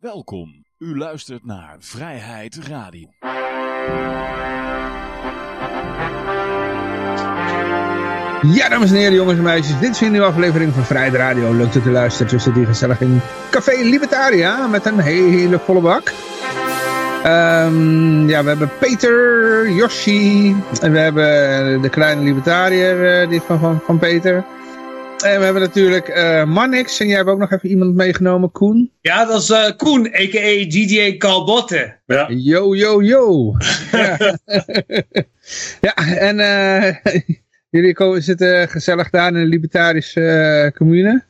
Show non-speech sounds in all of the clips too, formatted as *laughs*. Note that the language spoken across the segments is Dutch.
Welkom. U luistert naar Vrijheid Radio. Ja, dames en heren, jongens en meisjes. Dit is weer een nieuwe aflevering van Vrijheid Radio. Leuk dat u luistert tussen die gezellig in Café Libertaria met een hele volle bak. Ehm, ja, we hebben Peter, Yoshi en we hebben de kleine libertariër uh, die van, van, van Peter. En we hebben natuurlijk uh, Mannix en jij hebt ook nog even iemand meegenomen, Koen. Ja, dat is uh, Koen, a.k.a. DJ Calbotte. Ja. Yo, yo, yo. *laughs* ja. *laughs* ja, en uh, *laughs* jullie komen, zitten gezellig daar in de libertarische commune. Daar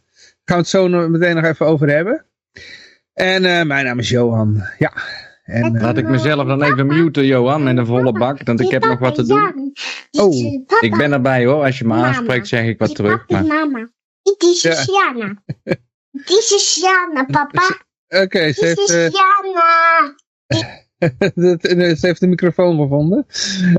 gaan we het zo nog, meteen nog even over hebben. En mijn naam is Johan. Ja. En, Laat ik mezelf dan even muten, Johan, met een volle bak, want ik heb nog wat te doen. Oh, ik ben erbij hoor. Als je me aanspreekt, zeg ik wat terug. Maar... Mama, dit is Jana. Dit is Jana, papa. *laughs* Oké, ze heeft... Dit is Jana. *laughs* ze heeft de microfoon gevonden.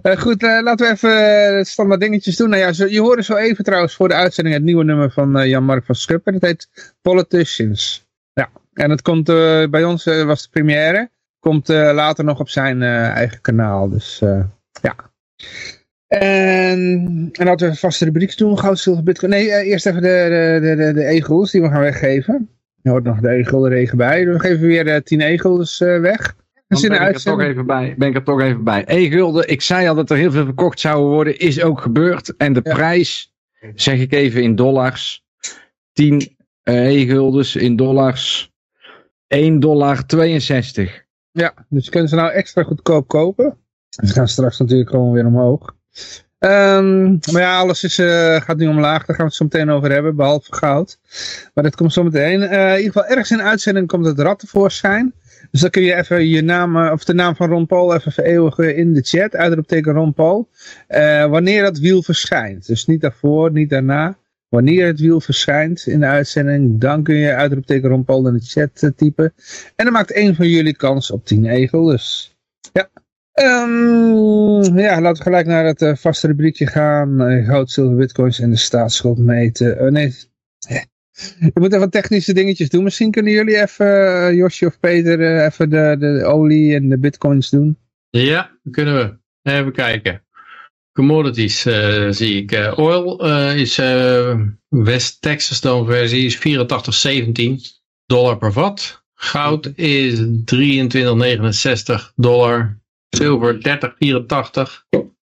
Uh, goed, uh, laten we even uh, standaard dingetjes doen. Nou ja, zo, je hoorde zo even trouwens voor de uitzending het nieuwe nummer van Jan-Mark van Schuppen. Dat heet Politicians. Ja, en het komt bij ons, was de première. Komt later nog op zijn eigen kanaal. Dus ja. En, en laten we vaste rubriek doen. Goud, zilver, bitcoin. Nee, eerst even de, de, de, de egels die we gaan weggeven. Er hoort nog de egel regen bij. We geven weer 10 egels weg. Dan ben ik, er toch even bij, ben ik er toch even bij. E-gulden, ik zei al dat er heel veel verkocht zouden worden, is ook gebeurd. En de ja. prijs, zeg ik even in dollars, 10 e-guldens in dollars, 1 dollar 62. Ja, dus kunnen ze nou extra goedkoop kopen. Ze gaan straks natuurlijk gewoon weer omhoog. Um, maar ja, alles is, uh, gaat nu omlaag. Daar gaan we het zo meteen over hebben, behalve goud. Maar dat komt zo meteen. Uh, in ieder geval, ergens in de uitzending komt het rad tevoorschijn. Dus dan kun je even je naam, of de naam van Ron Paul even vereeuwigen in de chat. Uitroepteken Ron Paul. Wanneer dat wiel verschijnt. Dus niet daarvoor, niet daarna. Wanneer het wiel verschijnt in de uitzending, dan kun je uitroepteken Ron Paul in de chat typen. En dan maakt één van jullie kans op 10 egel. Dus ja. Um, ja, laten we gelijk naar het uh, vaste rubriekje gaan. Uh, goud, zilver, bitcoins en de staatsschuld meten. Uh, nee, je moet even technische dingetjes doen. Misschien kunnen jullie even, Josje of Peter, even de, de olie en de bitcoins doen. Ja, kunnen we. Even kijken. Commodities zie ik. oil is West Texas dan versie is 84,17 dollar per vat. Goud is 23,69 dollar Zilver 3084.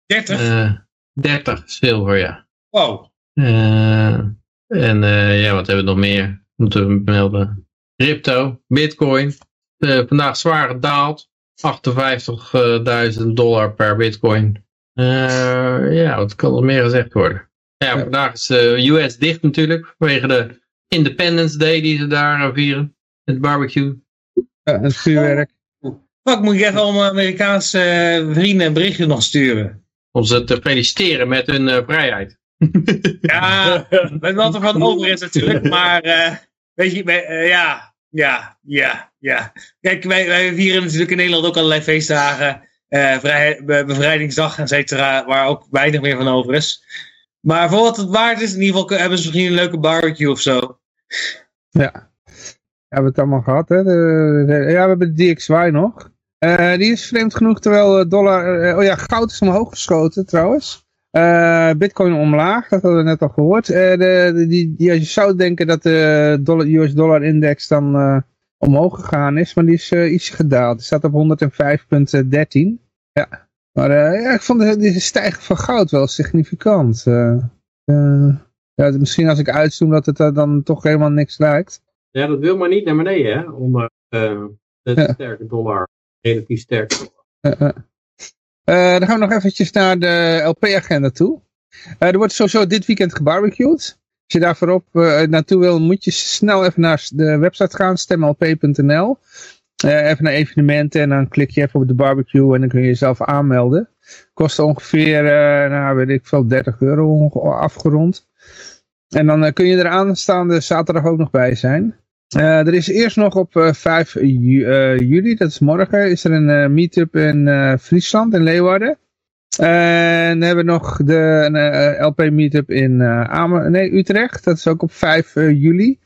30? Uh, 30 zilver, ja. Wow. Uh, en uh, ja, wat hebben we nog meer? Moeten we melden. Crypto, bitcoin. Uh, vandaag zwaar gedaald. 58.000 dollar per bitcoin. Ja, wat kan er meer gezegd worden? Ja, vandaag is de US dicht natuurlijk. Vanwege de Independence Day die ze daar vieren. Het barbecue. Ja, het vuurwerk. Fuck, moet ik even al mijn Amerikaanse vrienden een berichtje nog sturen? Om ze te feliciteren met hun uh, vrijheid. *laughs* ja, met wat er van over is natuurlijk, maar uh, weet je, uh, ja, ja, ja, ja. Kijk, wij, wij vieren natuurlijk in Nederland ook allerlei feestdagen, vrij, bevrijdingsdag, et cetera, waar ook weinig meer van over is. Maar voor wat het waard is, in ieder geval hebben ze misschien een leuke barbecue of zo. Ja. Hebben we het allemaal gehad, hè? Ja, we hebben de DXY nog. Uh, die is vreemd genoeg, terwijl dollar, uh, oh ja, goud is omhoog geschoten trouwens. Uh, Bitcoin omlaag, dat hadden we net al gehoord. de, de, die, je zou denken dat de dollar, US dollar index dan omhoog gegaan is, maar die is iets gedaald. Die staat op 105.13. Ja, maar ja, ik vond de, die stijging van goud wel significant. ja, misschien als ik uitzoom dat het dan toch helemaal niks lijkt. Ja, dat wil maar niet naar beneden, hè, onder de ja. sterke dollar relatief sterk. Uh, uh. Uh, dan gaan we nog eventjes naar de LP-agenda toe. Uh, er wordt sowieso dit weekend gebarbecued. Als je daar voorop uh, naartoe wil, moet je snel even naar de website gaan, stemlp.nl. even naar evenementen en dan klik je even op de barbecue en dan kun je jezelf aanmelden. Kost ongeveer, nou weet ik veel, 30 euro afgerond. En dan kun je er aanstaande zaterdag ook nog bij zijn. Er is eerst nog op uh, 5 ju uh, juli, dat is morgen, is er een meetup in Friesland, in Leeuwarden. En dan hebben we nog de LP meetup in Amer nee, Utrecht, dat is ook op 5 juli.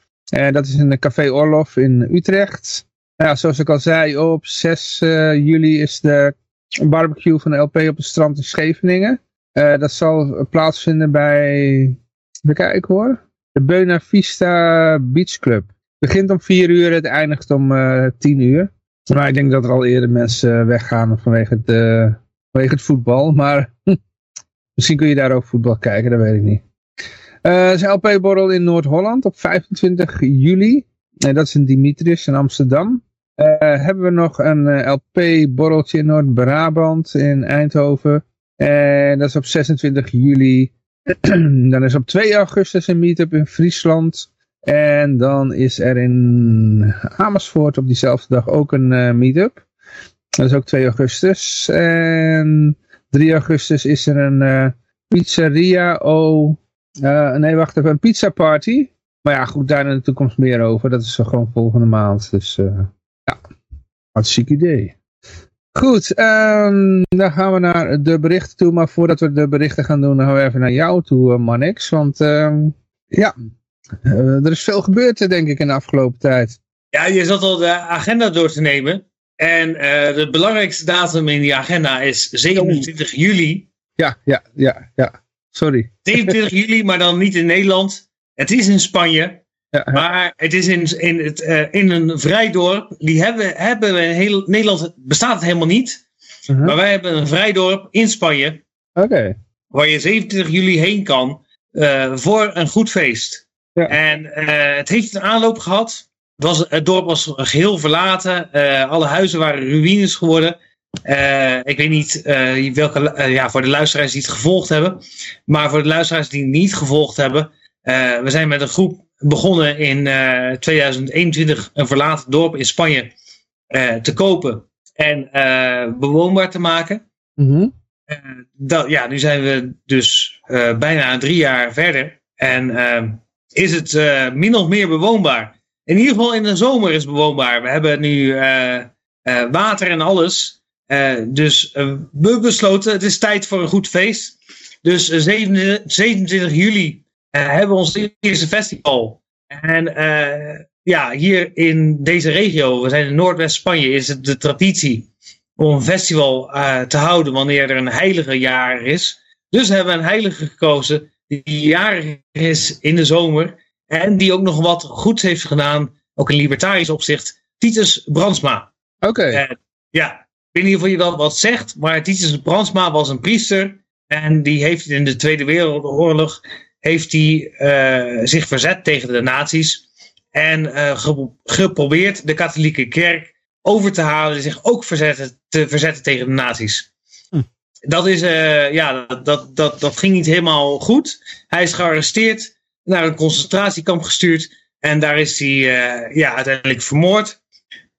dat is in de Café Orlof in Utrecht. ja, zoals ik al zei, op 6 eh, juli is de barbecue van de LP op het strand in Scheveningen. Eh, dat zal plaatsvinden bij, even kijken hoor, de Beuna Vista Beach Club. Het begint om 4 uur, het eindigt om eh 10 uur. Maar ik denk dat er al eerder mensen weggaan vanwege eh, vanwege het voetbal. Maar misschien kun je daar ook voetbal kijken, dat weet ik niet. Eh is LP-borrel in Noord-Holland op 25 juli. Nee, dat is in Dimitris in Amsterdam. Eh, hebben we nog een eh, LP-borreltje in Noord-Brabant in Eindhoven. En dat is op 26 juli. *clears throat* dan is op 2 augustus een meetup in Friesland. En dan is er in Amersfoort op diezelfde dag ook een eh, meetup. Dat is ook 2 augustus. En 3 augustus is er een eh, pizzeria. Oh, eh, nee, wacht even. Een pizza party. Maar ja, goed, daar in de toekomst meer over. Dat is gewoon volgende maand. Dus eh, ja, hartstikke idee. Goed, ehm, dan gaan we naar de berichten toe. Maar voordat we de berichten gaan doen, dan gaan we even naar jou toe, Mannix. Want ehm, ja, er is veel gebeurd, denk ik, in de afgelopen tijd. Ja, je zat al de agenda door te nemen. En eh, de belangrijkste datum in die agenda is 27 juli. Ja, ja, ja, ja. Sorry. 27 juli, *laughs* maar dan niet in Nederland. Het is in Spanje. Ja, ja. Maar het is in, in, het, eh, in een vrijdorp. Die hebben, hebben we in heel Nederland bestaat het helemaal niet. Mhm. Maar wij hebben een vrijdorp in Spanje. Oké. Waar je 27 juli heen kan. eh, voor een goed feest. Ja. En het heeft een aanloop gehad. Het, was, het dorp was geheel verlaten. Eh, alle huizen waren ruïnes geworden. Eh, ik weet niet eh, welke, ja, voor de luisteraars die het gevolgd hebben. Maar voor de luisteraars die het niet gevolgd hebben. we zijn met een groep begonnen in eh, 2021 een verlaten dorp in Spanje te kopen. En bewoonbaar te maken. Mhm. Dat, ja, nu zijn we dus bijna drie jaar verder. En is het min of meer bewoonbaar. In ieder geval in de zomer is bewoonbaar. We hebben nu eh, eh, water en alles. Eh, dus we besloten, het is tijd voor een goed feest. Dus eh, 27, 27 juli hebben we ons eerste festival. En ja, hier in deze regio, we zijn in Noordwest-Spanje, is het de traditie om een festival te houden wanneer er een heilige jaar is. Dus hebben we een heilige gekozen die jarig is in de zomer en die ook nog wat goeds heeft gedaan, ook in libertarisch opzicht, Titus Brandsma. Oké. Eh, ja, ik weet niet of je dat wat zegt, maar Titus Brandsma was een priester en die heeft in de Tweede Wereldoorlog heeft hij, eh, zich verzet tegen de nazi's en eh, ge- geprobeerd de katholieke kerk over te halen zich ook verzetten, te verzetten tegen de nazi's. Hm. Dat, is, ja, dat, dat, dat, dat ging niet helemaal goed. Hij is gearresteerd, naar een concentratiekamp gestuurd en daar is hij eh, ja, uiteindelijk vermoord.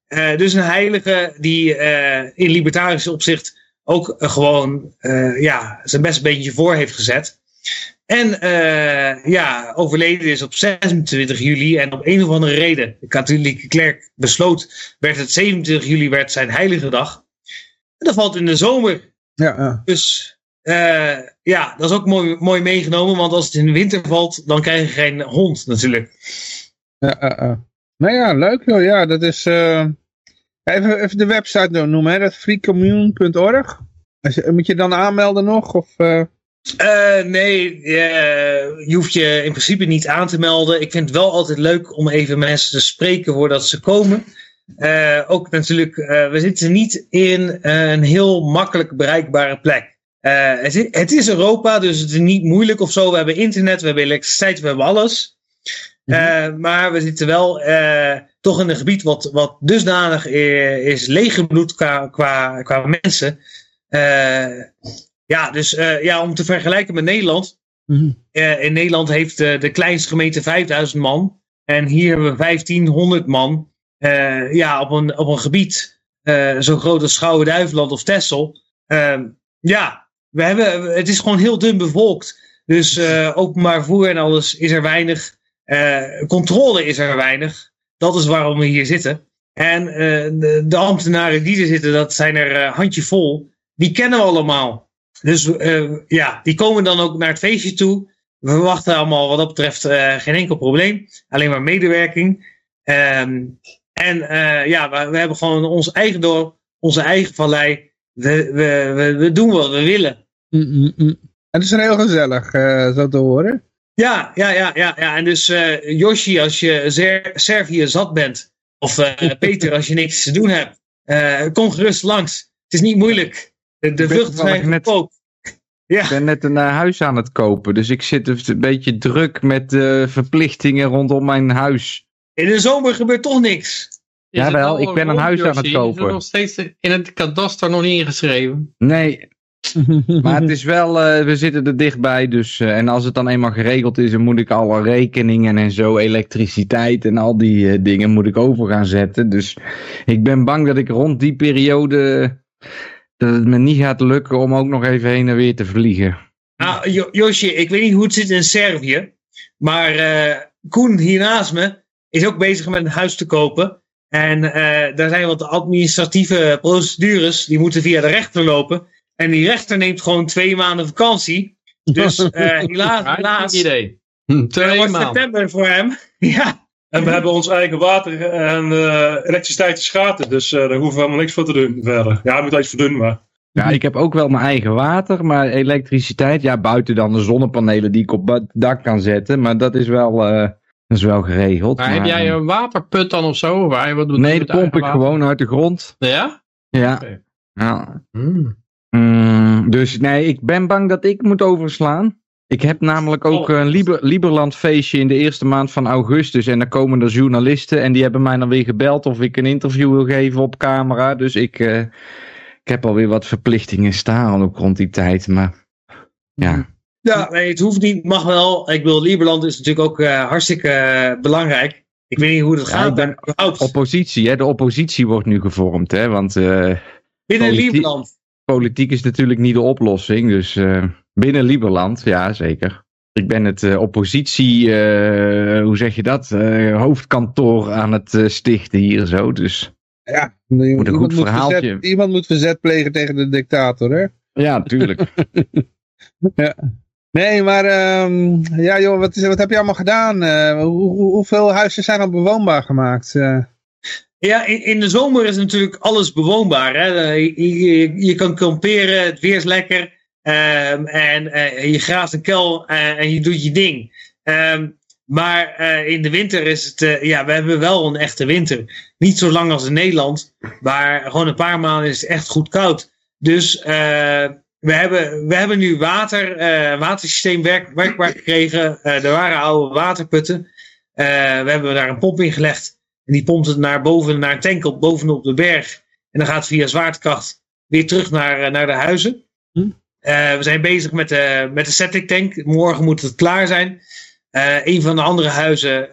Eh, dus een heilige die eh, in libertarisch opzicht ook gewoon ja, zijn best beentje voor heeft gezet. En ja, overleden is op 26 juli. En op een of andere reden, de katholieke kerk besloot, werd het 27 juli werd zijn heilige dag. En dat valt in de zomer. Ja, ja. Dus eh, ja, dat is ook mooi, mooi meegenomen. Want als het in de winter valt, dan krijg je geen hond natuurlijk. Ja, ja, ja. Nou ja, leuk joh. Ja, dat is... eh, Even, even de website noemen, hè. Dat freecommune.org. Moet je dan aanmelden nog? Of, eh, Eh, nee, eh, je hoeft je in principe niet aan te melden. Ik vind het wel altijd leuk om even mensen te spreken voordat ze komen. Eh, ook natuurlijk, eh, we zitten niet in eh, een heel makkelijk bereikbare plek. Eh, het, is, het is Europa, dus het is niet moeilijk of zo. We hebben internet, we hebben elektriciteit, we hebben alles. Eh, maar we zitten wel eh, toch in een gebied wat, wat dusdanig is leeggebloed qua, qua, qua mensen. Ja, dus ja, om te vergelijken met Nederland. Mhm. In Nederland heeft de kleinste gemeente 5000 man. En hier hebben we 1500 man. Ja, op een, op een gebied zo groot als Schouwen-Duiveland of Texel. Ja, we hebben, het is gewoon heel dun bevolkt. Dus eh, openbaar vervoer en alles is er weinig. Eh, controle is er weinig. Dat is waarom we hier zitten. En eh, de, ambtenaren die er zitten, dat zijn er handjevol. Die kennen we allemaal. Dus ja, die komen dan ook naar het feestje toe. We verwachten allemaal wat dat betreft geen enkel probleem. Alleen maar medewerking. Ehm, En ja, we, we hebben gewoon ons eigen dorp, onze eigen vallei. We, we, we, we doen wat we willen. Mm, mm, mm. En het is een heel gezellig, eh, zo te horen. Ja, ja, ja, ja. ja. En dus eh Yoshi, als je Servië zat bent, of eh, *laughs* Peter, als je niks te doen hebt, eh, kom gerust langs. Het is niet moeilijk. De, de ben vluchten zijn net- goedkoop. Ja. Ik ben net een huis aan het kopen, dus ik zit een beetje druk met verplichtingen rondom mijn huis. In de zomer gebeurt toch niks. Jawel, ik ben een huis aan het Yoshi? Is kopen. het nog steeds in het kadaster nog niet ingeschreven? Nee, *laughs* maar het is wel, eh, we zitten er dichtbij, dus eh, en als het dan eenmaal geregeld is, dan moet ik alle rekeningen en zo, elektriciteit en al die eh, dingen moet ik over gaan zetten. Dus ik ben bang dat ik rond die periode, dat het me niet gaat lukken om ook nog even heen en weer te vliegen. Nou, Jo- Josje, ik weet niet hoe het zit in Servië. Maar eh, Koen hier naast me is ook bezig met een huis te kopen. En eh, daar zijn wat administratieve procedures. Die moeten via de rechter lopen. En die rechter neemt gewoon twee maanden vakantie. Dus *laughs* eh, helaas, Ja, helaas. geen idee. Hm, Twee maanden. september voor hem. *laughs* ja. En we hebben ons eigen water en eh, elektriciteit te schaten. Dus eh, daar hoeven we helemaal niks voor te doen verder. Ja, we moeten iets voor doen, maar... Ja, ik heb ook wel mijn eigen water, maar elektriciteit, ja, buiten dan de zonnepanelen die ik op het dak kan zetten, maar dat is wel, eh, dat is wel geregeld. Maar heb jij een waterput dan of zo? Waar wat Nee, dat pomp ik water? gewoon uit de grond. Ja? Ja. Ja. Hm. Mm, dus nee, ik ben bang dat ik moet overslaan. Ik heb namelijk ook Oh. een Liber, Liberland feestje in de eerste maand van augustus. En dan komen er journalisten en die hebben mij dan weer gebeld of ik een interview wil geven op camera. Dus ik, eh, ik heb alweer wat verplichtingen staan ook rond die tijd. Maar ja, Ja, nee, het hoeft niet, mag wel. Ik wil Lieberland is natuurlijk ook eh, hartstikke eh, belangrijk. Ik weet niet hoe dat Ja, gaat. ik ben oppositie, hè? de oppositie wordt nu gevormd. Hè? Want eh, Binnen Lieberland. politiek is natuurlijk niet de oplossing. Dus eh, binnen Liberland, ja zeker. Ik ben het eh, oppositie, eh, hoe zeg je dat, Eh, hoofdkantoor aan het stichten hier zo. Dus Ja, Moet een iemand, goed moet verhaaltje. verzet, iemand moet verzet plegen tegen de dictator, hè? ja, natuurlijk. *laughs* Nee, maar ehm, ja joh, wat, is, wat heb je allemaal gedaan? Eh, hoe, hoe- hoeveel huizen zijn al bewoonbaar gemaakt? Eh, Ja, in, de zomer is natuurlijk alles bewoonbaar. Hè? Eh, Je, kan kamperen, het weer is lekker. ehm, en je graaft een kel en je doet je ding. Ehm, maar in de winter is het, ja, we hebben wel een echte winter. Niet zo lang als in Nederland, maar gewoon een paar maanden is het echt goed koud. Dus we, hebben, we hebben nu water, eh watersysteem werk, werkbaar gekregen. Eh, er waren oude waterputten. Eh, we hebben daar een pomp in gelegd. En die pompt het naar boven, naar een tank op, bovenop de berg. En dan gaat het via zwaartekracht weer terug naar, naar de huizen. Hm. We zijn bezig met de, met de septic tank. Morgen moet het klaar zijn. Een van de andere huizen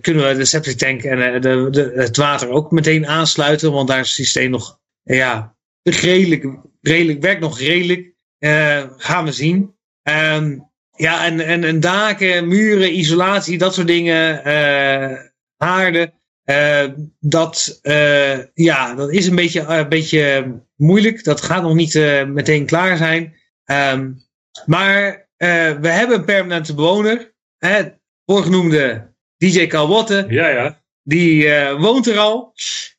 kunnen we de septic tank en de, de, het water ook meteen aansluiten. Want daar is het systeem nog, ja, redelijk, redelijk, werkt nog redelijk. Eh, gaan we zien. Ehm, ja, en, en, en daken, muren, isolatie, dat soort dingen. eh haarden. Eh, dat, ja, dat is een beetje, een beetje moeilijk. Dat gaat nog niet meteen klaar zijn. Ehm, maar we hebben een permanente bewoner. Hè, voorgenoemde DJ Kalwotte. Ja, ja. Die woont er al.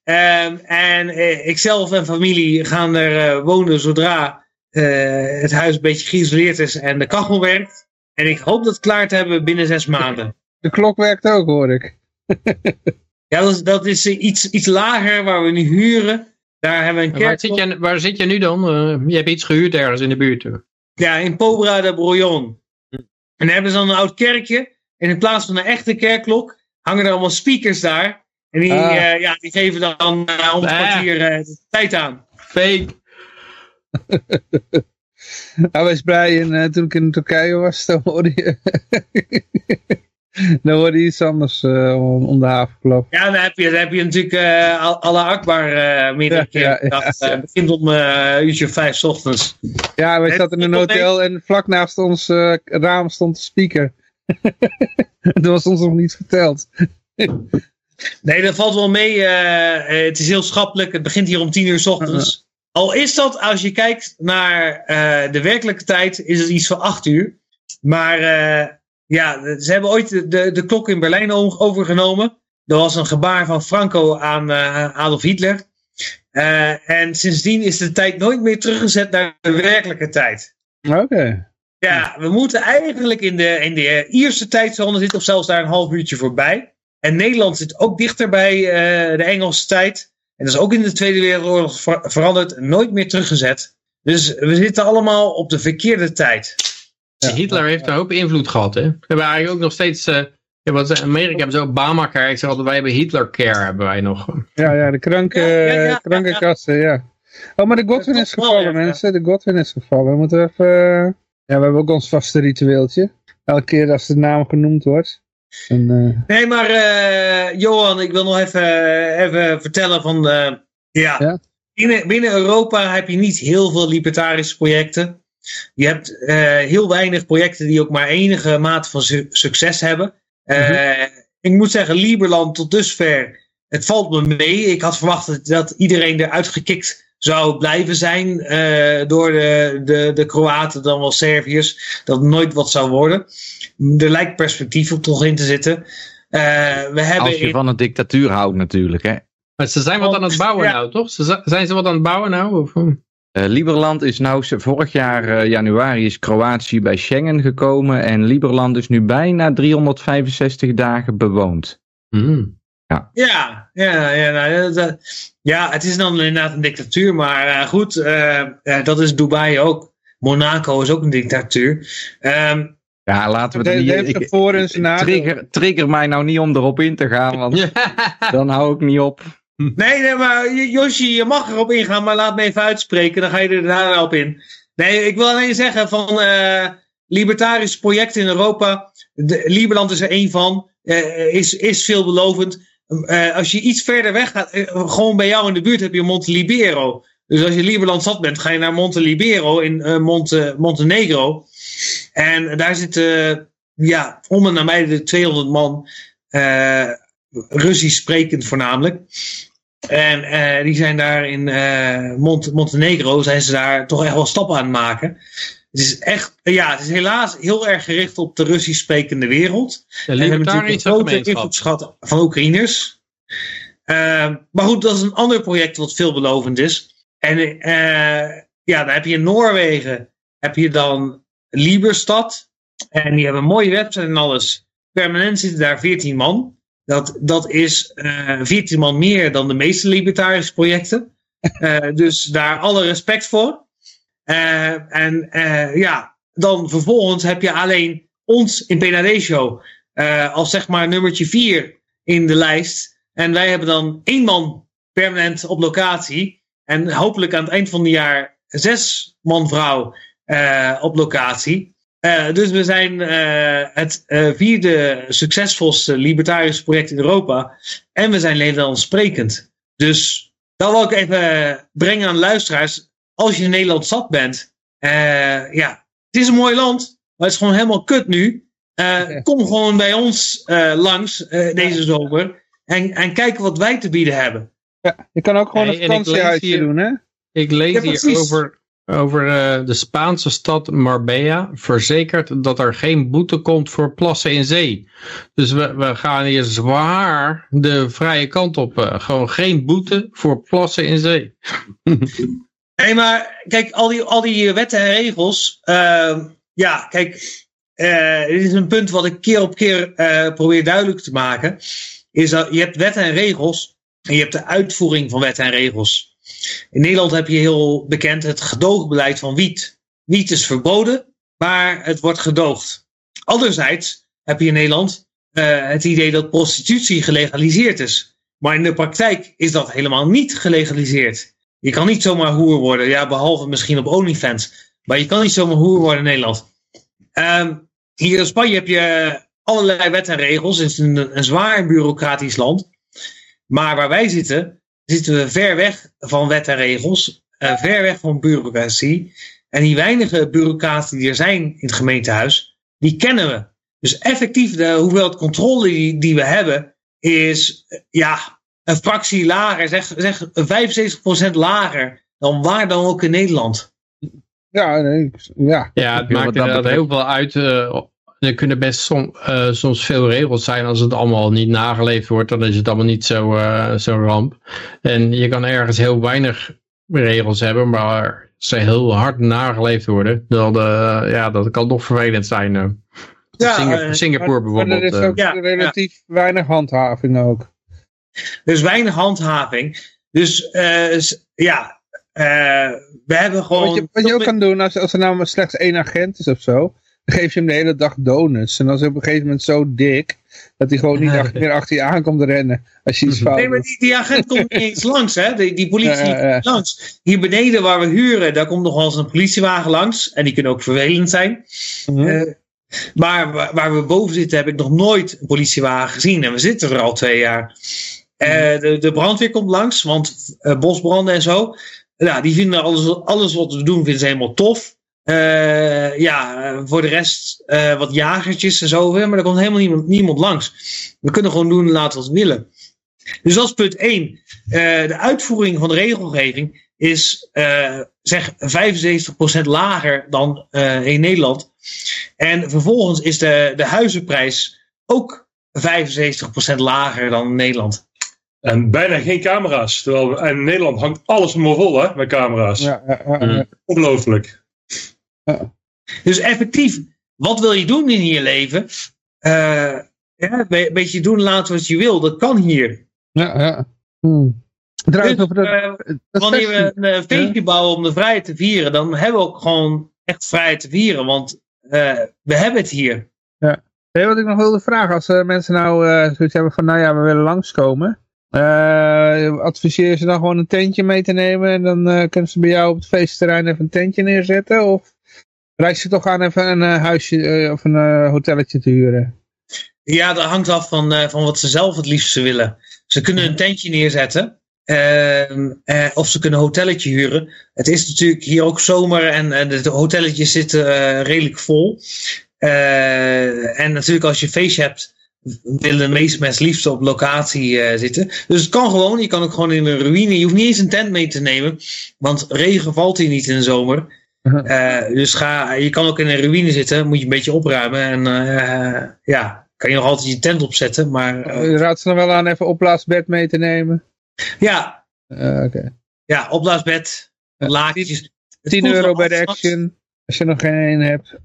Ehm, en eh, ikzelf en familie gaan er eh, wonen zodra eh, het huis een beetje geïsoleerd is en de kachel werkt. En ik hoop dat klaar te hebben binnen zes maanden. de klok werkt ook, hoor ik. *laughs* Ja, dat is, dat is iets, iets lager waar we nu huren. Daar hebben we een Waar kerk. zit, je, waar zit je nu dan? Je hebt iets gehuurd ergens in de buurt. hoor. Ja, in Pobra de Brouillon. En dan hebben ze dan een oud kerkje. En in plaats van een echte kerkklok hangen er allemaal speakers daar. En die, Ah. eh, ja, die geven dan eh, om het Ah. kwartier eh, de tijd aan. Fake. *laughs* Hij was blij en toen ik in Turkije was, dan hoorde je, *laughs* dan hoorde je iets anders eh, om, om de haven. Ja, dan heb je, dan heb je natuurlijk eh Al- Allah Akbar eh meerdere Ja, keer ja, ja. Eh, begint om een uurtje of vijf 's ochtends. Ja, wij zaten in een dat- hotel en vlak naast ons eh, raam stond de speaker. dat *laughs* was ons nog niet verteld. Nee, dat valt wel mee. eh, eh, het is heel schappelijk. Het begint hier om tien uur 's ochtends. Al is dat, als je kijkt naar eh, de werkelijke tijd, is het iets van acht uur. Maar ja, ze hebben ooit de, de, de klok in Berlijn overgenomen. Dat was een gebaar van Franco aan Adolf Hitler. En sindsdien is de tijd nooit meer teruggezet naar de werkelijke tijd. Oké. Ja, we moeten eigenlijk in de, in de Ierse tijdzone zitten, of zelfs daar een half uurtje voorbij. En Nederland zit ook dichter bij eh, de Engelse tijd. En dat is ook in de Tweede Wereldoorlog ver- veranderd, nooit meer teruggezet. Dus we zitten allemaal op de verkeerde tijd. Hitler heeft een hoop invloed gehad. Hè? We hebben eigenlijk ook nog steeds... eh, ja, in Amerika hebben ze Obamacare. Ik zeg altijd, wij hebben Hitlercare hebben wij nog. Ja, ja, de kranke, Ja, ja, ja, ja, krankenkasten, ja. Oh, maar de Godwin is gevallen, ja. mensen. De Godwin is gevallen. We moeten even... eh, Ja, we hebben ook ons vaste ritueeltje. Elke keer als de naam genoemd wordt. En, eh, Nee, maar eh, Johan, ik wil nog even, even vertellen van... ja, Ja? Binnen, binnen Europa heb je niet heel veel libertarische projecten. Je hebt eh, heel weinig projecten die ook maar enige mate van su- succes hebben. Eh, Ik moet zeggen, Liberland tot dusver, het valt me mee. Ik had verwacht dat, dat iedereen eruit gekikt zou blijven zijn eh, door de, de, de Kroaten, dan wel Serviërs. Dat het nooit wat zou worden. Er lijkt perspectief op toch in te zitten. Eh, we hebben Als je in- van een dictatuur houdt natuurlijk. Hè. Maar ze zijn wat aan het bouwen Ja. nou, toch? Ze, zi- zijn ze wat aan het bouwen nou? Of? Eh, Liberland is nou, vorig jaar januari is Kroatië bij Schengen gekomen. En Liberland is nu bijna 365 dagen bewoond. Hm. Ja, ja, ja, nou, dat- ja, het is dan inderdaad een dictatuur, maar eh, goed, eh, eh, dat is Dubai ook. Monaco is ook een dictatuur. Ehm, Ja, laten we er de niet... heeft ik- voor en trigger, trigger mij nou niet om erop in te gaan, want dan hou ik niet op. nee, nee, maar Yoshi, je mag erop ingaan, maar laat me even uitspreken, dan ga je er daarna op in. Nee, ik wil alleen zeggen van eh libertarische projecten in Europa, de, Liberland is er één van, eh, is, is veelbelovend. Eh, als je iets verder weg gaat, eh, gewoon bij jou in de buurt heb je Monte Libero. Dus als je Liberland zat bent, ga je naar Monte Libero in eh, Monte, Montenegro. En daar zitten, ja, om en de 200 man, Russisch sprekend voornamelijk. En die zijn daar in Mont Montenegro, zijn ze daar toch echt wel stappen aan het maken. Het is echt, ja, het is helaas heel erg gericht op de Russisch sprekende wereld. En we hebben natuurlijk een grote invloedschat van Oekraïners. Eh, maar goed, dat is een ander project wat veelbelovend is. En eh, ja, dan heb je in Noorwegen heb je dan Lieberstad. En die hebben een mooie website en alles. Permanent zitten daar 14 man. Dat, dat is eh 14 man meer dan de meeste libertarische projecten. Dus daar alle respect voor. Eh, en eh, ja, dan vervolgens heb je alleen ons in Show eh, als zeg maar nummertje 4 in de lijst. En wij hebben dan één man permanent op locatie. En hopelijk aan het eind van het jaar zes man vrouw eh, op locatie. Dus we zijn het vierde succesvolste libertarische project in Europa. En we zijn Nederlands sprekend. Dus dat wil ik even brengen aan de luisteraars. Als je in Nederland zat bent. eh, ja, het is een mooi land. Maar het is gewoon helemaal kut nu. Eh, Kom gewoon bij ons eh, langs eh, deze zomer. En, en kijken wat wij te bieden hebben. Ja, je kan ook gewoon een vakantiehuisje hier- doen, hè? Ik lees Ja, hier over, over eh, de Spaanse stad Marbella verzekert dat er geen boete komt voor plassen in zee. Dus we, we gaan hier zwaar de vrije kant op. eh, gewoon geen boete voor plassen in zee. *laughs* Nee, maar kijk, al die, al die wetten en regels. ehm, ja, kijk, eh, dit is een punt wat ik keer op keer eh, probeer duidelijk te maken. Is dat je hebt wetten en regels. En je hebt de uitvoering van wetten en regels. In Nederland heb je heel bekend het gedoogbeleid van wiet. Wiet is verboden, maar het wordt gedoogd. Anderzijds heb je in Nederland eh, het idee dat prostitutie gelegaliseerd is. Maar in de praktijk is dat helemaal niet gelegaliseerd. Je kan niet zomaar hoer worden, ja, behalve misschien op OnlyFans. Maar je kan niet zomaar hoer worden in Nederland. Ehm, hier in Spanje heb je allerlei wetten en regels. Het is een, een zwaar bureaucratisch land. Maar waar wij zitten, zitten we ver weg van wetten en regels. eh, ver weg van bureaucratie. En die weinige bureaucraten die er zijn in het gemeentehuis, die kennen we. Dus effectief, de hoeveelheid controle die, die we hebben, is eh, ja, een fractie lager, zeg, zeg 75% lager dan waar dan ook in Nederland. Ja, nee, ja. Ja, het Ja, maakt inderdaad heel veel uit. eh, er kunnen best som, eh, soms veel regels zijn als het allemaal niet nageleefd wordt. Dan is het allemaal niet zo, eh, zo'n ramp. En je kan ergens heel weinig regels hebben, maar ze heel hard nageleefd worden. Dan, ja, dat kan toch vervelend zijn. eh. Ja, Singa- Singapore Maar er bijvoorbeeld. is ook ja, relatief weinig handhaving ook. Er is weinig handhaving. Dus eh, ja, eh, we hebben gewoon... Wat je, wat je ook kan doen, als, als er nou maar slechts één agent is of zo, dan geef je hem de hele dag donuts. En dan is hij op een gegeven moment zo dik, dat hij gewoon niet achter- meer achter je aankomt rennen. Als je iets fout Nee, maar die, die agent komt niet eens langs, hè? Die, die politie Ja, ja, ja. komt niet langs. Hier beneden waar we huren, daar komt nog wel eens een politiewagen langs. En die kunnen ook vervelend zijn. Mhm. Eh, maar waar, waar we boven zitten, heb ik nog nooit een politiewagen gezien. En we zitten er al twee jaar. Eh, de, de brandweer komt langs, want eh, bosbranden en zo. Ja, die vinden alles, alles wat we doen, vinden ze helemaal tof. Eh, ja, voor de rest wat jagertjes en zo. Maar er komt helemaal niemand, niemand langs. We kunnen gewoon doen en laten wat we willen. Dus dat is punt 1. de uitvoering van de regelgeving is zeg 75% lager dan in Nederland. En vervolgens is de, de huizenprijs ook 75% lager dan in Nederland. En bijna geen camera's. Terwijl we- in Nederland hangt alles maar vol hè, met camera's. Ja, ja, ja, ja. Ongelooflijk. Dus effectief, wat wil je doen in je leven? Eh, ja, een beetje doen laten wat je wil. Dat kan hier. ja, ja. Hmm. Dus, over dat, eh, dat wanneer we een eh, feestje bouwen om de vrijheid te vieren, dan hebben we ook gewoon echt vrijheid te vieren. Want eh, we hebben het hier. Nee, wat ik nog wilde vragen, als eh, mensen nou eh, zoiets hebben van, nou ja, we willen langskomen. Eh adviseer ze dan gewoon een tentje mee te nemen en dan eh, kunnen ze bij jou op het feestterrein even een tentje neerzetten? Of reis je toch aan even een eh, huisje of een hotelletje te huren? Ja, dat hangt af van, van wat ze zelf het liefste willen. Ze kunnen een tentje neerzetten. ehm, eh, of ze kunnen een hotelletje huren. Het is natuurlijk hier ook zomer en, de hotelletjes zitten redelijk vol. En natuurlijk als je een feestje hebt, willen de meeste mensen liefst op locatie eh, zitten. Dus het kan gewoon. Je kan ook gewoon in een ruïne. Je hoeft niet eens een tent mee te nemen. Want regen valt hier niet in de zomer. Eh, dus ga, je kan ook in een ruïne zitten. Moet je een beetje opruimen. En eh, ja, kan je nog altijd je tent opzetten. Maar Je raadt ze dan wel aan even opblaasbed mee te nemen? ja, Oké. ja, opblaasbed. Het 10 koelt euro bij de Action, als je nog geen een hebt.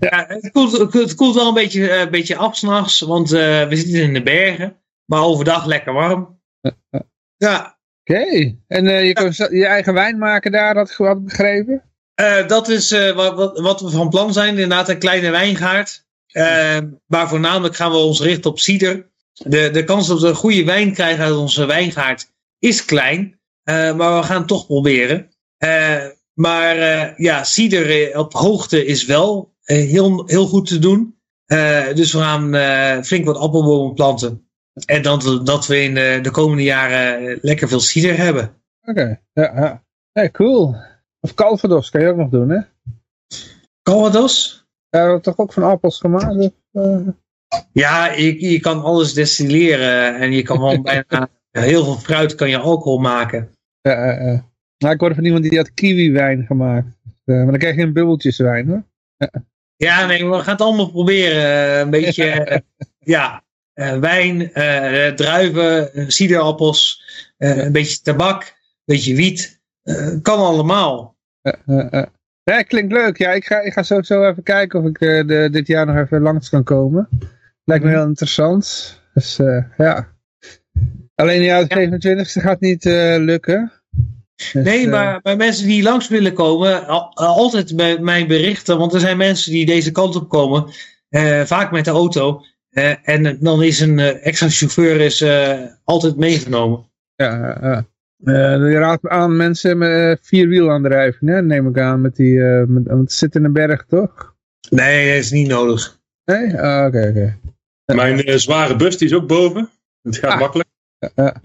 Ja, het koelt, het koelt wel een beetje, eh, een beetje af s'nachts. Want eh, we zitten in de bergen. Maar overdag lekker warm. Ja, Oké, en eh, je kan je eigen wijn maken daar, had ik begrepen? Dat is wat, wat, wat we van plan zijn. Inderdaad, een kleine wijngaard. Maar voornamelijk gaan we ons richten op cider. De, de kans dat we een goede wijn krijgen uit onze wijngaard is klein. maar we gaan het toch proberen. Maar eh, ja, cider eh, op hoogte is wel eh, heel, heel goed te doen. Dus we gaan flink wat appelbomen planten. En dat, dat we in de, de komende jaren lekker veel cider hebben. Oké, ja, cool. Of Calvados kan je ook nog doen, hè? Calvados? Ja, dat toch ook van appels gemaakt? of, eh? Ja, je, je kan alles destilleren en je kan gewoon *laughs* bijna heel veel fruit kan je alcohol maken. Ja, ja, ja. Nou, ik hoorde van iemand die had kiwi-wijn gemaakt. Eh, maar dan krijg je een bubbeltjeswijn, hoor. *laughs* Ja, nee, we gaan het allemaal proberen. Eh, Een beetje, *laughs* eh, ja, wijn, druiven, ciderappels, eh, een beetje tabak, een beetje wiet. Kan allemaal. Ja, klinkt leuk. Ja, ik ga, ik ga sowieso even kijken of ik de, dit jaar nog even langs kan komen. Lijkt me heel interessant. Dus ja. Alleen ja, de 27e gaat niet lukken. Dus, Nee, eh, maar bij mensen die langs willen komen, al- altijd bij mij berichten. Want er zijn mensen die deze kant op komen, eh, vaak met de auto. eh, en dan is een eh, extra chauffeur is, eh, altijd meegenomen. Ja, ja, ja. Eh, je raadt aan mensen met eh, vierwielaandrijving, hè, neem ik aan. Met die, eh, met, want het zit in een berg, toch? Nee, dat is niet nodig. Nee? Ah, Oké, oké. Mijn eh, zware bus die is ook boven. Het gaat Ah. makkelijk. Ja.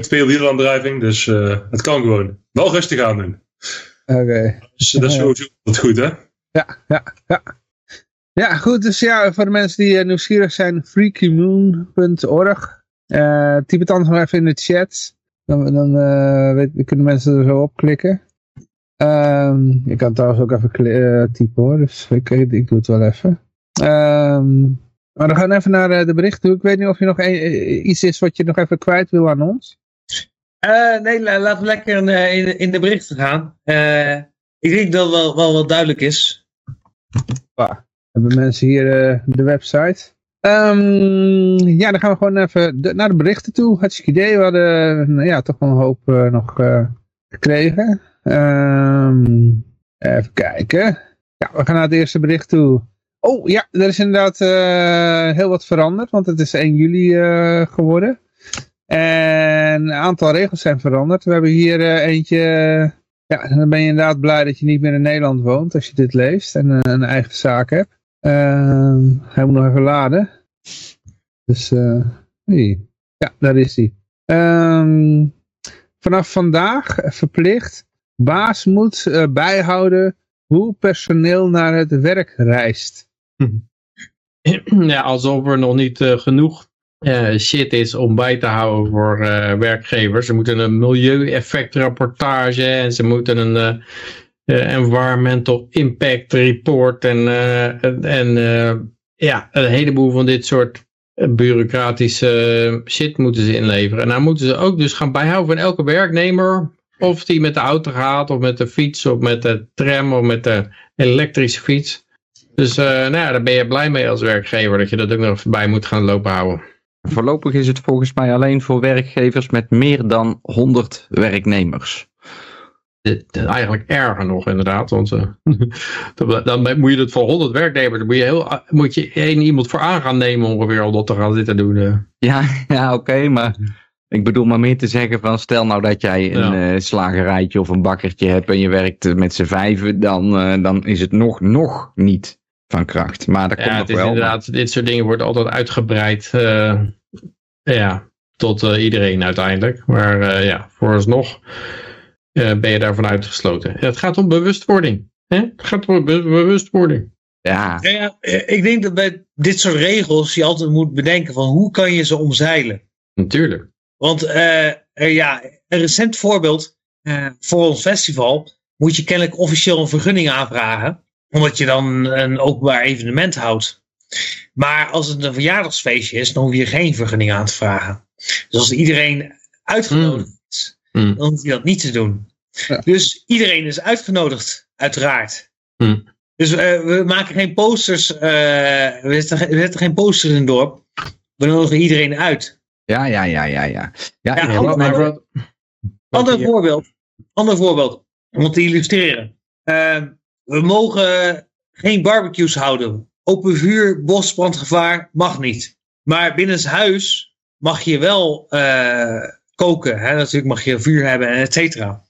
Twee, wielaandrijving, dus eh, het kan gewoon. Wel rustig aan doen. Oké. Dus dat is sowieso altijd goed, hè? Ja, ja, ja. Ja, goed. Dus ja, voor de mensen die eh, nieuwsgierig zijn, freakymoon.org. Eh typ het anders nog even in de chat. Dan, dan eh, weet, kunnen mensen er zo op klikken. Ehm je kan trouwens ook even eh, typen hoor, dus ik, ik doe het wel even. Ehm, maar we gaan even naar eh, de berichten toe. Ik weet niet of je nog een- eh, iets is wat je nog even kwijt wil aan ons. Eh, nee, la- laten we lekker in, in, in de berichten gaan. Ik denk dat het wel, wel duidelijk is. Hebben mensen hier de website. Ehm, ja, dan gaan we gewoon even de- naar de berichten toe. Hartstikke idee. We hadden nou ja, toch wel een hoop nog gekregen. Ehm, even kijken. Ja, we gaan naar het eerste bericht toe. Oh ja, er is inderdaad eh, heel wat veranderd. Want het is 1 juli eh, geworden. En een aantal regels zijn veranderd. We hebben hier eh, eentje... ja, dan ben je inderdaad blij dat je niet meer in Nederland woont als je dit leest. En een eigen zaak hebt. Ehm, hij moet nog even laden. Dus, hey. ja, daar is hij. Ehm, vanaf vandaag verplicht. Baas moet bijhouden hoe personeel naar het werk reist. *clears throat* ja, alsof er nog niet eh, genoeg eh, shit is om bij te houden voor eh, werkgevers. Ze moeten een milieueffectrapportage en ze moeten een environmental impact report en, en, ja, een heleboel van dit soort bureaucratische shit moeten ze inleveren. En dan moeten ze ook dus gaan bijhouden van elke werknemer of die met de auto gaat of met de fiets of met de tram of met de elektrische fiets. Dus eh, nou ja, daar ben je blij mee als werkgever dat je dat ook nog bij moet gaan lopen houden. Voorlopig is het volgens mij alleen voor werkgevers met meer dan 100 werknemers. Eigenlijk erger nog inderdaad, want eh, *laughs* dan, dan moet je het voor 100 werknemers, dan moet je, heel, moet je één iemand voor aan gaan nemen ongeveer om dat te gaan zitten doen. eh. Ja, *laughs* ja oké, maar ik bedoel maar meer te zeggen van stel nou dat jij een Ja. slagerijtje of een bakkertje hebt en je werkt met z'n vijven, dan, dan is het nog, nog niet van kracht. Maar dat Ja, komt het is wel. inderdaad, dit soort dingen wordt altijd uitgebreid eh, ja, tot eh, iedereen uiteindelijk. Maar eh, ja, vooralsnog eh, ben je daarvan uitgesloten. Ja, het gaat om bewustwording. Hè? Het gaat om be- bewustwording. Ja, Ja, ja, ik denk dat bij dit soort regels je altijd moet bedenken van hoe kan je ze omzeilen. Natuurlijk. Want ja, een recent voorbeeld eh, voor ons festival moet je kennelijk officieel een vergunning aanvragen. Omdat je dan een openbaar evenement houdt. Maar als het een verjaardagsfeestje is, dan hoef je geen vergunning aan te vragen. Dus als iedereen uitgenodigd is, Mm. dan hoef je dat niet te doen. Ja. Dus iedereen is uitgenodigd, uiteraard. Mm. Dus eh, we maken geen posters, eh, we, zetten, we zetten geen posters in het dorp. We nodigen iedereen uit. ja, ja, ja, ja. Ja, ja, Ja, ander- voorbeeld. Ander voorbeeld. Om te illustreren. Eh, we mogen geen barbecues houden. Open vuur, bosbrandgevaar mag niet. Maar binnen huis mag je wel eh, koken. Hè? Natuurlijk mag je vuur hebben en et cetera.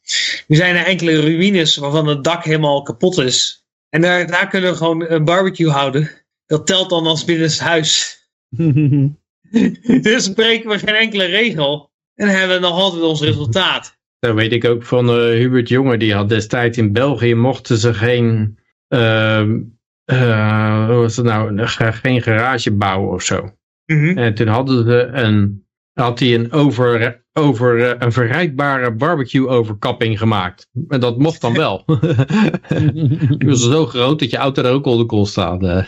Nu zijn er enkele ruïnes waarvan het dak helemaal kapot is. En daar, daar kunnen we gewoon een barbecue houden. Dat telt dan als binnenshuis. *laughs* *laughs* dus breken we geen enkele regel. En hebben we nog altijd ons resultaat. Dat weet ik ook van eh, Hubert Jonge. Die had destijds in België mochten ze geen, ehm, eh, hoe was het nou, Ge- geen garage bouwen of zo. Mhm. En toen hadden ze een, had hij een, over, over, eh, een verrijdbare barbecue overkapping gemaakt. En dat mocht dan wel. *laughs* *laughs* Die was zo groot dat je auto er ook onder kon staan. eh.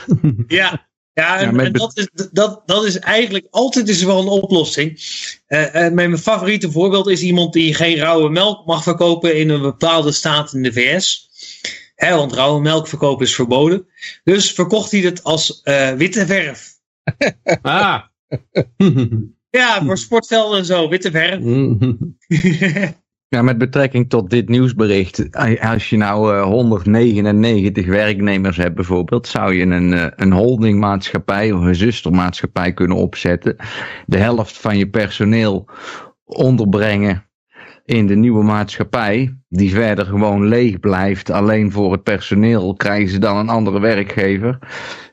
Ja, ja, en, Ja, dat, is, dat, dat is eigenlijk altijd is er wel een oplossing. Eh, eh, mijn favoriete voorbeeld is iemand die geen rauwe melk mag verkopen in een bepaalde staat in de VS. Hè, want rauwe melk verkopen is verboden. Dus verkocht hij het als eh, witte verf. *laughs* ah. Ja, voor sportvelden en zo, witte verf. *laughs* *laughs* Ja, met betrekking tot dit nieuwsbericht. Als je nou eh, 199 werknemers hebt bijvoorbeeld, zou je een, eh, een holdingmaatschappij of een zustermaatschappij kunnen opzetten. De helft van je personeel onderbrengen in de nieuwe maatschappij, die verder gewoon leeg blijft. Alleen voor het personeel krijgen ze dan een andere werkgever.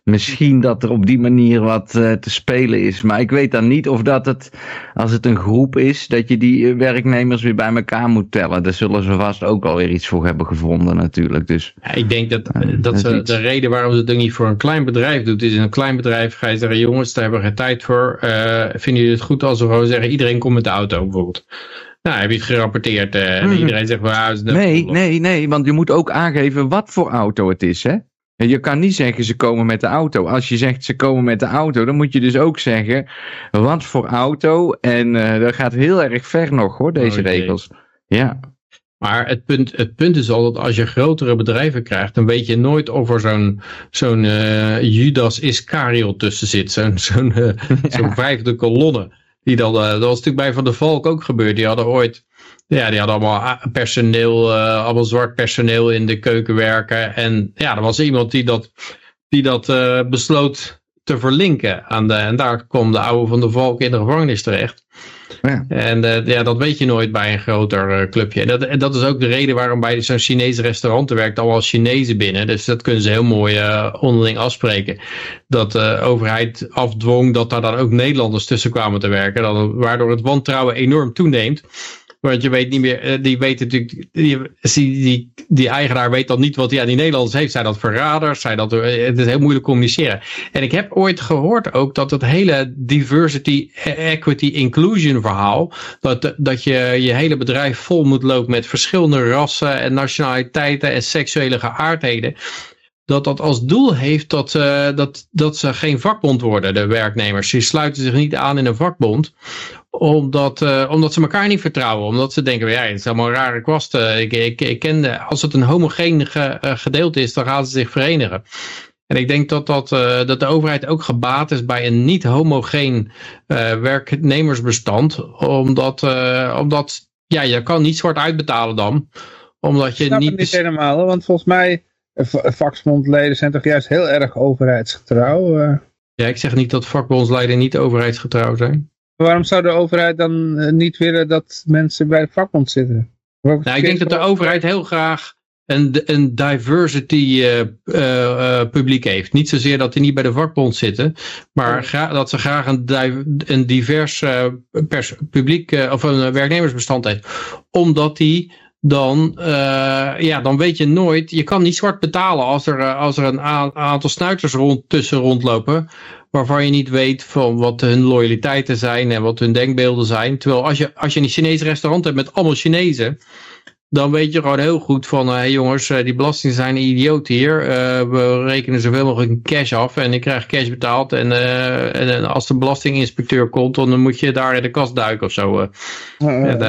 Misschien dat er op die manier wat eh, te spelen is. Maar ik weet dan niet of dat het, als het een groep is, dat je die eh, werknemers weer bij elkaar moet tellen. Daar zullen ze vast ook alweer iets voor hebben gevonden natuurlijk. Dus Ja, ik denk dat, dat ze, de reden waarom ze het ook niet voor een klein bedrijf doet, is in een klein bedrijf ga je zeggen, jongens, daar hebben we geen tijd voor. Eh, vinden jullie het goed als we gewoon zeggen, iedereen komt met de auto bijvoorbeeld? Nou, heb je het gerapporteerd en Mhm. iedereen zegt, well, is nee, nee, nee, want je moet ook aangeven wat voor auto het is, hè? Je kan niet zeggen ze komen met de auto. Als je zegt ze komen met de auto, dan moet je dus ook zeggen wat voor auto. En eh, dat gaat heel erg ver nog hoor, deze Oh, jee. regels. Ja, Maar het punt, het punt is al dat als je grotere bedrijven krijgt, dan weet je nooit of er zo'n zo'n eh, Judas Iscariot tussen zit. Zo'n zo'n *laughs* zo'n vijfde kolonne. Die dan, eh, dat was natuurlijk bij Van der Valk ook gebeurd. Die hadden ooit, ja, die hadden allemaal ah, personeel, eh, allemaal zwart personeel in de keuken werken. En ja, er was iemand die dat, die dat eh, besloot te verlinken. Aan de, en daar kwam de oude Van der Valk in de gevangenis terecht. En eh, ja, dat weet je nooit bij een groter eh, clubje. En dat, en dat is ook de reden waarom bij zo'n Chinese restaurant er werkt allemaal Chinezen binnen. Dus dat kunnen ze heel mooi eh, onderling afspreken. Dat de overheid afdwong dat daar dan ook Nederlanders tussen kwamen te werken. Waardoor het wantrouwen enorm toeneemt. Want je weet niet meer, eh, die weet natuurlijk, die, die, die, eigenaar weet dan niet wat hij aan die Nederlanders heeft. Zijn dat verraders? Zijn dat, eh, het is heel moeilijk communiceren. En ik heb ooit gehoord ook dat het hele diversity, eh, equity, inclusion verhaal, dat, dat je je hele bedrijf vol moet lopen met verschillende rassen en nationaliteiten en seksuele geaardheden. Dat dat als doel heeft dat, eh, dat, dat ze geen vakbond worden, de werknemers. Die sluiten zich niet aan in een vakbond omdat, eh, omdat ze elkaar niet vertrouwen. Omdat ze denken, ja, het is allemaal rare kwast. eh, ik, ik, ik ken, als het een homogeen ge- eh, gedeelte is, dan gaan ze zich verenigen. En ik denk dat, dat, eh, dat de overheid ook gebaat is bij een niet homogeen werknemersbestand. Omdat, omdat ja, je kan niet zwart uitbetalen dan. Omdat Ik je snap het niet... niet helemaal, want volgens mij, va- vakbondleden zijn toch juist heel erg overheidsgetrouw. Ja, ik zeg niet dat vakbondsleiden niet overheidsgetrouw zijn. Waarom zou de overheid dan eh, niet willen dat mensen bij de vakbond zitten? Nou, ik denk dat de overheid heel graag een, een diversity eh, eh, publiek heeft. Niet zozeer dat die niet bij de vakbond zitten, maar dat ze graag een, een divers pers- publiek of een werknemersbestand heeft. Omdat die dan, ja, dan weet je nooit, je kan niet zwart betalen als er, als er een aantal snuiters rond, tussen rondlopen waarvan je niet weet van wat hun loyaliteiten zijn en wat hun denkbeelden zijn. Terwijl als je, als je een Chinees restaurant hebt met allemaal Chinezen, dan weet je gewoon heel goed van, hé hey jongens, eh, die belastingen zijn een idioot hier. Eh, we rekenen zoveel mogelijk in cash af en ik krijg cash betaald. En, eh, en, eh, als de belastinginspecteur komt, dan moet je daar in de kast duiken of zo. En,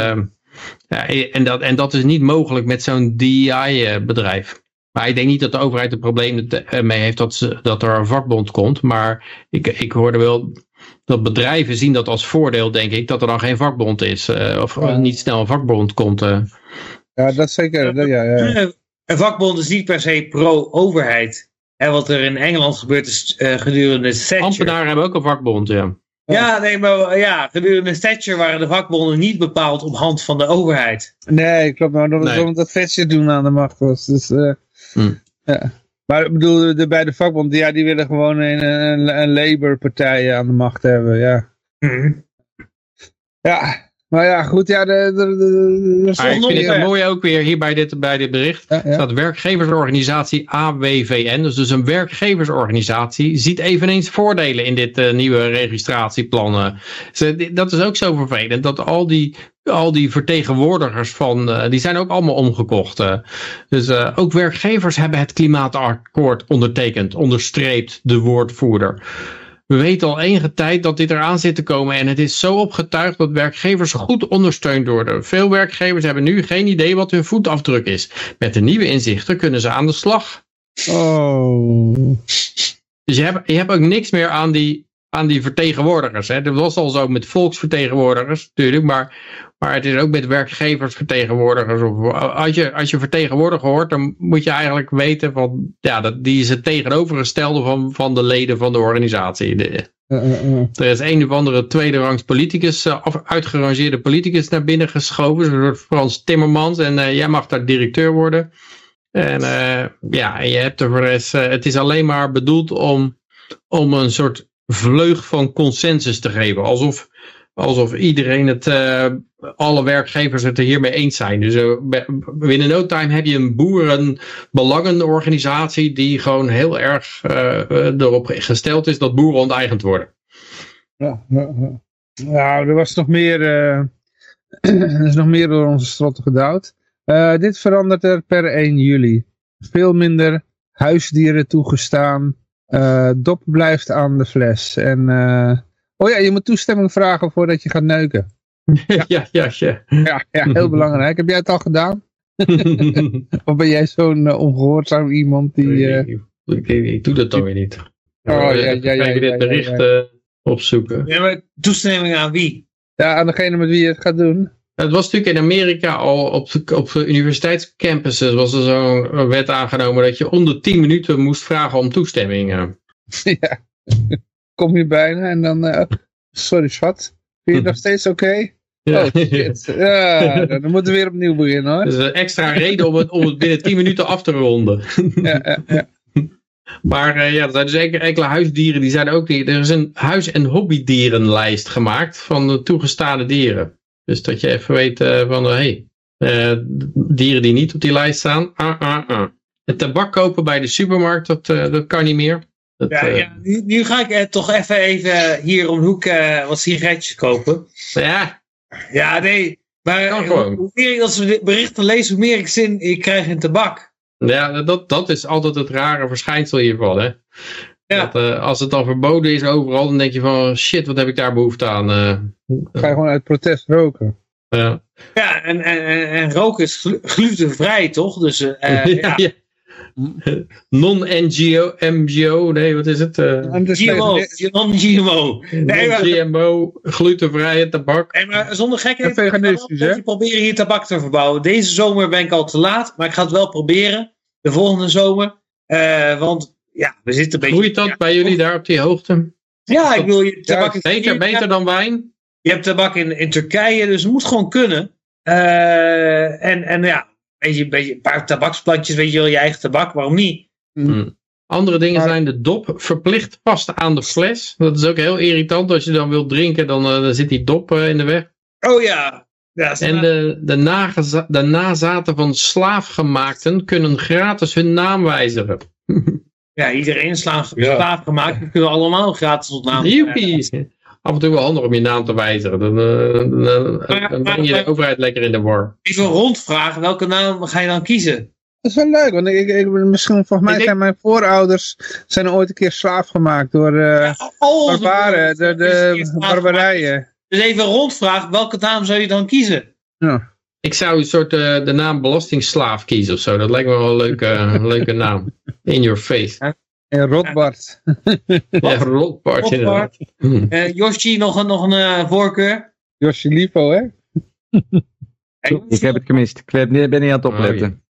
ja, en, dat, en dat is niet mogelijk met zo'n DEI-bedrijf. Maar ik denk niet dat de overheid een probleem mee heeft dat, ze, dat er een vakbond komt. Maar ik, ik hoorde wel dat bedrijven zien dat als voordeel, denk ik, dat er dan geen vakbond is. eh, of Ja. niet snel een vakbond komt. eh. ja, dat zeker. ja, ja. Een vakbond is niet per se pro-overheid. En wat er in Engeland gebeurt is eh, gedurende Thatcher. Ambtenaren hebben ook een vakbond, ja. Ja, nee, maar eh, ja, gedurende Thatcher waren de vakbonden niet bepaald op hand van de overheid. Nee, klopt. Maar dat Nee. omdat dat Vetje doen aan de macht was. Dus, eh, Hm. ja. Maar ik bedoel, de, bij de vakbond, ja, die willen gewoon een, een, een Labour-partij aan de macht hebben. Ja, Mhm. ja. maar ja, goed. Ja, de, de, de, ik vind het mooi ook weer hier bij dit, bij dit bericht. ja, ja. staat werkgeversorganisatie AWVN, dus, dus een werkgeversorganisatie, ziet eveneens voordelen in dit eh, nieuwe registratieplan. Ze- di- dat is ook zo vervelend, dat al die, al die vertegenwoordigers van, eh, die zijn ook allemaal omgekocht. eh. Dus eh, ook werkgevers hebben het klimaatakkoord ondertekend, onderstreept de woordvoerder. We weten al enige tijd dat dit eraan zit te komen en het is zo opgetuigd dat werkgevers goed ondersteund worden. Veel werkgevers hebben nu geen idee wat hun voetafdruk is. Met de nieuwe inzichten kunnen ze aan de slag. Oh. Dus je hebt, je hebt ook niks meer aan die, aan die vertegenwoordigers. Hè. Dat was al zo met volksvertegenwoordigers natuurlijk, maar, maar het is ook met werkgeversvertegenwoordigers. Of, als, je, als je vertegenwoordiger hoort, dan moet je eigenlijk weten van, ja, dat, die is het tegenovergestelde van, van de leden van de organisatie. De, Eh, eh, eh. er is een of andere tweede rangs politicus, eh, of uitgerangeerde politicus naar binnen geschoven. Een soort Frans Timmermans. En eh, jij mag daar directeur worden. En eh, ja, en je hebt er voor eh, het is alleen maar bedoeld om, om een soort vleug van consensus te geven. Alsof, alsof iedereen het, eh, alle werkgevers het er hiermee eens zijn. Dus eh, binnen no time heb je een boerenbelangenorganisatie die gewoon heel erg eh, erop gesteld is dat boeren onteigend worden. Ja, ja, ja. Nou, er was nog meer, *clears throat* er is nog meer door onze strotten gedouwd. Dit verandert er per 1 juli. Veel minder huisdieren toegestaan. Dop blijft aan de fles. En, oh ja, je moet toestemming vragen voordat je gaat neuken. *laughs* ja, ja, ja. ja. Ja, ja heel belangrijk. Heb jij het al gedaan? *laughs* Of ben jij zo'n eh, ongehoorzaam iemand die... eh, ik, ik, ik doe dat dan weer niet. Oh, ja, ja, ja, ja, kijken, ja, dit bericht ja, eh, opzoeken. Ja, maar toestemming aan wie? ja, aan degene met wie je het gaat doen. Het was natuurlijk in Amerika al op, de- op de universiteitscampuses was er zo'n wet aangenomen dat je onder 10 minuten moest vragen om toestemming. eh. *laughs* ja. Kom je bijna en dan... eh, sorry, schat. Vind je het *laughs* nog steeds oké? Ja. Oh, shit. Ja, *laughs* dan moeten we weer opnieuw beginnen hoor. Dus een extra reden om het, om het binnen 10 minuten af te ronden. *laughs* Ja, ja, ja. Maar eh, ja, er zijn dus enkele, enkele huisdieren die zijn ook niet. Er is een huis- en hobbydierenlijst gemaakt van de toegestane dieren. Dus dat je even weet eh, van, hé, hey, dieren die niet op die lijst staan, ah, ah, ah. Het tabak kopen bij de supermarkt, dat, dat kan niet meer. Dat, Ja, eh, ja, nu, nu ga ik eh, toch even, even hier om de hoek eh, wat sigaretjes kopen. ja, Ja, nee. Maar Kan hoe, gewoon. hoe meer ik als we berichten lezen, hoe meer ik zin ik krijg in tabak. ja dat, dat is altijd het rare verschijnsel hiervan. Hè? Ja. Dat, eh, als het dan verboden is overal, dan denk je van, shit, wat heb ik daar behoefte aan? eh. Ga je gewoon uit protest roken. Ja. Ja, en, en, en, en roken is glu- glutenvrij, toch? Dus *laughs* ja, ja. Ja. Non-NGO, MGO, nee, wat is het? eh, GMO, nee, non-GMO. Nee, Non-GMO, glutenvrije tabak. Nee, maar zonder gekheid. Veganistisch, proberen hier tabak te verbouwen. Deze zomer ben ik al te laat, maar ik ga het wel proberen. De volgende zomer. Eh, want ja, we zitten een beetje. Groeit dat ja, bij jullie daar op die hoogte? Ja, ik wil je tabak in Beter, beter dan wijn? Je hebt tabak in, in Turkije, dus het moet gewoon kunnen. Eh, en, en ja, weet je, een, beetje, een paar tabaksplantjes, weet je wel, je eigen tabak, waarom niet? Andere dingen Maar- zijn de dop verplicht vast aan de fles. Dat is ook heel irritant. Als je dan wilt drinken, dan, eh, dan zit die dop eh, in de weg. Oh ja. ja is- En de, de, nageza- de nazaten van slaafgemaakten kunnen gratis hun naam wijzigen. *laughs* ja, iedereen is slaaf, Ja. slaaf gemaakt. We kunnen allemaal gratis op naam. Joepie! Af en toe wel handig om je naam te wijzigen. Dan, eh, dan, dan- dan breng je de overheid lekker in de war. Even rondvragen, welke naam ga je dan kiezen? Dat is wel leuk, want ik, ik, misschien, volgens mij Ik denk- zijn mijn voorouders zijn ooit een keer slaaf gemaakt door eh onze barbaren, de, barbarijen. Dus even rondvragen, welke naam zou je dan kiezen? Ja. Ik zou een soort eh, de naam belastingslaaf kiezen of zo. Dat lijkt me wel een leuke, *laughs* een leuke naam. In your face. En Rotbart. *laughs* Ja, Rotbart inderdaad. *laughs* Eh Yoshi, nog een, nog een eh, voorkeur? Josje Lipo, hè? *laughs* Ik heb het gemist. Ik ben niet aan het opletten.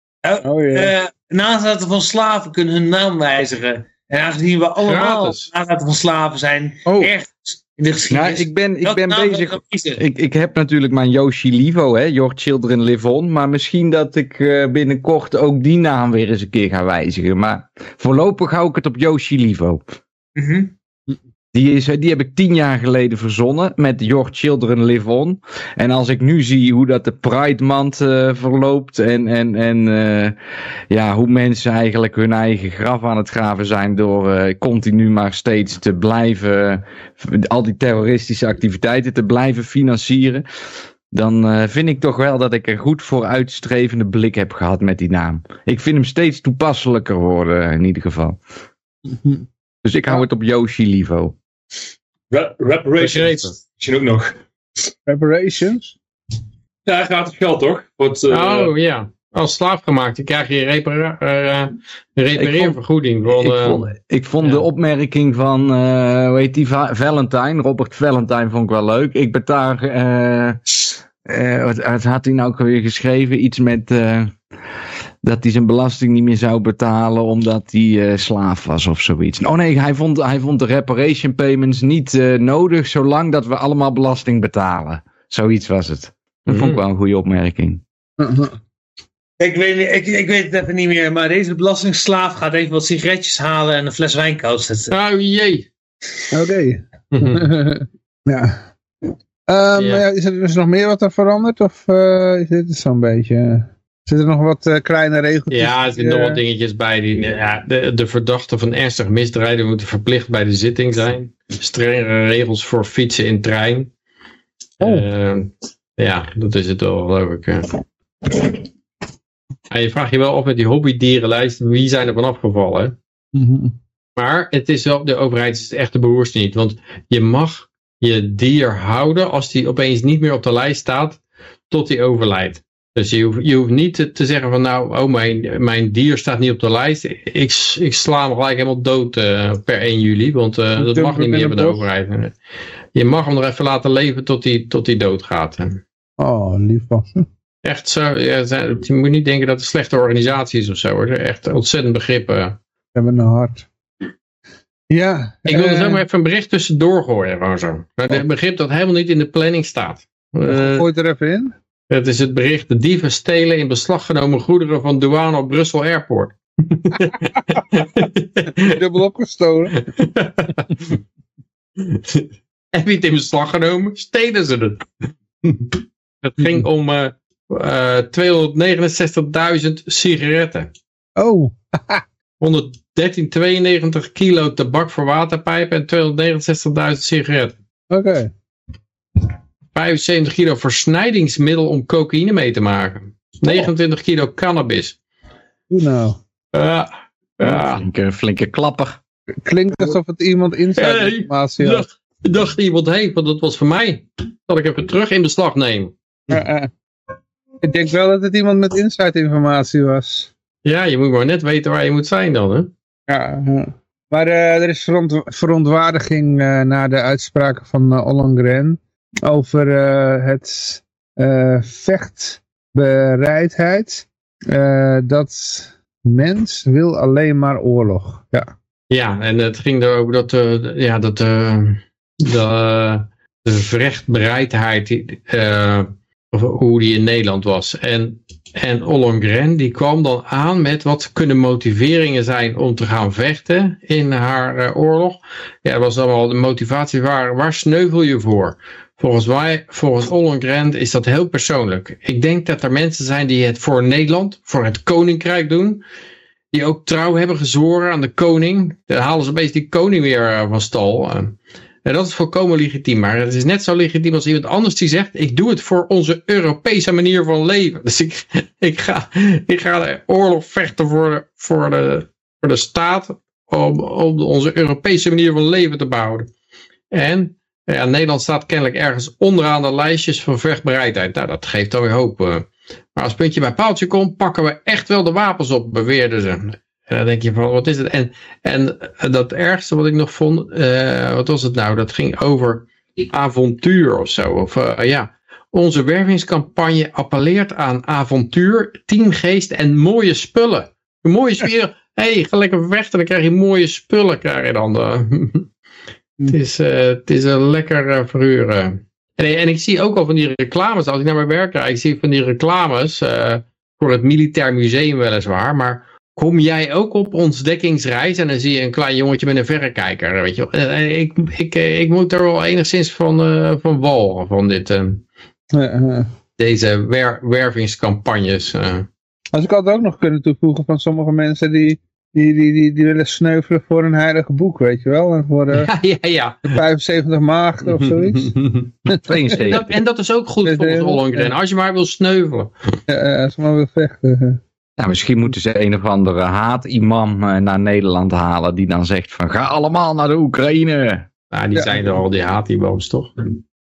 Oh ja. Eh, nazaten van slaven kunnen hun naam wijzigen. En aangezien we allemaal Gratis. nazaten van slaven zijn, Oh. ergens in de geschiedenis. ik ben, ik ben bezig. Ik, ik heb natuurlijk mijn Yoshi Livo, hè, Your Children Live On. Maar misschien dat ik eh, binnenkort ook die naam weer eens een keer ga wijzigen. Maar voorlopig hou ik het op Yoshi Livo. Mhm. Die, is, die heb ik tien jaar geleden verzonnen met Your Children Live On. En als ik nu zie hoe dat de Pride Month eh, verloopt en, en, en eh, ja, hoe mensen eigenlijk hun eigen graf aan het graven zijn door eh, continu maar steeds te blijven, al die terroristische activiteiten te blijven financieren. Dan eh, vind ik toch wel dat ik een goed vooruitstrevende blik heb gehad met die naam. Ik vind hem steeds toepasselijker worden in ieder geval. Dus ik hou het op Yoshi Livo. Ra- reparations. Misschien ook nog. Reparations. Ja, gratis geld toch? Wat, eh, Oh ja, als slaaf gemaakt, dan krijg je repara eh, een repareervergoeding. Ik eh, vond, ik vond ja. de opmerking van, eh hoe heet die, Va- Valentine, Robert Valentine vond ik wel leuk. Ik betaal, eh, eh, wat, wat had hij nou ook weer geschreven? Iets met, eh, dat hij zijn belasting niet meer zou betalen omdat hij eh, slaaf was of zoiets. Oh nee, hij vond, hij vond de reparation payments niet eh, nodig zolang dat we allemaal belasting betalen. Zoiets was het. Dat vond ik Mhm. wel een goede opmerking. Ik, weet, niet- ik, ik weet het even niet meer, maar deze belastingsslaaf gaat even wat sigaretjes halen en een fles wijn koud zetten. Oh jee. Oké. *laughs* ja. Ehm, Ja. is er dus nog meer wat er verandert? Of eh, is dit zo'n beetje... Zitten er nog wat eh, kleine regeltjes? Ja, er zitten nog eh, wat dingetjes bij. Die, ja, de, de verdachten van ernstig misdrijven moeten verplicht bij de zitting zijn. Strengere regels voor fietsen in trein. Oh. Eh, ja, dat is het wel, geloof ik. eh. Ja, je vraagt je wel af met die hobbydierenlijst, wie zijn er van afgevallen? hè? Mhm. Maar het is wel, de overheid is echt de behoerste niet. Want je mag je dier houden als die opeens niet meer op de lijst staat tot die overlijdt. Dus je hoeft, je hoeft niet te, te zeggen van nou, oh mijn, mijn dier staat niet op de lijst. Ik, ik sla hem gelijk helemaal dood eh, per 1 juli, want eh, dat mag niet meer bij de overheid. Je mag hem nog even laten leven tot hij tot die doodgaat. Oh, lief van. Echt zo, ja, zijn- je moet niet denken dat het een slechte organisatie is of zo. Hoor. Echt ontzettend begrip. eh. We hebben een hart. Ja. Ik wilde eh, zo maar even een bericht tussendoor gooien. Gewoon zo. Maar een begrip dat helemaal niet in de planning staat. Gooi het er even in. Het is het bericht. De dieven stelen in beslag genomen goederen van douane op Brussel Airport. *laughs* Dubbel opgestolen. *laughs* Je het in beslag genomen? Stelen ze het. *laughs* Het ging om eh, eh, 269.000 sigaretten. Oh. 113,92 kilo tabak voor waterpijpen en 269.000 sigaretten. Oké. 75 kilo versnijdingsmiddel om cocaïne mee te maken. 29 kilo cannabis. Doe nou. Ja, ja. Flinke, flinke klapper. Klinkt alsof het iemand inside Hey, informatie had. dacht, dacht iemand, hé, hey, want dat was voor mij. Dat ik even terug in beslag neem. Eh, eh. Ik denk wel dat het iemand met inside informatie was. Ja, je moet maar net weten waar je moet zijn dan, hè? Ja. Maar eh, er is veront verontwaardiging eh, na de uitspraken van uh, Ollongren over eh, het eh, vechtbereidheid. Eh, dat mens wil alleen maar oorlog. Ja. Ja, en het ging erover dat, eh, de- ja, dat de, de vechtbereidheid, hoe die in Nederland was. En, en Ollongren die kwam dan aan met wat kunnen motiveringen zijn om te gaan vechten in haar oorlog. Ja, dat was allemaal de motivatie, waar, waar sneuvel je voor? Volgens mij, volgens Ollongren is dat heel persoonlijk. Ik denk dat er mensen zijn die het voor Nederland, voor het koninkrijk doen die ook trouw hebben gezworen aan de koning. Dan halen ze opeens die koning weer eh, van stal. En dat is volkomen legitiem. Maar het is net zo legitiem als iemand anders die zegt... ik doe het voor onze Europese manier van leven. *laughs* Dus ik, ik, ga, ik ga de oorlog vechten voor, de- voor, de, voor de staat... Om, om onze Europese manier van leven te behouden. En ja, Nederland staat kennelijk ergens onderaan de lijstjes van vechtbereidheid. Nou, dat geeft dan weer hoop. eh. Maar als puntje bij paaltje komt, pakken we echt wel de wapens op, beweerden ze. En dan denk je van, wat is het? En, en dat ergste wat ik nog vond, eh, wat was het nou? Dat ging over avontuur of zo. Of eh, ja, onze wervingscampagne appelleert aan avontuur, teamgeest en mooie spullen. Mooie spullen. Hé, *laughs* hey, ga lekker weg en dan krijg je mooie spullen. Krijg je dan. *laughs* het, is, eh, het is een lekker eh, verhuur. eh. En, en ik zie ook al van die reclames, als ik naar mijn werk kijk, ik zie van die reclames voor het Militair Museum weliswaar, maar kom jij ook op ontdekkingsreis en dan zie je een klein jongetje met een verrekijker, weet je. En- en ik, ik, ik moet er wel enigszins van, eh, van walgen, van dit, deze wer, wervingscampagnes. Als ik had ook nog kunnen toevoegen van sommige mensen die, die, die, die, die willen sneuvelen voor een heilige boek, weet je wel. En voor de *laughs* Ja, ja, ja. 75 maagden of zoiets. *laughs* 72. Dat, en dat is ook goed volgens Ollongren, als je maar wil sneuvelen. Eh, als je maar wil vechten. Nou, misschien moeten ze een of andere haat-imam eh, naar Nederland halen. Die dan zegt van ga allemaal naar de Oekraïne. Nou, die Ja. zijn er al, die haat die boos toch?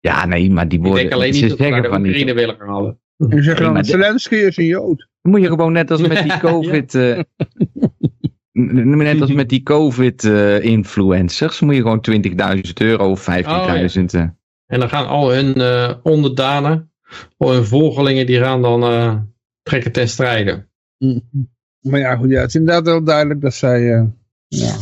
Ja, nee, maar die Ik worden... denk alleen ze niet dat we naar de van niet. Oekraïne willen gaan halen. En zeggen dan, Zelensky is een jood. Dan moet je gewoon net als met die *laughs* COVID... eh, n- net als met die *laughs* COVID-influencers. moet je gewoon 20.000 euro of 15.000... eh, En dan gaan al hun eh, onderdanen, al hun volgelingen, die gaan dan eh, trekken ten strijde. Maar ja, goed, ja, het is inderdaad wel duidelijk dat zij... eh, ja,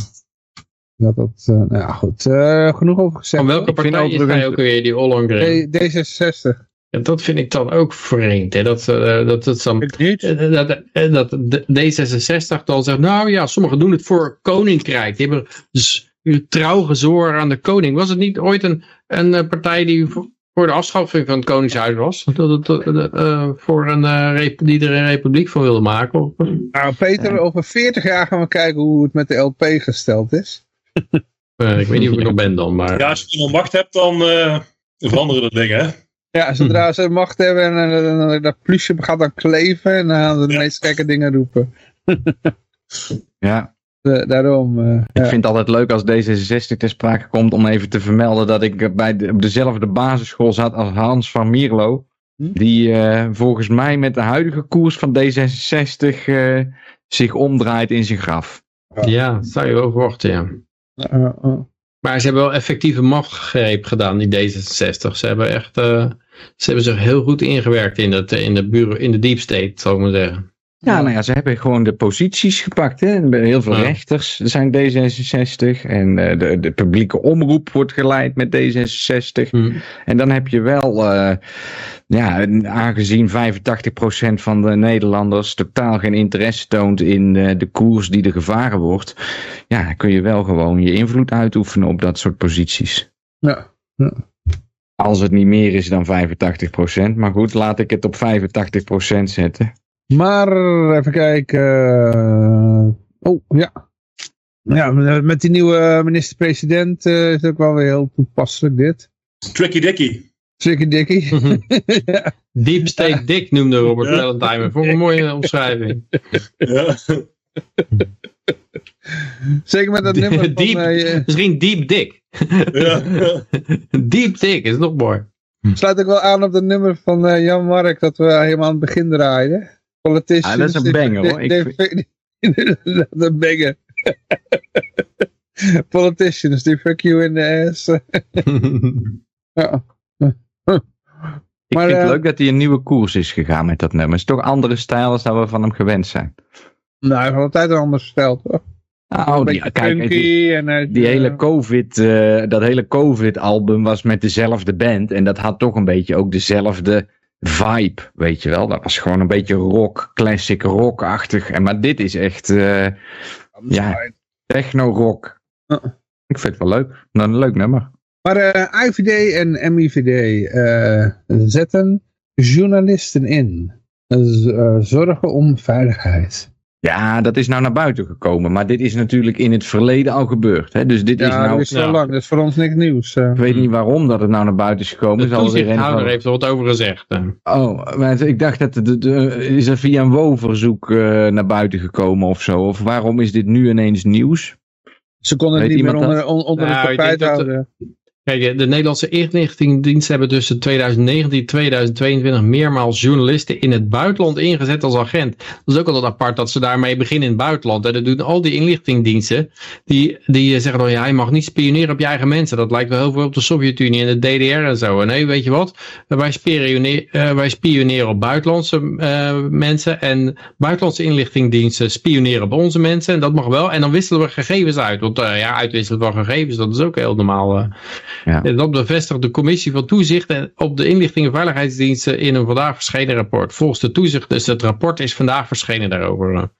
dat dat... eh, nou ja, goed. eh, genoeg over gezegd. Van welke partij is ook weer, die Ollongren? D- D66. Ja, dat vind ik dan ook vreemd. Hè? Dat, eh, dat, dat, dan, eh, dat, eh, dat de- D66 dan zegt, nou ja, sommigen doen het voor koninkrijk. Die hebben dus trouw gezworen aan de koning. Was het niet ooit een, een eh, partij die voor de afschaffing van het koningshuis was? Dat, het, eh, eh, voor een, eh, die er een republiek van wilde maken? Nou, Peter, over 40 jaar gaan we kijken hoe het met de LP gesteld is. eh, ik weet niet of ik nog ben dan, maar... Ja, als je eenmaal macht hebt, dan eh, veranderen de dingen. Hè? Ja, zodra ze macht hebben en eh, eh, dat plusje gaat dan kleven en dan gaan ze de Ja. meest gekke dingen roepen. *laughs* Ja, Eh, daarom. eh, ik ja. vind het altijd leuk als D66 ter sprake komt om even te vermelden dat ik bij de, op dezelfde basisschool zat als Hans van Mierlo. Hm? Die eh, volgens mij met de huidige koers van D66 eh, zich omdraait in zijn graf. Ja, dat zou je wel verwachten, ja. Eh, eh. Maar ze hebben wel effectieve machtsgreep gedaan, die D66. Ze hebben echt, eh, ze hebben zich heel goed ingewerkt in, dat, in, de, bureau, in de deep state, zal ik maar zeggen. Ja, nou ja, ze hebben gewoon de posities gepakt. Hè. Heel veel Ja. rechters zijn D66 en eh, de, de publieke omroep wordt geleid met D66. Hm. En dan heb je wel, eh, ja, aangezien 85% van de Nederlanders totaal geen interesse toont in eh, de koers die er gevaren wordt, ja, kun je wel gewoon je invloed uitoefenen op dat soort posities. Ja. Als het niet meer is dan 85%. Maar goed, laat ik het op 85% zetten. Maar even kijken. eh, oh, ja. Ja, met die nieuwe minister-president eh, is het ook wel weer heel toepasselijk dit. Tricky Dicky. Tricky Dickie. *laughs* ja. Deep State Dick noemde Robert Ja. Valentine. Vond ik een mooie omschrijving. Ja. Zeker met dat nummer van... Diep. eh, Misschien Deep Dick. Ja. *laughs* Deep Dick is nog mooi. sluit ook wel aan op dat nummer van eh, Jan Mark dat we helemaal aan het begin draaiden. Politicians. Ah, dat is een banger, hoor. Ik *laughs* een banger. *laughs* Politicians, die fuck you in the ass. *laughs* ja. Ik Maar, vind het eh, leuk dat hij een nieuwe koers is gegaan met dat nummer. Het is toch andere stijl als dat we van hem gewend zijn. Nou, hij heeft altijd een ander stijl, toch? Nou, een die, kijk, die, en... die eh, hele COVID, eh, dat hele COVID-album was met dezelfde band. En dat had toch een beetje ook dezelfde vibe, weet je wel. Dat was gewoon een beetje rock, classic rock-achtig. En, maar dit is echt eh, ja. techno-rock. Uh. Ik vind het wel leuk. Nou, een leuk nummer. Maar eh, IVD en MIVD eh, zetten journalisten in. Eh, zorgen om veiligheid. Ja, dat is nou naar buiten gekomen. Maar dit is natuurlijk in het verleden al gebeurd. Hè? Dus dit is Ja, nou... dat is zo ja. lang. Dat is voor ons niks nieuws. eh. Ik weet niet waarom dat het nou naar buiten is gekomen. De is toezichthouder van- heeft er wat over gezegd. eh. Oh, maar ik dacht dat het de, de- is er via een WO-verzoek eh, naar buiten gekomen of zo. Of waarom is dit nu ineens nieuws? Ze konden het niet meer onder, on- onder Nou, het ik tapijt denk dat houden. Kijk, de Nederlandse inlichtingendiensten hebben tussen 2019 en 2022 meermaals journalisten in het buitenland ingezet als agent. Dat is ook altijd apart dat ze daarmee beginnen in het buitenland. En dat doen al die inlichtingendiensten. Die, die zeggen dan, ja, je mag niet spioneren op je eigen mensen. Dat lijkt wel heel veel op de Sovjet-Unie en de DDR en zo. Nee, weet je wat? Wij spioneren, eh, wij spioneren op buitenlandse eh, mensen. En buitenlandse inlichtingendiensten spioneren op onze mensen. En dat mag wel. En dan wisselen we gegevens uit. Want eh, ja, uitwisselen van gegevens, dat is ook heel normaal. Eh. Ja. En dat bevestigt de commissie van toezicht en op de inlichting en veiligheidsdiensten in een vandaag verschenen rapport. Volgens de toezicht, dus het rapport is vandaag verschenen daarover.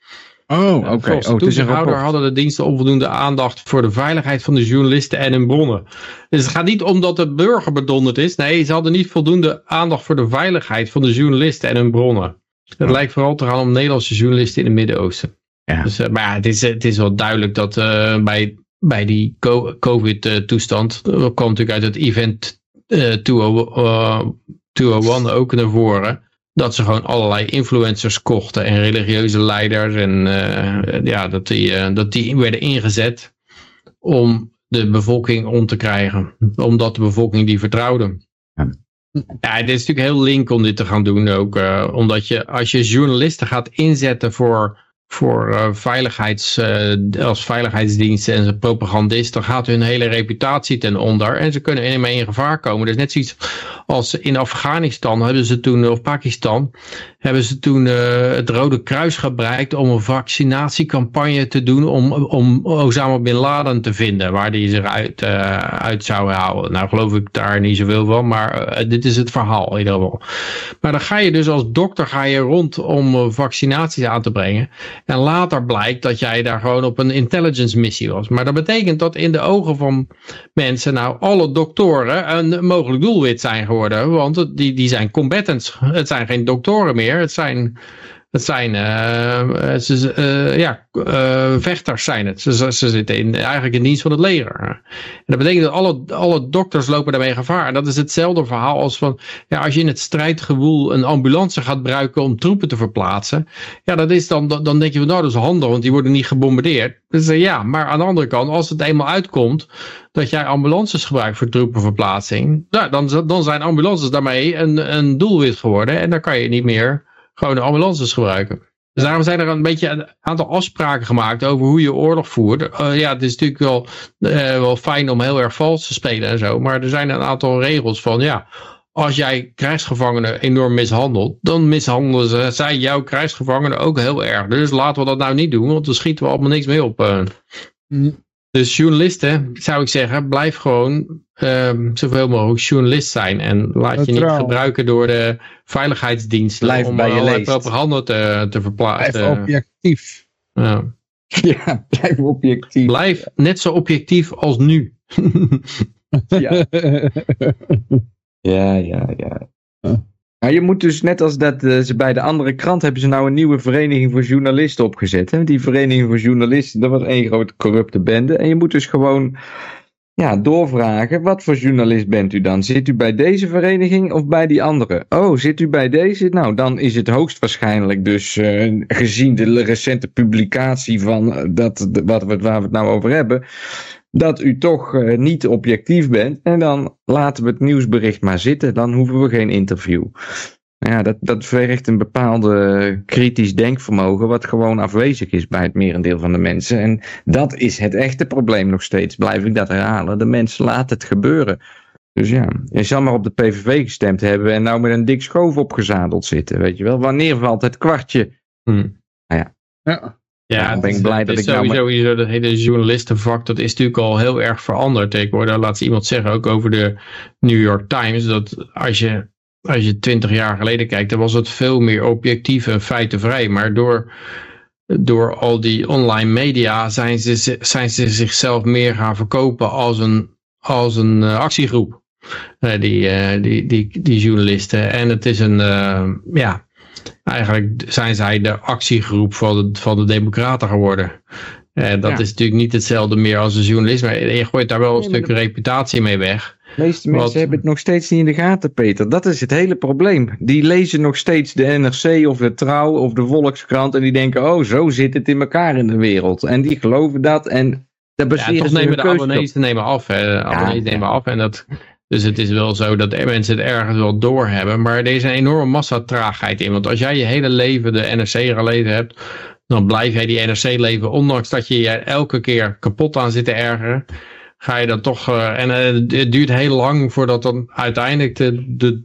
Oh, oké. Volgens de Oh, toezichthouder hadden de diensten onvoldoende aandacht voor de veiligheid van de journalisten en hun bronnen. Dus het gaat niet om dat de burger bedonderd is. Nee, ze hadden niet voldoende aandacht voor de veiligheid van de journalisten en hun bronnen. Het lijkt vooral te gaan om Nederlandse journalisten in het Midden-Oosten. Ja. Dus, eh, maar ja, het is, het is wel duidelijk dat eh, bij, bij die co- COVID-toestand, dat kwam natuurlijk uit het event eh 20, eh, 201 ook naar voren, dat ze gewoon allerlei influencers kochten en religieuze leiders en eh, ja, dat die, eh, dat die werden ingezet om de bevolking om te krijgen, omdat de bevolking die vertrouwde. Ja. Ja, het is natuurlijk heel link om dit te gaan doen ook. eh, omdat je, als je journalisten gaat inzetten voor, voor eh, veiligheids, eh, als veiligheidsdiensten en propagandisten, gaat hun hele reputatie ten onder. En ze kunnen ermee in gevaar komen. Dus net zoiets als in Afghanistan hebben ze toen, of Pakistan, hebben ze toen eh, het Rode Kruis gebruikt om een vaccinatiecampagne te doen om, om Osama Bin Laden te vinden, waar die zich uit, uit zou houden. Nou geloof ik daar niet zoveel van, maar dit is het verhaal in ieder geval. Maar dan ga je dus als dokter ga je rond om vaccinaties aan te brengen. En later blijkt dat jij daar gewoon op een intelligence missie was. Maar dat betekent dat in de ogen van mensen nou alle doktoren een mogelijk doelwit zijn geworden. Want die, die zijn combatants. Het zijn geen doktoren meer. Het zijn Het zijn eh, ze, eh, ja, eh, vechters zijn het. Ze, zitten in, eigenlijk in dienst van het leger. En dat betekent dat alle, alle dokters lopen daarmee gevaar. En dat is hetzelfde verhaal als van, ja, als je in het strijdgewoel een ambulance gaat gebruiken om troepen te verplaatsen. Ja, dat is dan, dan denk je van, nou, dat is handig, want die worden niet gebombardeerd. Dus eh, ja, maar aan de andere kant, als het eenmaal uitkomt dat jij ambulances gebruikt voor troepenverplaatsing, nou, dan, dan zijn ambulances daarmee een, een doelwit geworden. En dan kan je niet meer gewoon de ambulances gebruiken. Dus daarom zijn er een beetje een aantal afspraken gemaakt over hoe je oorlog voert. Eh, ja, het is natuurlijk wel, eh, wel fijn om heel erg vals te spelen en zo. Maar er zijn een aantal regels van, ja, als jij krijgsgevangenen enorm mishandelt, dan mishandelen ze, zij jouw krijgsgevangenen ook heel erg. Dus laten we dat nou niet doen, want dan schieten we allemaal niks mee op. eh. Mm. Dus journalisten, zou ik zeggen, blijf gewoon ehm, zoveel mogelijk journalist zijn. En laat je niet gebruiken door de veiligheidsdiensten Blijf om bij je allerlei leest. propaganda te, te verplaatsen. Blijf objectief. Ja. *laughs* Ja, blijf objectief. Blijf net zo objectief als nu. *laughs* Ja, ja, ja. ja. Huh. Maar je moet dus net als dat eh, ze bij de andere krant hebben ze nou een nieuwe vereniging voor journalisten opgezet. Hè? Die vereniging voor journalisten, dat was één grote corrupte bende. En je moet dus gewoon ja, doorvragen, wat voor journalist bent u dan? Zit u bij deze vereniging of bij die andere? Oh, zit u bij deze? Nou, dan is het hoogstwaarschijnlijk dus eh, gezien de recente publicatie van eh, dat, wat, we- waar we het nou over hebben, dat u toch eh, niet objectief bent. En dan laten we het nieuwsbericht maar zitten. Dan hoeven we geen interview. Ja, dat, dat vergt een bepaalde kritisch denkvermogen, wat gewoon afwezig is bij het merendeel van de mensen. En dat is het echte probleem nog steeds, blijf ik dat herhalen. De mensen laten het gebeuren. Dus ja, je zal maar op de PVV gestemd hebben en nou met een dik schoof opgezadeld zitten, weet je wel. Wanneer valt het kwartje? Hm. ja. Ja, ben ik het- blij dat ik nou met- sowieso dat hele journalistenvak, dat is natuurlijk al heel erg veranderd tegenwoordig. Laat ze iemand zeggen, ook over de New York Times, dat als je, als je twintig jaar geleden kijkt, dan was het veel meer objectief en feitenvrij. Maar door, door al die online media zijn ze, zijn ze zichzelf meer gaan verkopen als een, als een eh, actiegroep. Eh, die, eh, die, die, die journalisten. En het is een, ja, Eigenlijk zijn zij de actiegroep van de, van de Democraten geworden. Eh, dat Ja. is natuurlijk niet hetzelfde meer als een journalist, maar je gooit daar wel een Nee, stuk reputatie mee weg. De meeste mensen Wat- hebben het nog steeds niet in de gaten, Peter. Dat is het hele probleem. Die lezen nog steeds de NRC of de Trouw of de Volkskrant en die denken, oh, zo zit het in elkaar in de wereld. En die geloven dat en daar Ja, baseren toch ze hun nemen de op. abonnees nemen af. Hè. De abonnees ja. nemen af. En dat, dus het is wel zo dat mensen het ergens wel doorhebben. Maar er is een enorme massa traagheid in. Want als jij je hele leven de NRC gelezen hebt, dan blijf jij die NRC leven. Ondanks dat je je elke keer kapot aan zit te ergeren. Ga je dan toch. eh, en eh, het duurt heel lang voordat dan uiteindelijk de, de,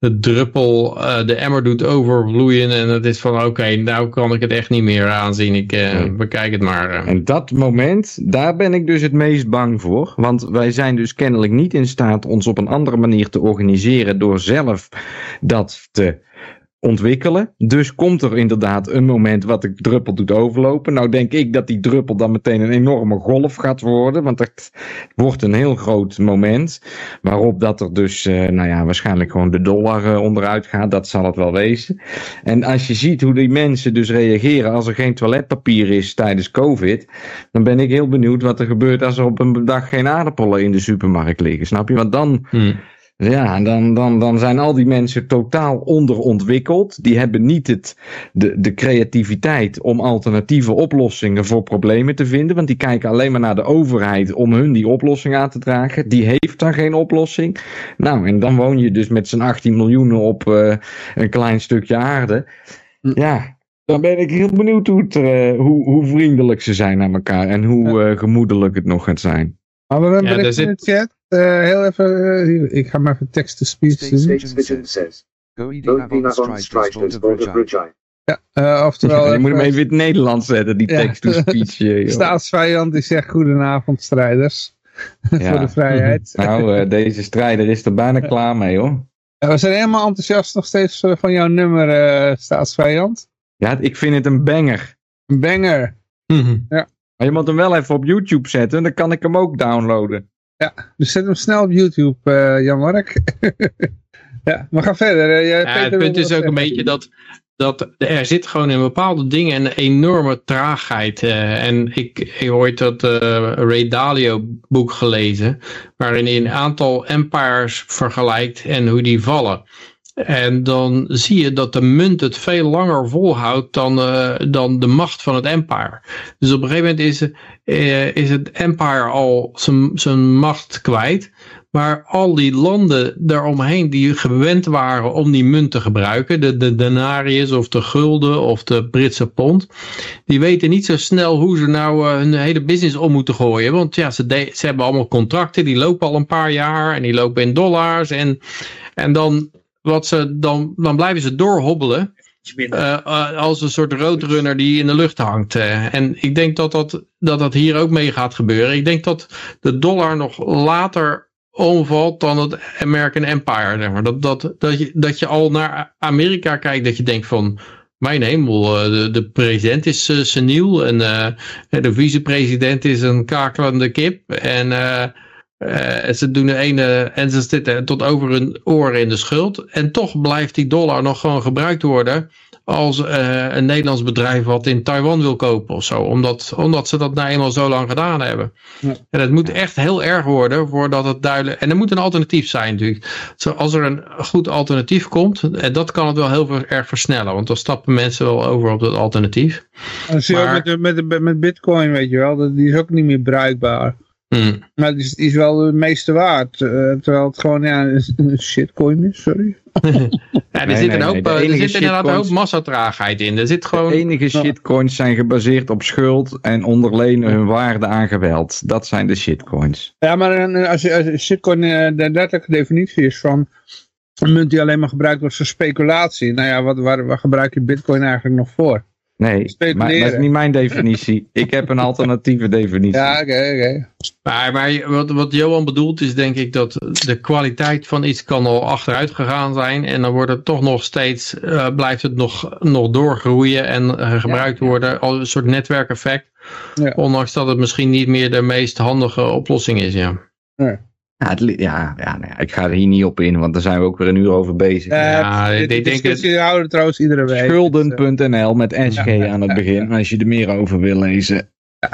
de druppel eh, de emmer doet overvloeien. En het is van oké, nou kan ik het echt niet meer aanzien. Ik eh, Nee. bekijk het maar. eh. En dat moment, daar ben ik dus het meest bang voor. Want wij zijn dus kennelijk niet in staat ons op een andere manier te organiseren door zelf dat te ontwikkelen. Dus komt er inderdaad een moment wat de druppel doet overlopen. Nou denk ik dat die druppel dan meteen een enorme golf gaat worden. Want het wordt een heel groot moment. Waarop dat er dus, eh, nou ja, waarschijnlijk gewoon de dollar eh, onderuit gaat. Dat zal het wel wezen. En als je ziet hoe die mensen dus reageren als er geen toiletpapier is tijdens COVID. Dan ben ik heel benieuwd wat er gebeurt als er op een dag geen aardappelen in de supermarkt liggen. Snap je? Want dan, Hm. Ja, en dan, dan, dan zijn al die mensen totaal onderontwikkeld. Die hebben niet het, de, de creativiteit om alternatieve oplossingen voor problemen te vinden. Want die kijken alleen maar naar de overheid om hun die oplossing aan te dragen. Die heeft dan geen oplossing. Nou, en dan woon je dus met z'n 18 miljoen op eh, een klein stukje aarde. Ja, dan ben ik heel benieuwd hoe, het, eh, hoe, hoe vriendelijk ze zijn naar elkaar. En hoe eh, gemoedelijk het nog gaat zijn. Maar we hebben Ja, daar in de chat. Eh, heel even, eh, ik ga maar even text-to-speech doen. Go Ja, eh, oftewel, *laughs* je moet hem even- in het Nederlands zetten, die *laughs* Ja. text-to-speech. eh, joh. staatsvijand die zegt goedenavond strijders. *laughs* Ja. voor de vrijheid. Nou, eh, deze strijder is er bijna klaar mee hoor. We zijn helemaal enthousiast nog steeds van jouw nummer, staatsvijand. Ja, ik vind het een banger. Een banger. Maar je moet hem wel even op YouTube zetten, dan kan ik hem ook downloaden. Dus zet hem snel op YouTube, eh Jan-Mark. *laughs* ja, we gaan verder. Jij, Ja, het punt is ook een beetje dat, dat er zit gewoon in bepaalde dingen een enorme traagheid. eh, en ik, ik heb ooit dat eh, Ray Dalio boek gelezen, waarin hij een aantal empires vergelijkt en hoe die vallen. En dan zie je dat de munt het veel langer volhoudt dan, eh, dan de macht van het empire. Dus op een gegeven moment is, eh, is het empire al zijn- macht kwijt. Maar al die landen daaromheen die gewend waren om die munt te gebruiken, de, de denarius of de gulden of de Britse pond, die weten niet zo snel hoe ze nou eh, hun hele business om moeten gooien. Want ja, ze, ze hebben allemaal contracten, die lopen al een paar jaar en die lopen in dollars. En, en dan, wat ze, dan, dan blijven ze doorhobbelen. eh, eh, als een soort roadrunner die in de lucht hangt. eh. en ik denk dat dat, dat dat hier ook mee gaat gebeuren. Ik denk dat de dollar nog later omvalt dan het American Empire. Dat, dat, dat, je, dat je al naar Amerika kijkt, dat je denkt van... Mijn hemel, de, de president is seniel en eh, de vicepresident is een kakelende kip. En eh, eh, ze doen de ene en ze zitten tot over hun oren in de schuld. En toch blijft die dollar nog gewoon gebruikt worden als eh, een Nederlands bedrijf wat in Taiwan wil kopen of zo. Omdat, omdat ze dat nou eenmaal zo lang gedaan hebben. Ja. En het moet echt heel erg worden voordat het duidelijk... En er moet een alternatief zijn natuurlijk. Zo, als er een goed alternatief komt, en dat kan het wel heel veel- erg versnellen. Want dan stappen mensen wel over op dat alternatief. Dat zie je ook met, de- met, de- met bitcoin, weet je wel. Dat, die is ook niet meer bruikbaar. Hmm. Maar die is, is wel het meeste waard. eh, terwijl het gewoon ja, een, shitcoin is, sorry. *laughs* Ja, er Nee, zit, nee, een hoop, nee, de eh, er zit inderdaad een hoop massatraagheid in. Er zit gewoon... De enige shitcoins zijn gebaseerd op schuld en onderlenen hun waarde aan geweld. Dat zijn de shitcoins. Ja, maar als, je, als shitcoin eh, de letterlijke definitie is van een munt die alleen maar gebruikt wordt voor speculatie. Nou ja, wat, waar, waar gebruik je bitcoin eigenlijk nog voor? Nee, maar, Speculeren. dat is niet mijn definitie. *laughs* Ik heb een alternatieve definitie. Ja, oké, oké. Maar, maar wat, wat Johan bedoelt is denk ik dat de kwaliteit van iets kan al achteruit gegaan zijn. En dan wordt het toch nog steeds, eh, blijft het nog, nog doorgroeien en eh, gebruikt worden als een soort netwerkeffect. Ja. Ondanks dat het misschien niet meer de meest handige oplossing is. Ja. Ja, het ja, ja, nou ja, ik ga er hier niet op in, want daar zijn we ook weer een uur over bezig. Ja, Eh, ik denk dit houden we trouwens iedere week. Schulden.nl met SG Ja, ja, aan het ja, begin, als je er meer over wil lezen.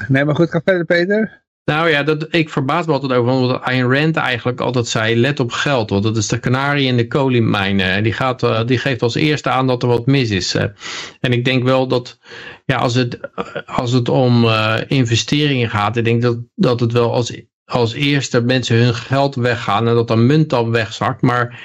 Nee, maar goed, ga verder Peter. Nou ja, dat, ik verbaas me altijd over, want Ayn Rand eigenlijk altijd zei, let op geld, want dat is de kanarie in de oliemijnen. En die, gaat, eh, die geeft als eerste aan dat er wat mis is. En ik denk wel dat, ja, als het, eh, als het om eh, investeringen gaat, ik denk dat, dat het wel als, als eerste mensen hun geld weggaan en dat de munt dan wegzakt. Maar,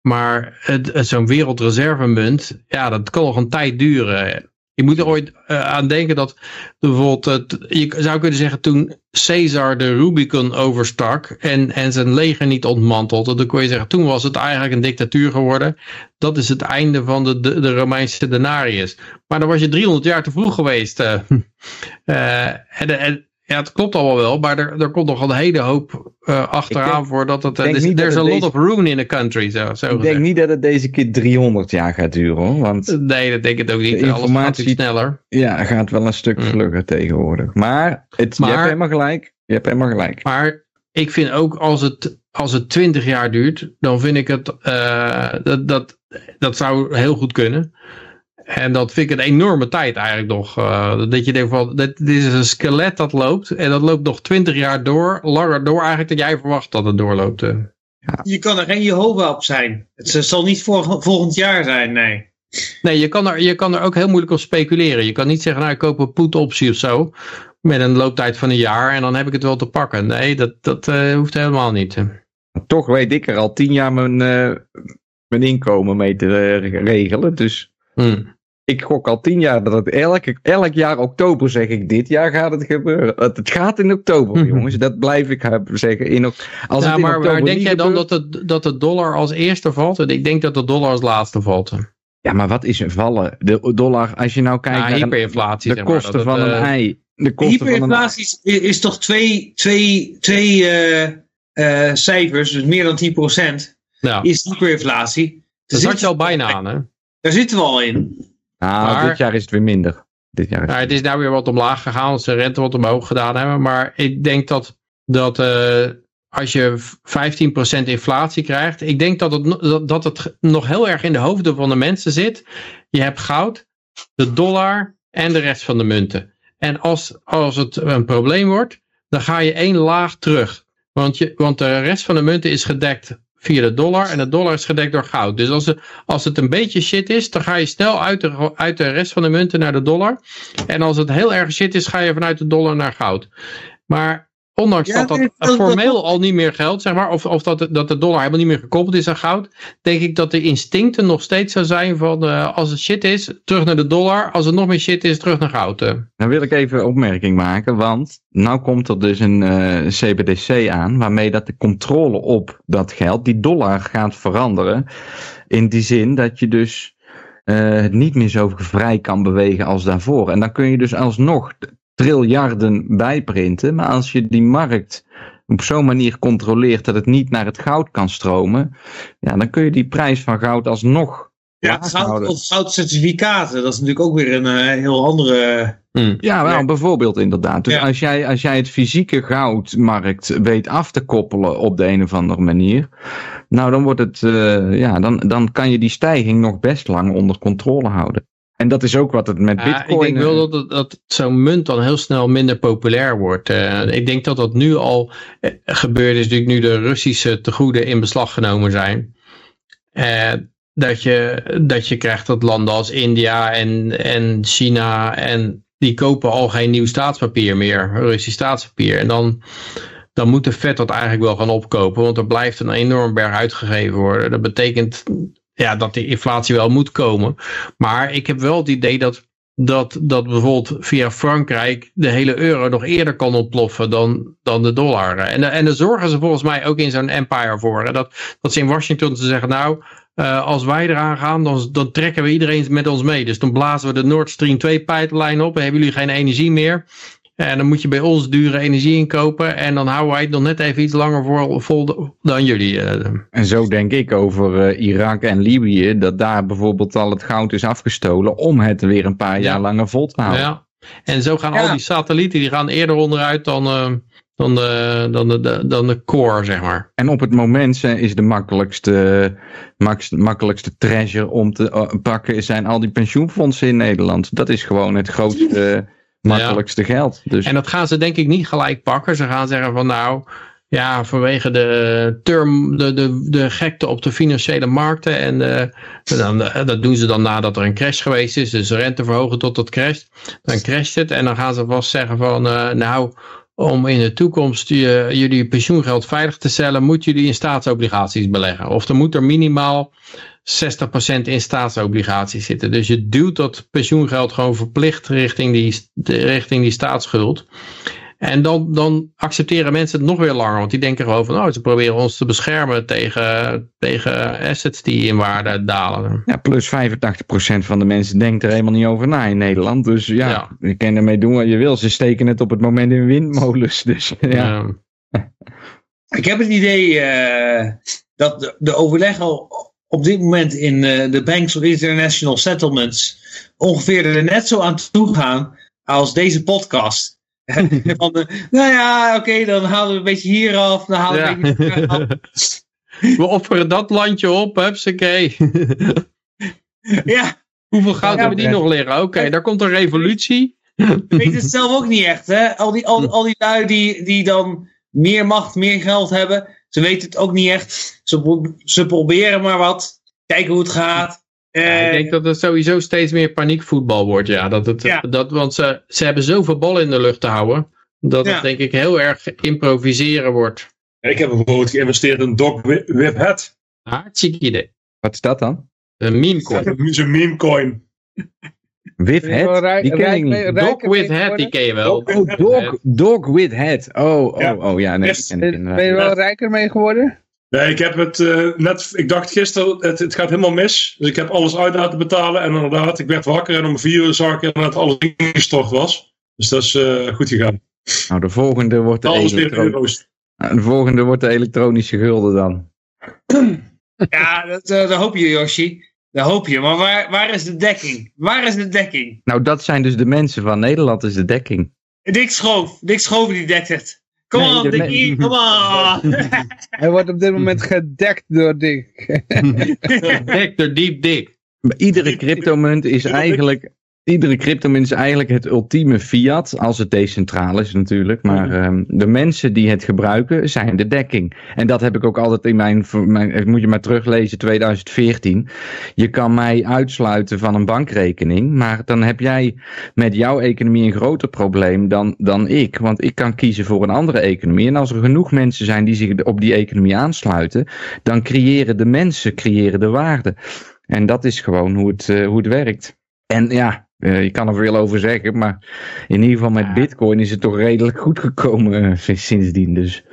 maar zo'n wereldreservemunt, ja, dat kan nog een tijd duren. Je moet er ooit eh, aan denken dat bijvoorbeeld, je zou kunnen zeggen toen Caesar de Rubicon overstak en, en zijn leger niet ontmantelde, dan kon je zeggen toen was het eigenlijk een dictatuur geworden. Dat is het einde van de, de, Romeinse denarius. Maar dan was je 300 jaar te vroeg geweest. *laughs* en, en, ja, het klopt allemaal wel, maar er, er komt nog een hele hoop eh, achteraan denk- voordat het... ik denk Uh, niet there's a lot deze- of ruin in the country, zo, zo Ik gezegd. denk niet dat het deze keer 300 jaar gaat duren hoor, want Nee, dat denk ik ook niet. De Alles gaat informatie- natuurlijk sneller. ja, gaat wel een stuk Mm. vlugger tegenwoordig. Maar, het, je Maar- hebt helemaal gelijk. Je hebt helemaal gelijk. Maar ik vind ook als het, als het 20 jaar duurt, dan vind ik het, eh, dat, dat, dat zou heel goed kunnen. En dat vind ik een enorme tijd eigenlijk nog. eh, dat je denkt van, dit, dit is een skelet dat loopt. En dat loopt nog 20 jaar door, langer door eigenlijk dan jij verwacht dat het doorloopt. eh. Je kan er geen Jehovah op zijn. Het zal niet voor, volgend jaar zijn, nee. Nee, je kan, er, je kan er ook heel moeilijk op speculeren. Je kan niet zeggen, nou ik koop een put optie of zo. Met een looptijd van een jaar en dan heb ik het wel te pakken. Nee, dat, dat eh, hoeft helemaal niet. Toch weet ik er al tien jaar mijn, eh, mijn inkomen mee te regelen. Dus Hm. Ik gok al tien jaar dat het elke, elk jaar oktober zeg ik, dit jaar gaat het gebeuren. Het, het gaat in oktober, Mhm. jongens. Dat blijf ik zeggen. In, als ja, het in maar, oktober maar denk jij dan gebeurt- dat de, dat de dollar als eerste valt? Ik denk dat de dollar als laatste valt. Ja, maar wat is een vallen? De dollar, als je nou kijkt Ja, naar hyperinflatie. de zeg maar, kosten dat het, van een eh, ei. De kosten van een Hyperinflatie is, is toch twee, twee, twee eh, eh, cijfers, dus meer dan 10% Ja, is hyperinflatie. daar Daar, zat zit, je al bijna aan. Hè? daar zitten we al in. Ah, Maar- dit jaar is het weer minder. Dit jaar is Nou, het is nou weer wat omlaag gegaan, als de rente wat omhoog gedaan hebben. Maar ik denk dat, dat eh, als je 15% inflatie krijgt. Ik denk dat het, dat- dat het nog heel erg in de hoofden van de mensen zit. Je hebt goud, de dollar en de rest van de munten. En als, als het een probleem wordt, dan ga je één laag terug. Want, je, want de rest van de munten is gedekt via de dollar en de dollar is gedekt door goud. Dus als het, als het een beetje shit is, dan ga je snel uit de, uit de rest van de munten naar de dollar. En als het heel erg shit is, ga je vanuit de dollar naar goud. Maar ondanks Ja, dat dat dat- dat- formeel al niet meer geldt, zeg maar, of, of dat, de- dat de dollar helemaal niet meer gekoppeld is aan goud, denk ik dat de instincten nog steeds zou zijn van eh, als het shit is, terug naar de dollar. Als het nog meer shit is, terug naar goud. eh. Dan wil ik even een opmerking maken, want nou komt er dus een eh, CBDC aan, waarmee dat de controle op dat geld, die dollar, gaat veranderen. In die zin dat je dus eh, het niet meer zo vrij kan bewegen als daarvoor. En dan kun je dus alsnog triljarden bijprinten, maar als je die markt op zo'n manier controleert dat het niet naar het goud kan stromen, ja, dan kun je die prijs van goud alsnog Ja, goud of goudcertificaten, dat is natuurlijk ook weer een eh, heel andere... Ja, wel, bijvoorbeeld inderdaad. Dus Ja. als, jij, als jij het fysieke goudmarkt weet af te koppelen op de een of andere manier, nou dan wordt het, eh, ja, dan, dan kan je die stijging nog best lang onder controle houden. En dat is ook wat het met Ja, bitcoin... ik denk wel dat, dat zo'n munt dan heel snel minder populair wordt. Eh, ik denk dat dat nu al eh, gebeurd is, natuurlijk nu de Russische tegoeden in beslag genomen zijn. Eh, dat, je, dat je krijgt dat landen als India en, en China en die kopen al geen nieuw staatspapier meer, Russisch staatspapier. En dan, dan moet de Fed dat eigenlijk wel gaan opkopen, want er blijft een enorm berg uitgegeven worden. Dat betekent ja, dat die inflatie wel moet komen. Maar ik heb wel het idee dat, dat, dat bijvoorbeeld via Frankrijk de hele euro nog eerder kan ontploffen dan, dan de dollar. En, en daar zorgen ze volgens mij ook in zo'n empire voor. Dat, dat ze in Washington ze zeggen, nou, eh, als wij eraan gaan, dan, dan trekken we iedereen met ons mee. Dus dan blazen we de Nord Stream 2 pijplijn op en hebben jullie geen energie meer. En dan moet je bij ons dure energie inkopen. En dan houden wij het nog net even iets langer vol, vol dan jullie. eh. En zo denk ik over eh, Irak en Libië, dat daar bijvoorbeeld al het goud is afgestolen om het weer een paar jaar langer vol te houden. Ja. En zo gaan Ja. al die satellieten, die gaan eerder onderuit dan, eh, dan, de, dan, de, de- dan de core, zeg maar. En op het moment zijn- is de makkelijkste, max- makkelijkste treasure om te pakken zijn al die pensioenfondsen in Nederland. Dat is gewoon het grootste, makkelijkste geld. Dus En dat gaan ze denk ik niet gelijk pakken. Ze gaan zeggen van nou, ja, vanwege de term, de, de, de gekte op de financiële markten. En eh, dan, eh, dat doen ze dan nadat er een crash geweest is. Dus de rente verhogen tot het crasht. Dan crasht het. En dan gaan ze vast zeggen van eh, nou, om in de toekomst je, jullie pensioengeld veilig te stellen, moeten jullie in staatsobligaties beleggen. Of er moet er minimaal 60% in staatsobligaties zitten. Dus je duwt dat pensioengeld gewoon verplicht richting die, richting die staatsschuld. En dan, dan accepteren mensen het nog weer langer. Want die denken gewoon van, oh, ze proberen ons te beschermen tegen, tegen assets die in waarde dalen. ja, plus 85% van de mensen denkt er helemaal niet over na in Nederland. Dus ja, Ja. je kan ermee doen wat je wil. Ze steken het op het moment in windmolens. *laughs* Dus ja. Ik heb het idee eh, dat de, de overleggen op dit moment in eh, de Banks of International Settlements ongeveer er net zo aan toe gaan als deze podcast. *laughs* Van de, nou ja, oké, dan halen we een beetje hier af, dan halen we Ja. een beetje daar af. *laughs* We offeren dat landje op, hupsakee. *laughs* Ja, Hoeveel goud hebben die nog liggen? Oké, daar komt een revolutie. weet het zelf ook niet echt. Hè? Al, die, al, al die lui die, die dan meer macht, meer geld hebben, ze weten het ook niet echt. Ze, pro- ze proberen maar wat, kijken hoe het gaat. Ja, Eh, ik denk dat het sowieso steeds meer paniekvoetbal wordt. Ja. Dat het, Ja. Dat, want ze, ze hebben zoveel ballen in de lucht te houden. Dat Ja. het denk ik heel erg improviseren wordt. Ik heb bijvoorbeeld geïnvesteerd in Doc Whip Whip Hat. Hartstikke idee. Wat is dat dan? Een meme coin. Dat is een meme coin. With head? Die ken ik niet. Dog with head, die ken je wel. Dog Oh, dog, dog with head. Oh, oh, Ja. oh ja, nee, ken ik Ben je wel rijker mee geworden? Nee, ik heb het eh, net, ik dacht gisteren, het, het gaat helemaal mis. Dus ik heb alles uit laten betalen. En inderdaad, ik werd wakker en om vier uur zag ik dat alles ingestort was. Dus dat is eh, goed gegaan. Nou, de volgende wordt de, Alles weer in elektro- euro's. de volgende wordt de elektronische gulden dan. *clears throat* Ja, dat, eh, dat hoop je, Yoshi. Dat hoop je. Maar waar, waar is de dekking? Waar is de dekking? Nou, dat zijn dus de mensen van Nederland, is de dekking. Dick Schoof. Dick Schoof die dekt het. Kom Nee, on, de Dickie, *laughs* kom on. *laughs* Hij wordt op dit moment gedekt door Dick. *laughs* Dik door Deep Dick. Iedere cryptomunt is eigenlijk. Iedere cryptomunt is eigenlijk het ultieme fiat, als het decentraal is natuurlijk. Maar ehm, de mensen die het gebruiken zijn de dekking. En dat heb ik ook altijd in mijn, mijn moet je maar teruglezen, 2014. Je kan mij uitsluiten van een bankrekening, maar dan heb jij met jouw economie een groter probleem dan, dan ik. Want ik kan kiezen voor een andere economie. En als er genoeg mensen zijn die zich op die economie aansluiten, dan creëren de mensen creëren de waarde. En dat is gewoon hoe het, eh, hoe het werkt. En ja, eh, je kan er veel over zeggen, maar in ieder geval met Bitcoin is het toch redelijk goed gekomen eh, sinds- sindsdien. Dus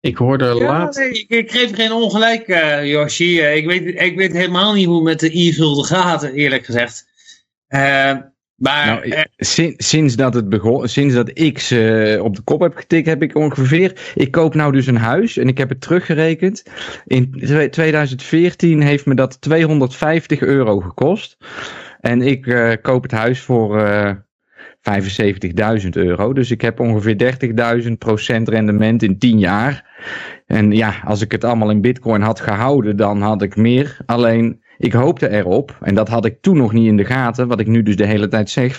Ik hoorde Ja, laatst... nee, ik, ik geef geen ongelijk, eh Yoshi. Ik, weet, ik weet helemaal niet hoe het met de e-gulden gaat, eerlijk gezegd. Maar nou, sinds, sinds dat het begon, sinds dat ik ze op de kop heb getikt, heb ik ongeveer. Ik koop nou dus een huis en ik heb het teruggerekend. In twe- 2014 heeft me dat 250 euro gekost. En ik eh, koop het huis voor eh 75.000 euro. Dus ik heb ongeveer 30.000 procent rendement in 10 jaar. En ja, als ik het allemaal in bitcoin had gehouden, dan had ik meer. Alleen, ik hoopte erop, en dat had ik toen nog niet in de gaten, wat ik nu dus de hele tijd zeg, 85%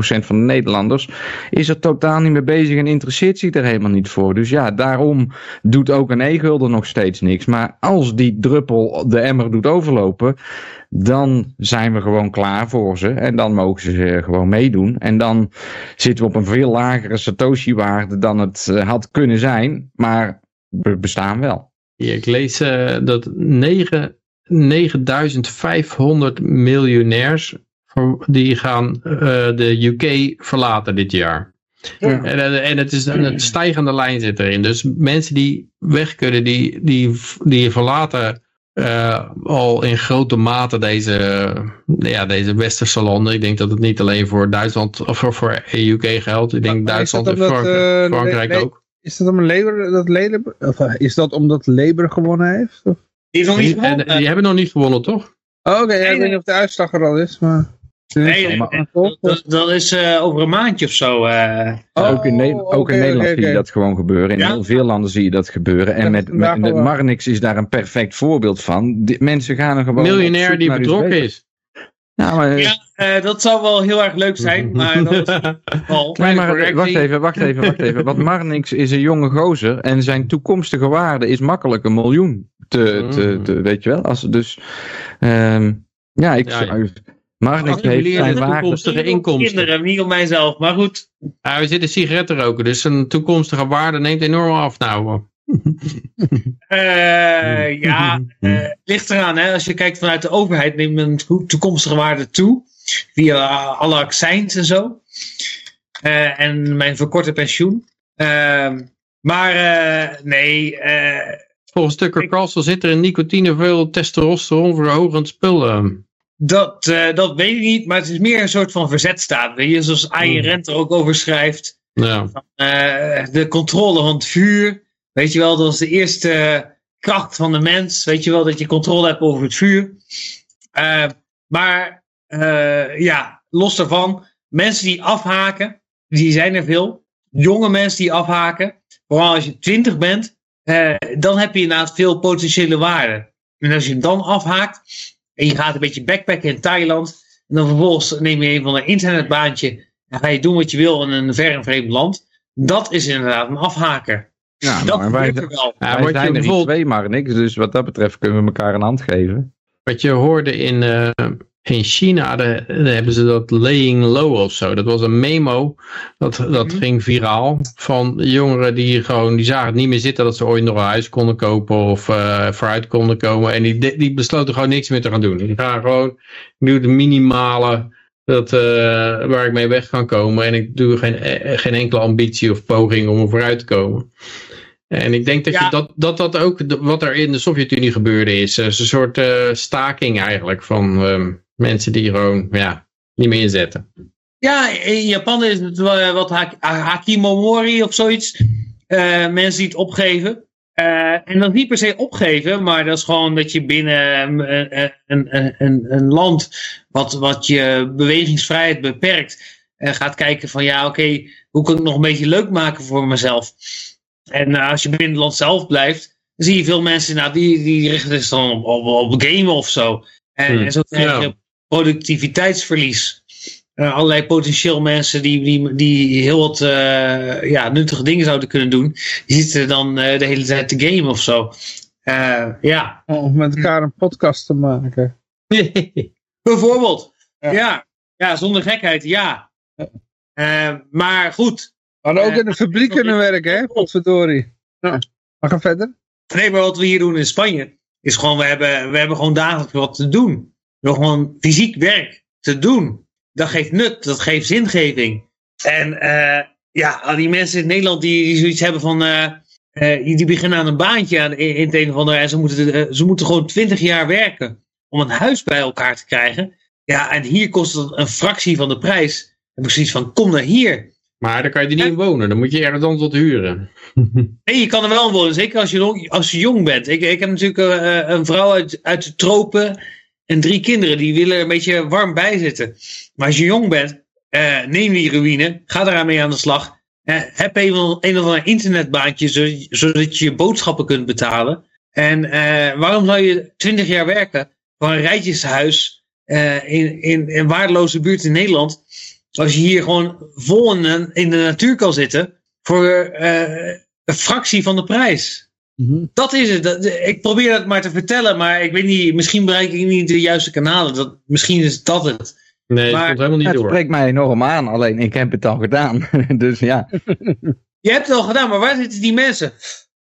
van de Nederlanders is er totaal niet mee bezig en interesseert zich er helemaal niet voor. Dus ja, daarom doet ook een e-gulden nog steeds niks. Maar als die druppel de emmer doet overlopen, dan zijn we gewoon klaar voor ze. En dan mogen ze gewoon meedoen. En dan zitten we op een veel lagere Satoshi-waarde dan het eh, had kunnen zijn. Maar we bestaan wel. Ik lees eh, dat 9 9500 miljonairs die gaan eh, de UK verlaten dit jaar. En, en het is een, stijgende lijn zit erin. Dus mensen die weg kunnen, die, die, die verlaten eh, al in grote mate deze, ja, deze westerse landen. Ik denk dat het niet alleen voor Duitsland of voor, voor UK geldt. Ik denk Maar Duitsland en Frankrijk, eh, Frankrijk ook. Is dat, om Labour, dat Labour, of, is dat omdat Labour gewonnen heeft? Of? Die is nog niet En, gewonnen. en die hebben nog niet gewonnen, toch? Oh, Oké, ja, ik Nee, weet niet of de uitslag er al is, maar... Nee, dat, is eh, over een maandje of zo. eh. ook in, Ne- ook in Nederland zie je dat gewoon gebeuren. In Ja? heel veel landen zie je dat gebeuren. En met, met. Marnix is daar een perfect voorbeeld van. Die, mensen gaan er gewoon Miljonair die betrokken is. Ja, maar, Ja, eh, dat zou wel heel erg leuk zijn, *laughs* maar dat is geval. Nee, maar wacht even, wacht even, wacht even. Want *laughs* Marnix is een jonge gozer en zijn toekomstige waarde is makkelijk een miljoen. Te, te, te, weet je wel? Als, dus, ehm, ja, ik Ja, zou- Marnix heeft zijn de waarde. toekomstige inkomsten. Kinderen, niet op mijzelf, maar goed. Ja, we zitten sigaretten roken, dus een toekomstige waarde neemt enorm af nou. Eh, *laughs* ja, eh, ligt eraan. Hè? Als je kijkt vanuit de overheid, neemt men to- toekomstige waarde toe. Via alle accijns en zo. Eh, en mijn verkorte pensioen. Ehm, maar nee, Volgens Tucker Carlson zit er in nicotine veel testosteron verhogend spullen. dat, eh, dat weet ik niet. Maar het is meer een soort van verzetstaat. Weet je? Zoals Ayn Rand er ook over schrijft. Ja. De controle van het vuur. Weet je wel, dat is de eerste kracht van de mens. Weet je wel, dat je controle hebt over het vuur. Eh, maar eh, ja, los daarvan. Mensen die afhaken, die zijn er veel. Jonge mensen die afhaken. Vooral als je 20 bent, eh, dan heb je inderdaad veel potentiële waarde. En als je dan afhaakt en je gaat een beetje backpacken in Thailand. En dan vervolgens neem je een van een internetbaantje. En ga je doen wat je wil in een ver en vreemd land. Dat is inderdaad een afhaker. Ja, dat maar wij, wel. Ja, wij zijn er twee, Marnix. Dus wat dat betreft kunnen we elkaar een hand geven. wat je hoorde in, eh, in China, daar, hebben ze dat laying low of zo. Dat was een memo, dat, dat Mhm. ging viraal. Van jongeren die gewoon, die zagen het niet meer zitten dat ze ooit nog een huis konden kopen of eh, vooruit konden komen. En die, die besloten gewoon niks meer te gaan doen. Die gaan gewoon, ik doe de minimale dat, eh, waar ik mee weg kan komen. En ik doe geen, geen enkele ambitie of poging om er vooruit te komen. En ik denk dat Ja. je dat, dat, dat ook de- wat er in de Sovjet-Unie gebeurde is. eh, is een soort eh, staking eigenlijk van ehm, mensen die gewoon ja, niet meer inzetten. Ja, in Japan is het wel wat ha Hakimomori of zoiets. Eh, mensen die het opgeven. Eh, en dat niet per se opgeven, maar dat is gewoon dat je binnen eh, een, een, een, een land wat, wat je bewegingsvrijheid beperkt, eh, gaat kijken van ja, oké, hoe kan ik het nog een beetje leuk maken voor mezelf? En eh, als je binnen het land zelf blijft, dan zie je veel mensen nou, die, die richten zich dan op, op, op gamen of zo. En, Hmm. en zo krijg je Ja. productiviteitsverlies. Eh, allerlei potentieel mensen die, die, die heel wat eh, ja, nuttige dingen zouden kunnen doen, die zitten dan eh, de hele tijd te gamen of zo. Eh, ja, Om met elkaar een podcast te maken. *laughs* bijvoorbeeld. Ja. Ja. ja, zonder gekheid, ja. Eh, maar goed, hadden ook Eh, in de fabriek kunnen werken, hè? Potverdorie. Ja. Maar ga verder. Nee, maar wat we hier doen in Spanje is gewoon, we hebben, we hebben gewoon dagelijks wat te doen. We hebben gewoon fysiek werk te doen. Dat geeft nut, dat geeft zingeving. En eh, ja, al die mensen in Nederland die, die zoiets hebben van, eh, die die beginnen aan een baantje aan, in, in het een of ander. En ze moeten, ze moeten gewoon twintig jaar werken om een huis bij elkaar te krijgen. Ja, en hier kost het een fractie van de prijs. Ik zoiets van, kom naar hier. Maar daar kan je er niet in wonen. Dan moet je ergens anders wat huren. *laughs* Nee, je kan er wel wonen, zeker als je, jong- als je jong bent. Ik, ik heb natuurlijk eh, een vrouw uit, uit de tropen en drie kinderen. Die willen er een beetje warm bij zitten. Maar als je jong bent, eh, neem die ruïne, ga eraan mee aan de slag. Eh, heb een, een of ander internetbaantje, zo- zodat je je boodschappen kunt betalen. En eh, waarom zou je twintig jaar werken voor een rijtjeshuis eh, in, in een waardeloze buurt in Nederland... als je hier gewoon vol in, de- in de natuur kan zitten... voor eh, een fractie van de prijs. Mhm. Dat is het. Dat- ik probeer dat maar te vertellen, maar ik weet niet, misschien bereik ik niet de juiste kanalen. Dat, misschien is dat het. Nee, dat Maar- komt helemaal niet Het door. spreekt mij enorm aan, alleen ik heb het al gedaan. *laughs* dus ja, Je hebt het al gedaan, maar waar zitten die mensen?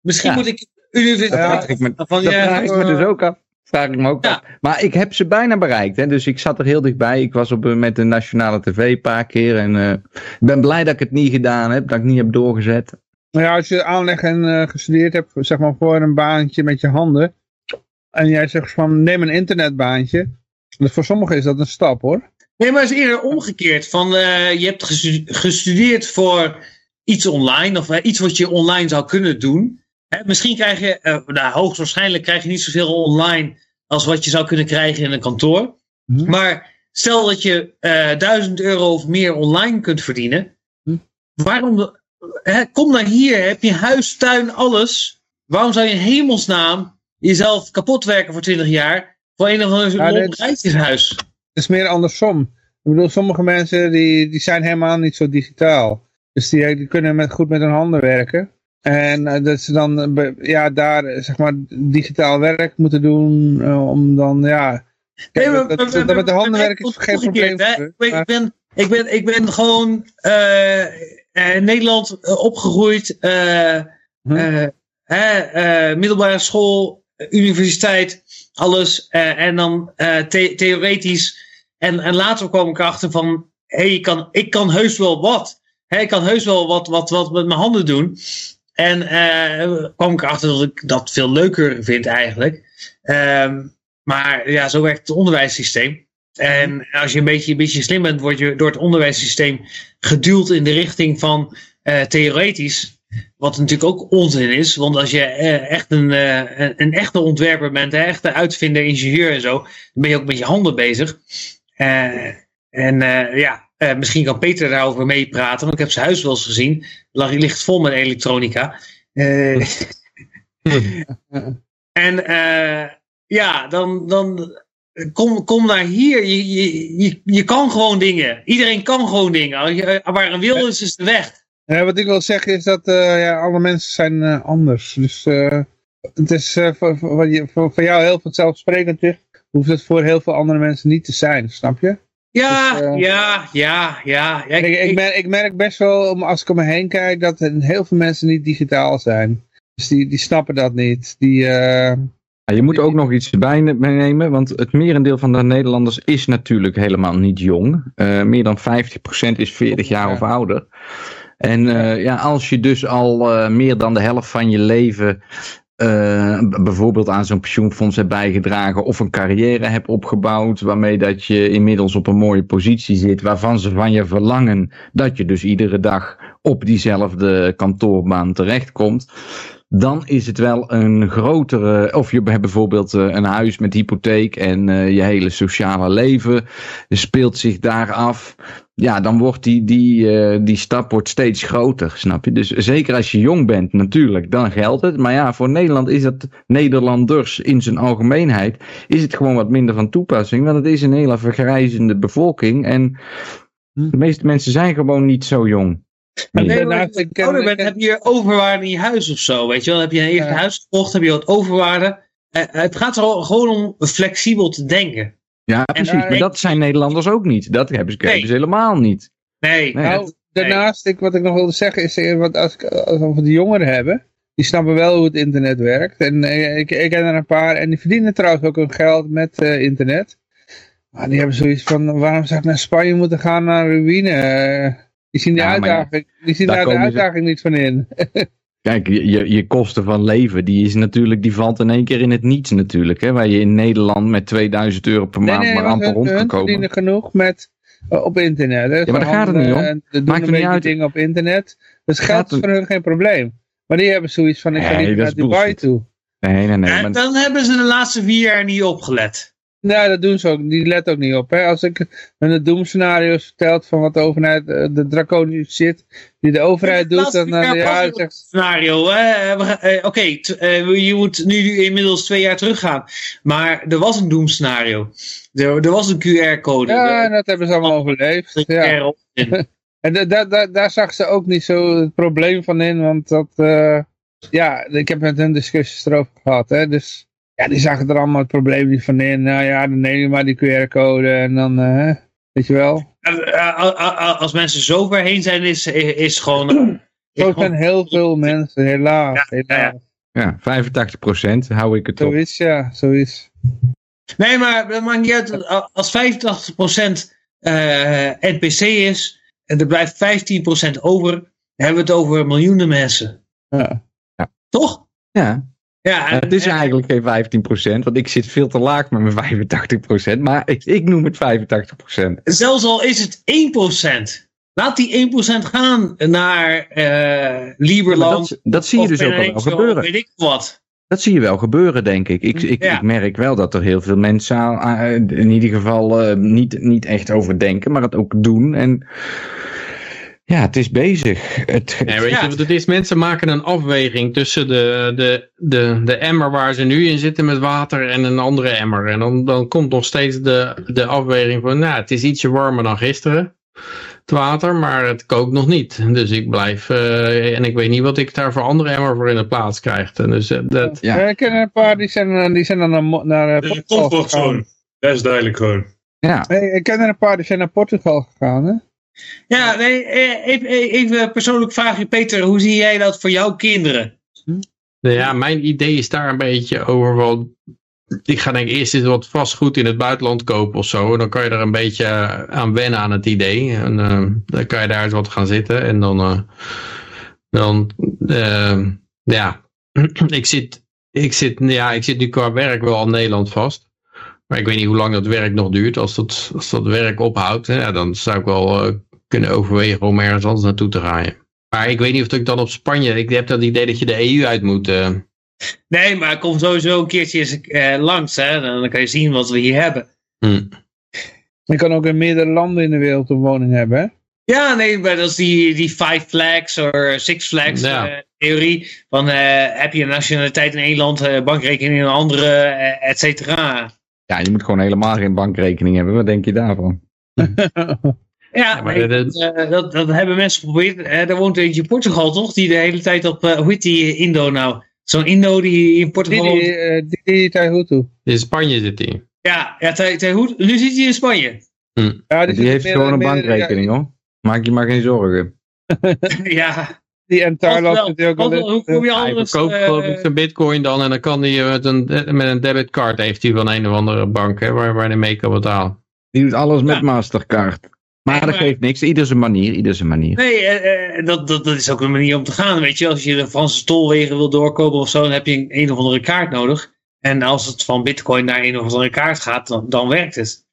Misschien Ja. moet ik universiteit Ja, ik me- van dat je. vraag ik me dus ook af. Vraag ik me ook Ja. af. Maar ik heb ze bijna bereikt. Hè? Dus ik zat er heel dichtbij. Ik was op, eh, met de nationale tv een paar keer. En eh, ik ben blij dat ik het niet gedaan heb. Dat ik niet heb doorgezet. Nou ja, als je aanleg en eh, gestudeerd hebt, zeg maar voor een baantje met je handen. En jij zegt van neem een internetbaantje. Dus voor sommigen is dat een stap hoor. Nee, maar het is eerder omgekeerd. Van, eh, je hebt gestu- gestudeerd voor iets online, of iets wat je online zou kunnen doen. Hè, misschien krijg je, eh, nou, hoogstwaarschijnlijk krijg je niet zoveel online als wat je zou kunnen krijgen in een kantoor. Mhm. Maar stel dat je eh 1000 euro of meer online kunt verdienen. Hm. Waarom, de- hè, kom naar hier, heb je huis, tuin, alles. Waarom zou je in hemelsnaam jezelf kapot werken voor 20 jaar voor een of ander rijtjeshuis? Het is meer andersom. Ik bedoel, sommige mensen die, die zijn helemaal niet zo digitaal. Dus die, die kunnen met, goed met hun handen werken. En eh, dat ze dan eh, ja, daar eh, zeg maar digitaal werk moeten doen om dan ja... Nee, dat, dat, dat met de handen werken is geen probleem. Voor Ik, ben, ik, ben, ik, ben, gewoon in Nederland opgegroeid. eh, Hm. eh, hè, eh, middelbare school, universiteit, alles. en dan the- theoretisch. En, en later kwam ik erachter van... Hey, ik, kan, ik kan heus wel wat. Hè, ik kan heus wel wat, wat, wat met mijn handen doen. En eh, kwam ik erachter dat ik dat veel leuker vind eigenlijk. Ehm, maar ja, zo werkt het onderwijssysteem. En als je een beetje, een beetje slim bent, word je door het onderwijssysteem geduwd in de richting van eh, theoretisch. Wat natuurlijk ook onzin is. Want als je eh, echt een, een, een echte ontwerper bent, een echte uitvinder, ingenieur en zo, dan ben je ook met je handen bezig. En ja, eh, misschien kan Peter daarover meepraten, want ik heb zijn huis wel eens gezien. Lag- ligt vol met elektronica. Eh, *laughs* en eh, ja, dan, dan kom, kom naar hier. Je, je, je, kan gewoon dingen. Iedereen kan gewoon dingen. Je- Waar een wil is, is de weg. Ja, wat ik wil zeggen is dat ja, alle mensen zijn anders. Dus het is voor, voor, voor, jou heel vanzelfsprekend hoeft het voor heel veel andere mensen niet te zijn, snap je? Ja, Dus, eh, ja, ja, ja. ja Ik, ik, merk, ik merk best wel, om- als ik om me heen kijk, dat er heel veel mensen niet digitaal zijn. Dus die, die snappen dat niet. Die, eh, Ja, je moet ook nog iets bij ne- meenemen, want het merendeel van de Nederlanders is natuurlijk helemaal niet jong. Eh, meer dan 50% is 40 jaar Ja. of ouder. En eh, ja, als je dus al eh, meer dan de helft van je leven b- bijvoorbeeld aan zo'n pensioenfonds hebt bijgedragen of een carrière hebt opgebouwd waarmee dat je inmiddels op een mooie positie zit waarvan ze van je verlangen dat je dus iedere dag op diezelfde kantoorbaan terechtkomt. dan is het wel een grotere. Of je hebt bijvoorbeeld eh, een huis met hypotheek en eh, je hele sociale leven speelt zich daar af. Ja, dan wordt die, die, eh, die stap wordt steeds groter, snap je? Dus zeker als je jong bent, natuurlijk, dan geldt het. Maar ja, voor Nederland is het, Nederlanders in zijn algemeenheid, is het gewoon wat minder van toepassing. Want het is een hele vergrijzende bevolking. En de meeste mensen zijn gewoon niet zo jong. Nee, Nee, maar je ik ken- ouder ik bent, ken- heb je overwaarde in je huis of zo, weet je wel. Heb je een eigen Ja. huis gekocht, heb je wat overwaarde. Eh, het gaat er gewoon om flexibel te denken. Ja, precies. ja, maar dat zijn Nederlanders ook niet. Dat hebben ze, Nee. hebben ze helemaal niet. Nee, Nee. Nou, daarnaast, ik, wat ik nog wilde zeggen is, eh, wat als, ik- als we over de jongeren hebben, die snappen wel hoe het internet werkt. En eh, ik, ik ken er een paar, en die verdienen trouwens ook hun geld met eh, internet. Maar die hebben zoiets van, waarom zou ik naar Spanje moeten gaan naar ruïne? Eh, die zien, Ja, ja, uitdaging, die zien daar daar de ze- uitdaging niet van in. *laughs* Kijk, je, je, kosten van leven, die is natuurlijk, die valt in één keer in het niets natuurlijk. Hè? Waar je in Nederland met 2000 euro per maand nee, maar amper rond kan komen. verdienen genoeg met, eh, op internet. Hè. Ja, maar daar gaat het niet om. en Ze doen Maakt een niet beetje uit. dingen op internet. Dus geld Gaat is er- voor hun geen probleem. Maar die hebben zoiets van, ik ga Nee, dat naar is Dubai bullshit. toe. Nee, nee, nee. en Maar, dan hebben ze de laatste vier jaar niet opgelet. Nou, dat doen ze ook. Die let ook niet op. Hè. Als ik hun de doemscenario's vertelt van wat de overheid, eh, de draconische shit die de overheid doet, dan jaar ja, zegt Scenario, hè? We gaan- eh, Oké, eh, je moet nu inmiddels twee jaar teruggaan. Maar er was een doemscenario. Er, er was een QR-code. ja, en dat hebben ze allemaal overleefd. er- Ja. *laughs* En da- da- da- daar zag ze ook niet zo het probleem van in, want dat, eh, ja, ik heb met hun discussies erover gehad, hè, dus ja, die zagen er allemaal het probleem niet van in. Nou ja, dan neem je maar die QR-code en dan, eh, weet je wel. Als mensen zo ver heen zijn, is, is gewoon... is Zo gewoon- zijn heel veel mensen, helaas, Ja, helaas. ja. ja, 85% hou ik het op. Zoiets, ja, zoiets. Nee, maar dat maakt niet uit. Als 85% eh NPC is en er blijft 15% over, dan hebben we het over miljoenen mensen. Ja. Toch? Ja, Ja, en- het is en- eigenlijk geen 15%, want ik zit veel te laag met mijn *laughs* 85%. Maar ik, ik noem het 85%. Zelfs al is het 1%. Laat die 1% gaan naar eh Maar Lieberland. dat, dat zie je dus ook al gebeuren. Weet ik wat. Dat zie je wel gebeuren, denk ik. Ik, ik, Ja. ik merk wel dat er heel veel mensen in ieder geval eh, niet, niet echt over denken, maar het ook doen. En ja, het is bezig. Het, Nee, weet Ja. je wat het is? Mensen maken een afweging tussen de, de, de, de emmer waar ze nu in zitten met water en een andere emmer. En dan, dan komt nog steeds de, de afweging van, nou, het is ietsje warmer dan gisteren, het water, maar het kookt nog niet. Dus ik blijf, eh, en ik weet niet wat ik daar voor andere emmer voor in de plaats krijg. En Dus eh, dat, Ja. Ja. Ik ken er een paar die zijn, eh, die zijn dan naar, Mo- naar eh, Dat is een Portugal gegaan. comfortzone. Dat is duidelijk gewoon. ja, Nee, ik ken er een paar die zijn naar Portugal gegaan, hè? Ja, nee, eh, even, even een persoonlijk vraagje, Peter. Hoe zie jij dat voor jouw kinderen? Nou ja, mijn idee is daar een beetje over van. Ik ga denk ik eerst eens wat vastgoed in het buitenland kopen of zo. En dan kan je er een beetje aan wennen aan het idee. En eh, dan kan je daar eens wat gaan zitten. En dan, eh, dan eh, ja, *clears throat* ik zit, ik, zit, ja, ik zit nu qua werk wel aan Nederland vast. Maar ik weet niet hoe lang dat werk nog duurt. Als dat, als dat werk ophoudt, hè, dan zou ik wel eh, kunnen overwegen om ergens anders naartoe te gaan. ja. Maar ik weet niet of ik dan op Spanje. Ik heb dat idee dat je de EU uit moet. eh. Nee, maar kom sowieso een keertje eens, eh, langs. Hè? Dan, dan kan je zien wat we hier hebben. Hm. Je kan ook in meerdere landen in de wereld een woning hebben, hè? Ja, nee, maar dat is die, die Five Flags of Six Flags Ja. eh, theorie. Van eh, heb je een nationaliteit in één land, eh, bankrekening in een andere, et cetera. ja, je moet gewoon helemaal geen bankrekening hebben. Wat denk je daarvan? *laughs* Ja, maar nee, dat- dat, eh, dat, dat hebben mensen geprobeerd. Eh, er woont eentje in Portugal, toch? Die de hele tijd op, eh, hoe heet die Indo nou? Zo'n Indo die in Portugal Die, woont. die, die, die Taihutu. In Spanje zit hij. Ja, ja nu zit hij in Spanje. Ja, Die, heeft meer- gewoon een bankrekening hoor. Maak je maar geen zorgen. *laughs* ja, Die en Wel, zit hij ook al hoe kom je Hij anders... verkoopt eh, geloof ik zijn bitcoin dan. En dan kan hij met een, met een debitcard heeft hij van een of andere bank. Hè, waar, waar hij mee kan betalen. Die doet alles met Ja. Mastercard. Maar dat geeft niks. Ieder zijn manier. Ieder zijn manier. Nee, eh, eh, dat, dat, dat is ook een manier om te gaan. Weet je, als je de Franse tolwegen wil doorkomen of zo, dan heb je een, een of andere kaart nodig. En als het van Bitcoin naar een of andere kaart gaat, dan, dan werkt het.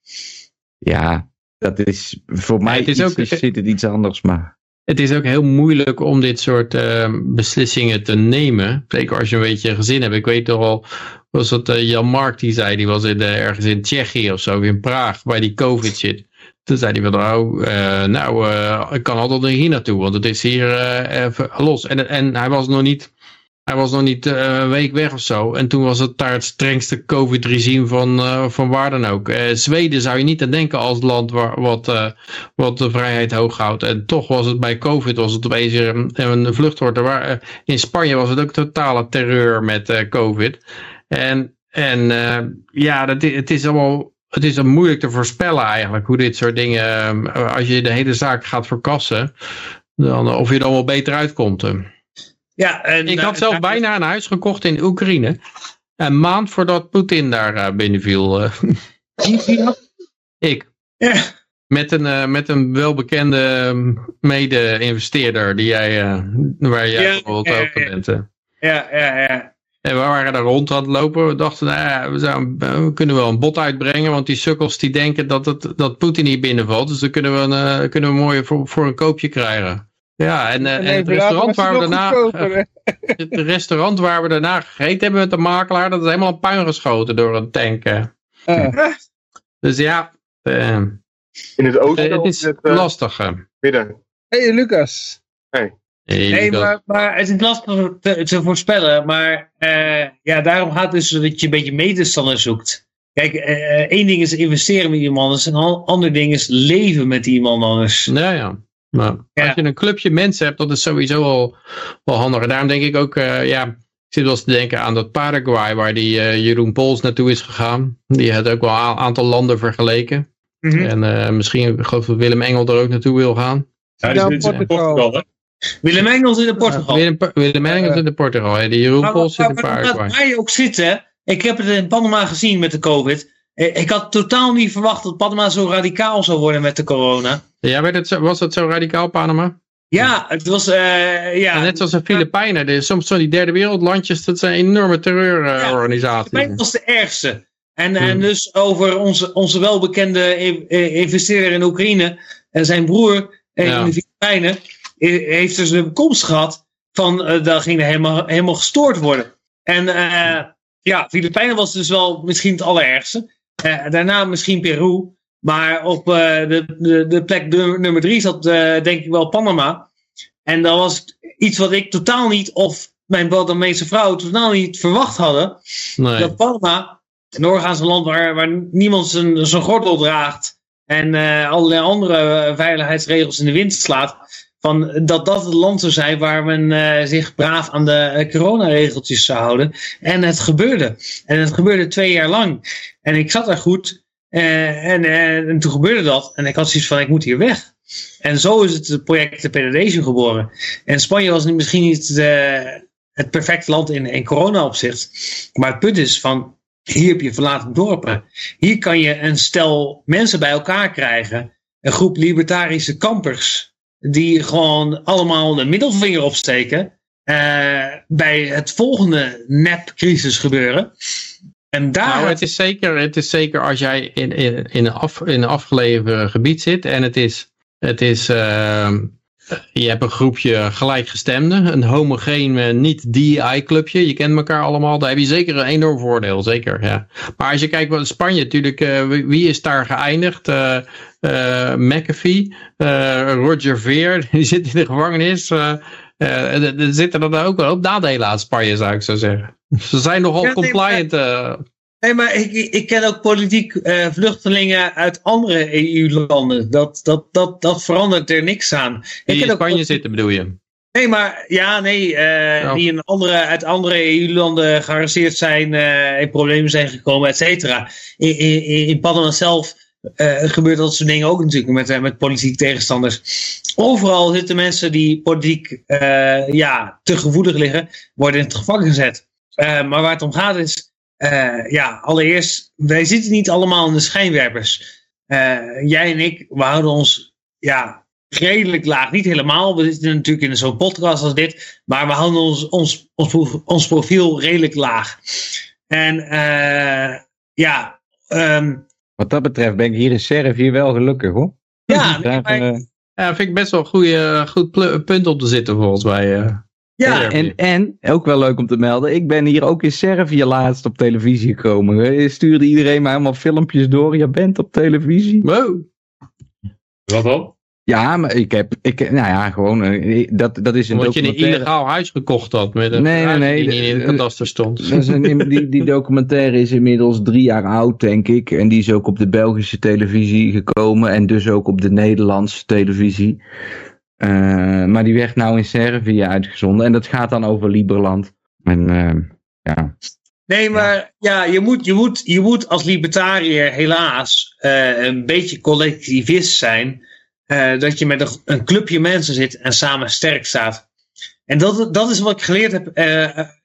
Ja, dat is voor mij het is iets, ook- is- zit het iets anders. Maar het is ook heel moeilijk om dit soort eh, beslissingen te nemen. Zeker als je een beetje een gezin hebt. Ik weet toch al, was dat eh, Jan Mark die zei, die was in, ergens in Tsjechië of zo, in Praag, waar die COVID zit. Toen zei hij van, oh, eh, nou, eh, ik kan altijd hier naartoe, want het is hier even los. En, en hij was nog niet, hij was nog niet een week weg of zo. En toen was het daar het strengste COVID-regime van, van waar dan ook. Zweden zou je niet aan denken als land waar, wat, wat de vrijheid hoog houdt. En toch was het bij COVID was het opeens een, een eh, in Spanje was het ook totale terreur met COVID. En, en ja, dat, het is allemaal... Het is dan moeilijk te voorspellen eigenlijk hoe dit soort dingen, eh, als je de hele zaak gaat verkassen, dan, of je er allemaal beter uitkomt. eh. Ja, en, Ik had eh, zelf bijna een huis gekocht in Oekraïne. Een maand voordat Poetin daar eh, binnenviel. eh. *laughs* ik. Ja. Met een, eh, met een welbekende ehm, mede-investeerder die jij, eh, waar jij Ja, bijvoorbeeld ja, ook ja. bent. eh. Ja, ja, ja. En we waren daar rond aan het lopen. We dachten, nou ja, we, zouden- we kunnen wel een bot uitbrengen. Want die sukkels die denken dat, het, dat Poetin niet binnenvalt. Dus dan kunnen we een, eh, kunnen we mooi voor, voor een koopje krijgen. Ja, en, eh, en, het restaurant waar we daarna... *laughs* Het restaurant waar we daarna gegeten hebben met de makelaar, dat is helemaal een puin geschoten door een tank. Ah. Dus ja, eh, In het oosten het is lastig. midden? hey, Lucas. Nee, maar, maar het is lastig te, te voorspellen. Maar eh, ja, daarom gaat het dus dat je een beetje medestander zoekt. Kijk, eh, één ding is investeren met iemand anders. En een an- ander ding is leven met iemand anders. Ja, ja. Maar als je een clubje mensen hebt, dat is sowieso wel, wel handig. En daarom denk ik ook, eh, ja, ik zit wel eens te denken aan dat Paraguay, waar die eh, Jeroen Pols naartoe is gegaan. Die had ook wel een aantal landen vergeleken. Mhm. En eh, misschien, ik geloof dat Willem Engel er ook naartoe wil gaan. Ja, die zit in Portugal, hè? Willem Engels in Portugal. Willem, Willem Engel zit in Portugal, hè. die Jeroen Pols zit in Paraguay. Waar je ook zit, hè. Ik heb het in Panama gezien met de COVID. Eh, Ik had totaal niet verwacht dat Panama zo radicaal zou worden met de corona. Ja, werd het zo, was het zo radicaal, Panama? Ja, het was... eh, ja, En net zoals de Filipijnen, de, soms zo die derde wereldlandjes, dat zijn enorme terreurorganisaties. Mij was de ergste. En, en Hmm. dus over onze, onze welbekende investeerder in Oekraïne en zijn broer eh, Ja. in de Filipijnen heeft dus een komst gehad van eh dat ging er helemaal, helemaal gestoord worden. En eh, ja, Filipijnen was dus wel misschien het allerergste. Eh, daarna misschien Peru. Maar op de, de, de plek nummer drie zat denk ik wel Panama. En dat was iets wat ik totaal niet, of mijn Panamese vrouw totaal niet verwacht hadden. Nee. Dat Panama, een Noorgaanse land waar, waar niemand zijn, zijn gordel draagt. En allerlei andere veiligheidsregels in de wind slaat. Dat dat het land zou zijn waar men eh, zich braaf aan de eh, coronaregeltjes zou houden. En het gebeurde. En het gebeurde twee jaar lang. En ik zat daar goed. eh, en, en toen gebeurde dat. En ik had zoiets van, ik moet hier weg. En zo is het project de Penedation geboren. En Spanje was misschien niet het perfecte land in, in corona-opzicht. Maar het punt is van, hier heb je verlaten dorpen. Hier kan je een stel mensen bij elkaar krijgen. Een groep libertarische kampers. Die gewoon allemaal de middelvinger opsteken. eh, bij het volgende nep-crisis gebeuren. En daar... Nou, het is zeker, het is zeker als jij in, in, in, een, af, in een afgelegen gebied zit en het is, het is ehm, je hebt een groepje gelijkgestemden, een homogeen eh, niet-DI-clubje, je kent elkaar allemaal, daar heb je zeker een enorm voordeel, zeker, ja. Maar als je kijkt wat Spanje natuurlijk, eh, wie, is daar geëindigd? Eh eh, McAfee, Roger Veer, *laughs* die zit in de gevangenis. er er zitten dan ook wel op nadelen aan Spanje, zou ik zo zeggen. Ze zijn nogal Ja, nee, compliant. Nee, maar ik, ik ken ook politiek eh, vluchtelingen uit andere EU-landen. Dat, dat, dat, dat verandert er niks aan. Die in ook Spanje zitten bedoel je? Nee, maar ja, nee, eh, die in andere, uit andere EU-landen gearresteerd zijn, eh, in problemen zijn gekomen, et cetera. In, in, in Panama zelf gebeurt dat soort dingen ook natuurlijk met, met politieke tegenstanders. Overal zitten mensen die politiek ja, te gevoelig liggen, worden in het gevangen gezet. Maar waar het om gaat is, eh, ja, allereerst, wij zitten niet allemaal in de schijnwerpers. Eh, jij en ik, we houden ons ja, redelijk laag. Niet helemaal, we zitten natuurlijk in zo'n podcast als dit. Maar we houden ons, ons, ons, prof- ons profiel redelijk laag. En eh, ja, ehm, Wat dat betreft ben ik hier in Servië wel gelukkig hoor. ja *laughs* nee, Daar, maar Ja, vind ik best wel een goede, goed punt om te zitten volgens mij. Eh. Ja, En, en, ook wel leuk om te melden, ik ben hier ook in Servië laatst op televisie gekomen. Je stuurde iedereen maar helemaal filmpjes door. Je bent op televisie. Wow. Wat dan? Ja, maar ik heb, ik, nou ja, gewoon, eh, dat, dat is een Omdat je een illegaal huis gekocht had met een Nee, nee, huis nee, die niet in de- kadaster stond. Dat is een, die, die documentaire is inmiddels drie jaar oud, denk ik. En die is ook op de Belgische televisie gekomen. En dus ook op de Nederlandse televisie. Eh, maar die werd nou in Servië uitgezonden. En dat gaat dan over Liberland. En eh, ja. Nee, maar ja, je, moet, je, moet, je moet als libertariër helaas eh, een beetje collectivist zijn. dat je met een, een clubje mensen zit en samen sterk staat. En dat, dat is wat ik geleerd heb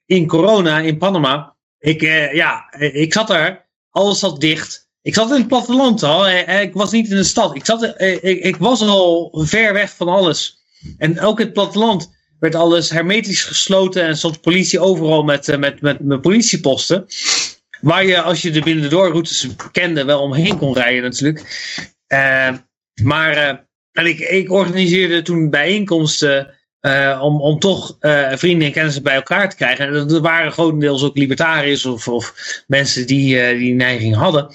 in corona in Panama. Ik, ja, ik zat daar, alles zat dicht. Ik zat in het platteland al, eh, eh, ik was niet in de stad. Ik, zat, eh, ik, ik was al ver weg van alles. En ook in het platteland werd alles hermetisch gesloten en stond politie overal met, met, met, met politieposten. Waar je, als je de binnendoorroutes kende, wel omheen kon rijden natuurlijk. Maar en ik, ik organiseerde toen bijeenkomsten eh, om, om toch eh, vrienden en kennissen bij elkaar te krijgen. En dat waren grotendeels ook libertariërs of, of mensen die eh, die neiging hadden.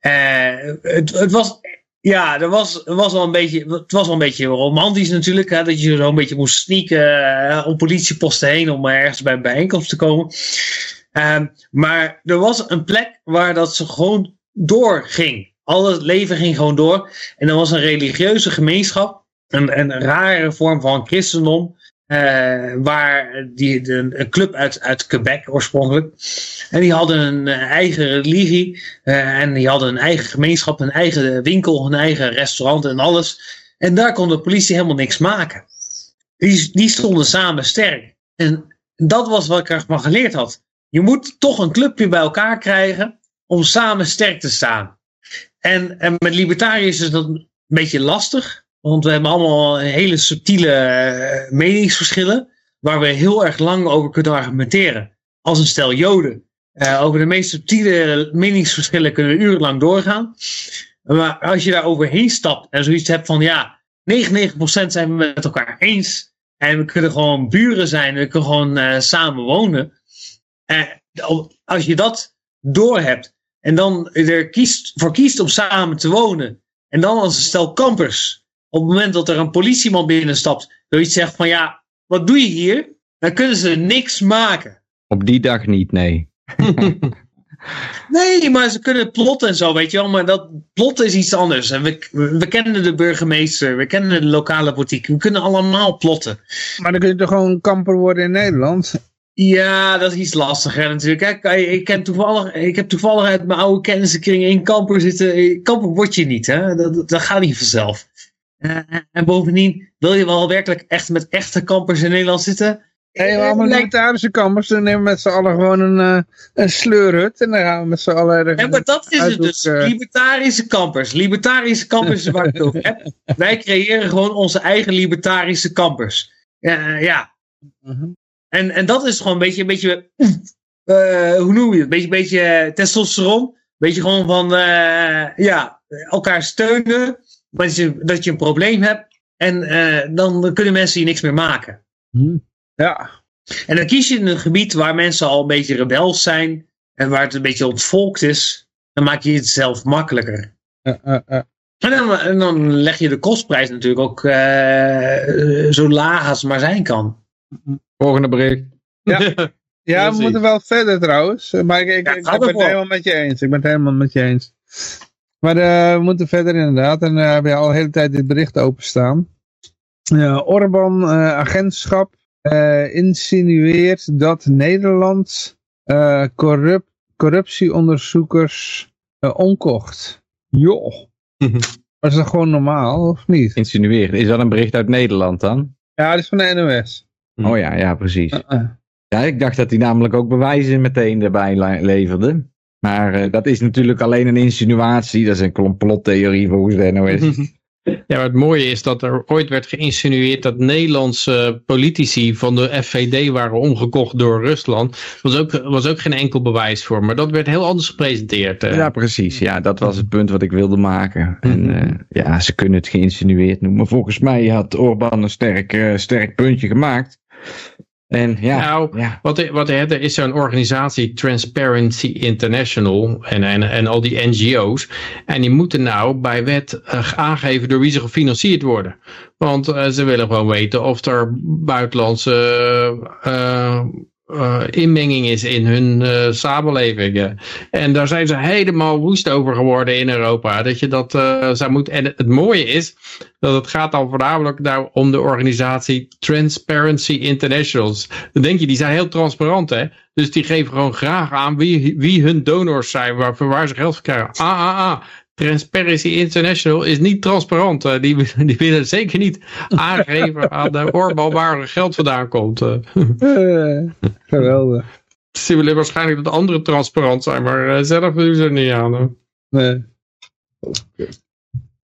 Het, het was ja, er was, was wel een beetje, het was wel een beetje romantisch natuurlijk. Hè, dat je zo een beetje moest sneaken om politieposten heen om ergens bij een bijeenkomst te komen. Ehm, maar er was een plek waar dat ze gewoon doorging. Al het leven ging gewoon door. En er was een religieuze gemeenschap. Een, een rare vorm van christendom. eh, waar die, de, een club uit, uit Quebec oorspronkelijk. En die hadden een eh, eigen religie. eh, en die hadden een eigen gemeenschap, een eigen winkel, een eigen restaurant en alles. En daar kon de politie helemaal niks maken. Die, die stonden samen sterk. En dat was wat ik ervan geleerd had. Je moet toch een clubje bij elkaar krijgen om samen sterk te staan. En, en met libertariërs is dat een beetje lastig. Want we hebben allemaal hele subtiele eh, meningsverschillen. Waar we heel erg lang over kunnen argumenteren. Als een stel joden. Eh, over de meest subtiele meningsverschillen kunnen we urenlang doorgaan. Maar als je daar overheen stapt en zoiets hebt van ja, 99% zijn we met elkaar eens. En we kunnen gewoon buren zijn, we kunnen gewoon eh, samen wonen. En als je dat doorhebt en dan er kiest, voor kiest om samen te wonen. En dan als een stel kampers, op het moment dat er een politieman binnenstapt, zoiets zegt van ja, wat doe je hier? Dan kunnen ze niks maken. Op die dag niet, nee. *laughs* Nee, maar ze kunnen plotten en zo, weet je wel. Maar dat plotten is iets anders. En we, we kennen de burgemeester, we kennen de lokale politiek. We kunnen allemaal plotten. Maar dan kun je toch gewoon kamper worden in Nederland? Ja, dat is iets lastiger natuurlijk. Kijk, ik, ken toevallig, ik heb toevallig uit mijn oude kennissenkring in kamper zitten. Kamper word je niet, hè? Dat, dat gaat niet vanzelf. Uh, en bovendien, wil je wel werkelijk echt met echte kampers in Nederland zitten? Nee, we allemaal libertarische kampers. Dan nemen we met z'n allen gewoon een, uh, een sleurhut. En dan gaan we met z'n allen... Ja, maar dat is het dus. Libertarische kampers. Libertarische kampers is waar ik het over heb. *laughs* Wij creëren gewoon onze eigen libertarische kampers. Uh, ja. Uh -huh. en, en dat is gewoon een beetje... Een beetje hoe noem je het? Een beetje, beetje testosteron. Een beetje gewoon van... ja, elkaar steunen. Dat je, dat je een probleem hebt. En dan kunnen mensen je niks meer maken. Hm. Ja. En dan kies je een gebied waar mensen al een beetje rebels zijn en waar het een beetje ontvolkt is, dan maak je het zelf makkelijker. Uh, uh, uh. En, dan, en, dan, leg je de kostprijs natuurlijk ook zo laag als het maar zijn kan. Volgende bericht. Ja, *laughs* ja we moeten wel verder trouwens. Maar ik, ik, ja, ik, ik ben het helemaal met je eens. Ik ben het helemaal met je eens. Maar we moeten verder inderdaad. En we hebben al de hele tijd dit bericht openstaan. Orban agentschap uh, insinueert dat Nederland uh, corrup corruptieonderzoekers uh, omkocht. Joh. Maar is dat gewoon normaal, of niet? Insinueert. Is dat een bericht uit Nederland dan? Ja, dat is van de NOS. Oh ja, ja, precies. -uh. Ja, ik dacht dat hij namelijk ook bewijzen meteen erbij leverde. Maar dat is natuurlijk alleen een insinuatie. Dat is een complottheorie volgens de NOS. *laughs* Ja, maar het mooie is dat er ooit werd geïnsinueerd dat Nederlandse politici van de FVD waren omgekocht door Rusland. Was ook, was ook geen enkel bewijs voor, maar dat werd heel anders gepresenteerd. eh. Ja, precies. Ja, dat was het punt wat ik wilde maken. En Mhm. eh, ja, ze kunnen het geïnsinueerd noemen. Volgens mij had Orbán een sterk, eh, sterk puntje gemaakt. En ja, Nou, ja. Wat wat er, er is zo'n organisatie Transparency International en, en, en al die NGO's. En die moeten nou bij wet eh, aangeven door wie ze gefinancierd worden. Want eh, ze willen gewoon weten of er buitenlandse eh, eh, inmenging is in hun eh, samenlevingen. En daar zijn ze helemaal woest over geworden in Europa. Dat je dat eh, zou moeten. En het mooie is dat het gaat dan voornamelijk nou om de organisatie Transparency Internationals. Dan denk je, die zijn heel transparant hè. Dus die geven gewoon graag aan wie, wie hun donors zijn, waar, waar ze geld voor krijgen. Ah, ah, ah. Transparency International is niet transparant. eh. Die, die willen zeker niet *laughs* aangeven aan de Orbán waar er geld vandaan komt. eh. Eh, geweldig. Ze willen waarschijnlijk dat anderen transparant zijn, maar zelf doen ze er niet aan. Nee.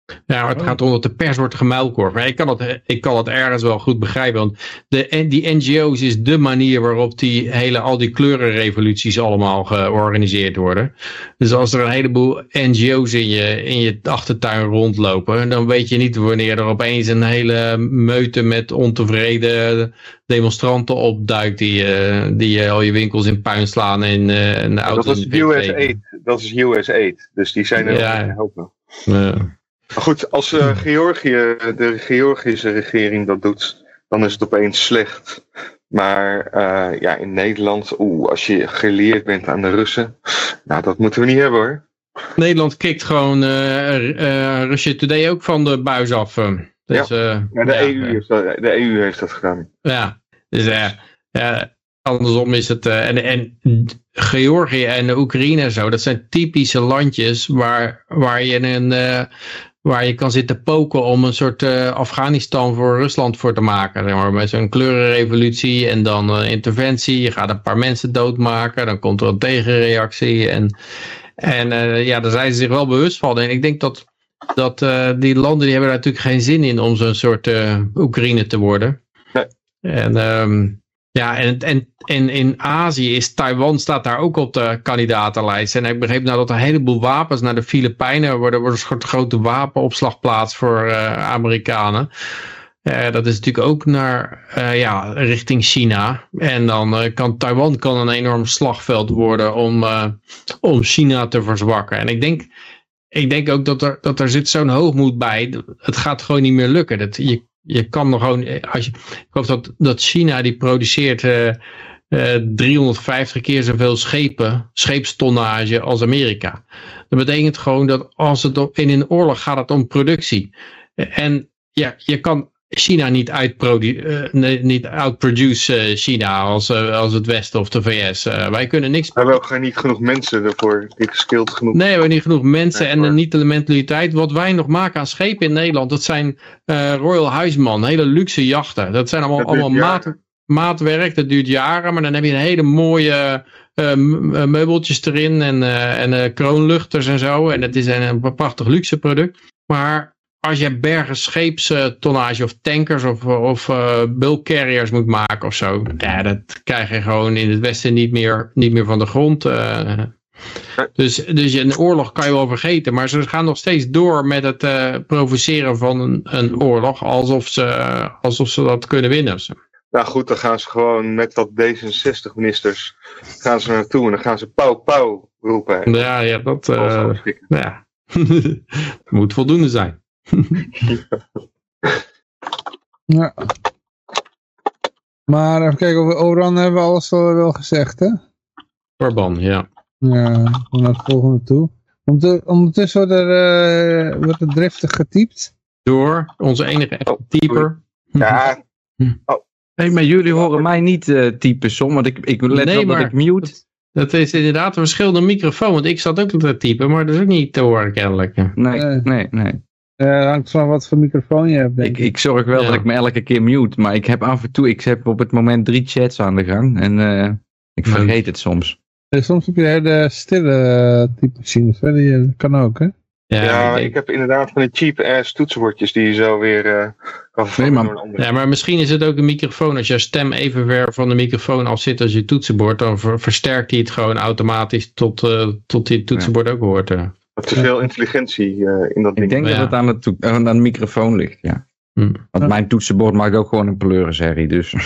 Ja, maar het gaat om dat de pers wordt gemuilkorfd. Maar ik kan, het, ik kan het ergens wel goed begrijpen. Want de, en die NGO's is de manier waarop die hele, al die kleurenrevoluties allemaal georganiseerd worden. Dus als er een heleboel NGO's in je, in je achtertuin rondlopen, dan weet je niet wanneer er opeens een hele meute met ontevreden demonstranten opduikt die, eh, die eh, al je winkels in puin slaan en eh, een Ja, auto dat is in de fik US steken. Aid. Dat is US Aid. Dus die zijn er Ja. helpen. Ja. Maar goed, als eh, Georgië, de Georgische regering dat doet, dan is het opeens slecht. Maar eh, ja, in Nederland, oeh, als je geleerd bent aan de Russen, nou dat moeten we niet hebben hoor. Nederland kikt gewoon eh Russia Today ook van de buis af. Dus, eh, Ja, de, ja, EU, heeft dat, de EU heeft dat gedaan. Ja, dus eh, ja, andersom is het. en, en Georgië en Oekraïne en zo, dat zijn typische landjes waar, waar je een. Waar je kan zitten poken om een soort eh, Afghanistan voor Rusland voor te maken. Zeg maar, met zo'n kleurenrevolutie en dan een interventie. Je gaat een paar mensen doodmaken. Dan komt er een tegenreactie. En, en eh, ja, daar zijn ze zich wel bewust van. En ik denk dat, dat eh, die landen die hebben daar natuurlijk geen zin in om zo'n soort eh, Oekraïne te worden. Nee. En, ehm, ja, en, en, en in Azië is Taiwan staat daar ook op de kandidatenlijst. En ik begreep nou dat een heleboel wapens naar de Filipijnen worden. wordt een soort grote wapenopslagplaats voor eh, Amerikanen. Eh, dat is natuurlijk ook naar, eh, ja, richting China. En dan kan Taiwan kan een enorm slagveld worden om, om China te verzwakken. En ik denk, ik denk ook dat er, dat er zit zo'n hoogmoed bij. Het gaat gewoon niet meer lukken. Dat, je, je kan nog gewoon, eh, als je, ik geloof dat, dat China die produceert eh, eh, 350 keer zoveel schepen, scheepstonnage als Amerika. Dat betekent gewoon dat als het in een oorlog gaat het om productie. En ja, je kan China niet, uitprodu eh, nee, niet outproduce eh, China als, eh, als het Westen of de VS. Wij kunnen niks We hebben ook niet genoeg mensen ervoor, die geskild genoeg. Nee, we hebben niet genoeg mensen Nee, en niet de mentaliteit. Wat wij nog maken aan schepen in Nederland, dat zijn Royal Huisman, hele luxe jachten. Dat zijn allemaal, Dat allemaal maat, maatwerk, dat duurt jaren, maar dan heb je een hele mooie meubeltjes erin en, en kroonluchters en zo. En het is een, een prachtig luxe product. Maar als je bergen scheepstonnage of tankers of, of eh, bulk carriers moet maken of zo, ja, dat krijg je gewoon in het Westen niet meer, niet meer van de grond. eh. Dus, dus een oorlog kan je wel vergeten, maar ze gaan nog steeds door met het eh, provoceren van een, een oorlog, alsof ze, alsof ze dat kunnen winnen. Nou goed, dan gaan ze gewoon met dat D66-ministers gaan ze naartoe en dan gaan ze pauw pauw roepen. En Ja, ja, dat ja. *laughs* moet voldoende zijn. *laughs* Ja. Maar even kijken, over Oran hebben we alles al wel gezegd, hè? Orban, ja. Ja, we gaan naar het volgende toe. Ondertu- Ondertussen wordt er, eh, wordt er driftig getypt. Door onze enige Oh, typer. Ja, *laughs* Hey, maar jullie horen mij niet eh typen som, want ik, ik let Nee, wel dat maar- ik mute. Dat is inderdaad een verschillende microfoon, want ik zat ook te typen, maar dat is ook niet te horen kennelijk. Nee, Eh. nee, nee. Eh hangt van wat voor microfoon je hebt, denk Ik, ik. ik zorg wel Ja. dat ik me elke keer mute, maar ik heb af en toe, ik heb op het moment drie chats aan de gang en eh, ik Ja. vergeet het soms. Eh, Soms heb je hele stille uh, typemachines, hè? Die kan ook, hè? Ja, Ja, ik heb inderdaad van die cheap ass toetsenbordjes die je zo weer eh kan vervangen maar- door een andere. ja, maar misschien is het ook de microfoon. Als je stem even ver van de microfoon af zit als je toetsenbord, dan ver- versterkt hij het gewoon automatisch tot, eh, tot die toetsenbord ook hoort. Eh. Te veel intelligentie eh, in dat Ik ding. denk Ja. dat het aan de, toe- aan de microfoon ligt, ja. Hm. Want mijn toetsenbord maakt ook gewoon een pleurenserie, dus... *laughs*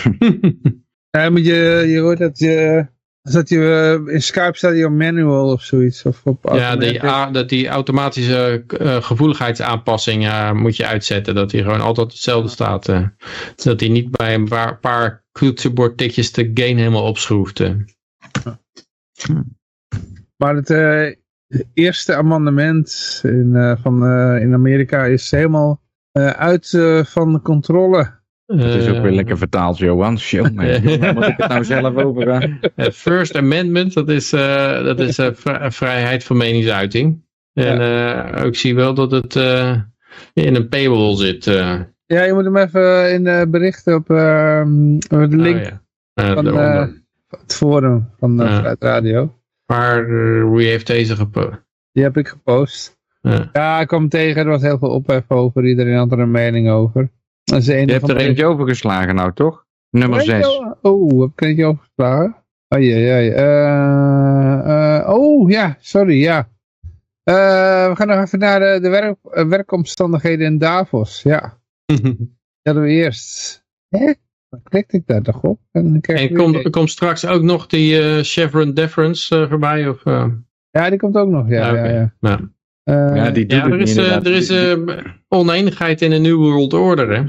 Ja, moet je, je hoort dat je, dat je eh, in Skype staat je op manual of zoiets. Of op Ja, die, dat die automatische eh, gevoeligheidsaanpassing eh, moet je uitzetten. Dat die gewoon altijd hetzelfde staat. eh. dat hij niet bij een paar, paar toetsenbordtikjes de gain helemaal opschroeft. Maar het eh, eerste amendement in, eh, van, eh, in Amerika is helemaal eh, uit eh, van controle. Het is ook weer lekker vertaald, Johan. Show me. *laughs* Moet ik het nou zelf over gaan? Het First Amendment, dat is, eh, dat is vri- vrijheid van meningsuiting. En eh, ik zie wel dat het eh, in een paywall zit. eh. Ja, je moet hem even in de berichten op eh, de link Oh, ja. Eh, van eh, het forum van uh. Vrijheid Radio. Maar eh, wie heeft deze gepost? Die heb ik gepost. Ja. Ja, ik kwam tegen, er was heel veel ophef over. Iedereen had er een mening over. Dat is Je hebt er eentje overgeslagen nou, toch? Nummer Eentje 6. al- Oh, heb ik er eentje overgeslagen? Oh jee, jee. Eh, oh ja, sorry, ja. Eh, we gaan nog even naar de, de werk, eh, werkomstandigheden in Davos. Ja, *laughs* dat hadden we eerst. Hè? Dan klikte ik daar toch op? En, En komt er komt straks ook nog die eh, Chevron Deference eh, voorbij? Of, eh? Ja, die komt ook nog, ja. Ah, ja, ja. Ja. Eh, Ja, die doet Ja, er is, er is eh, oneenigheid in de New World Order. Hè?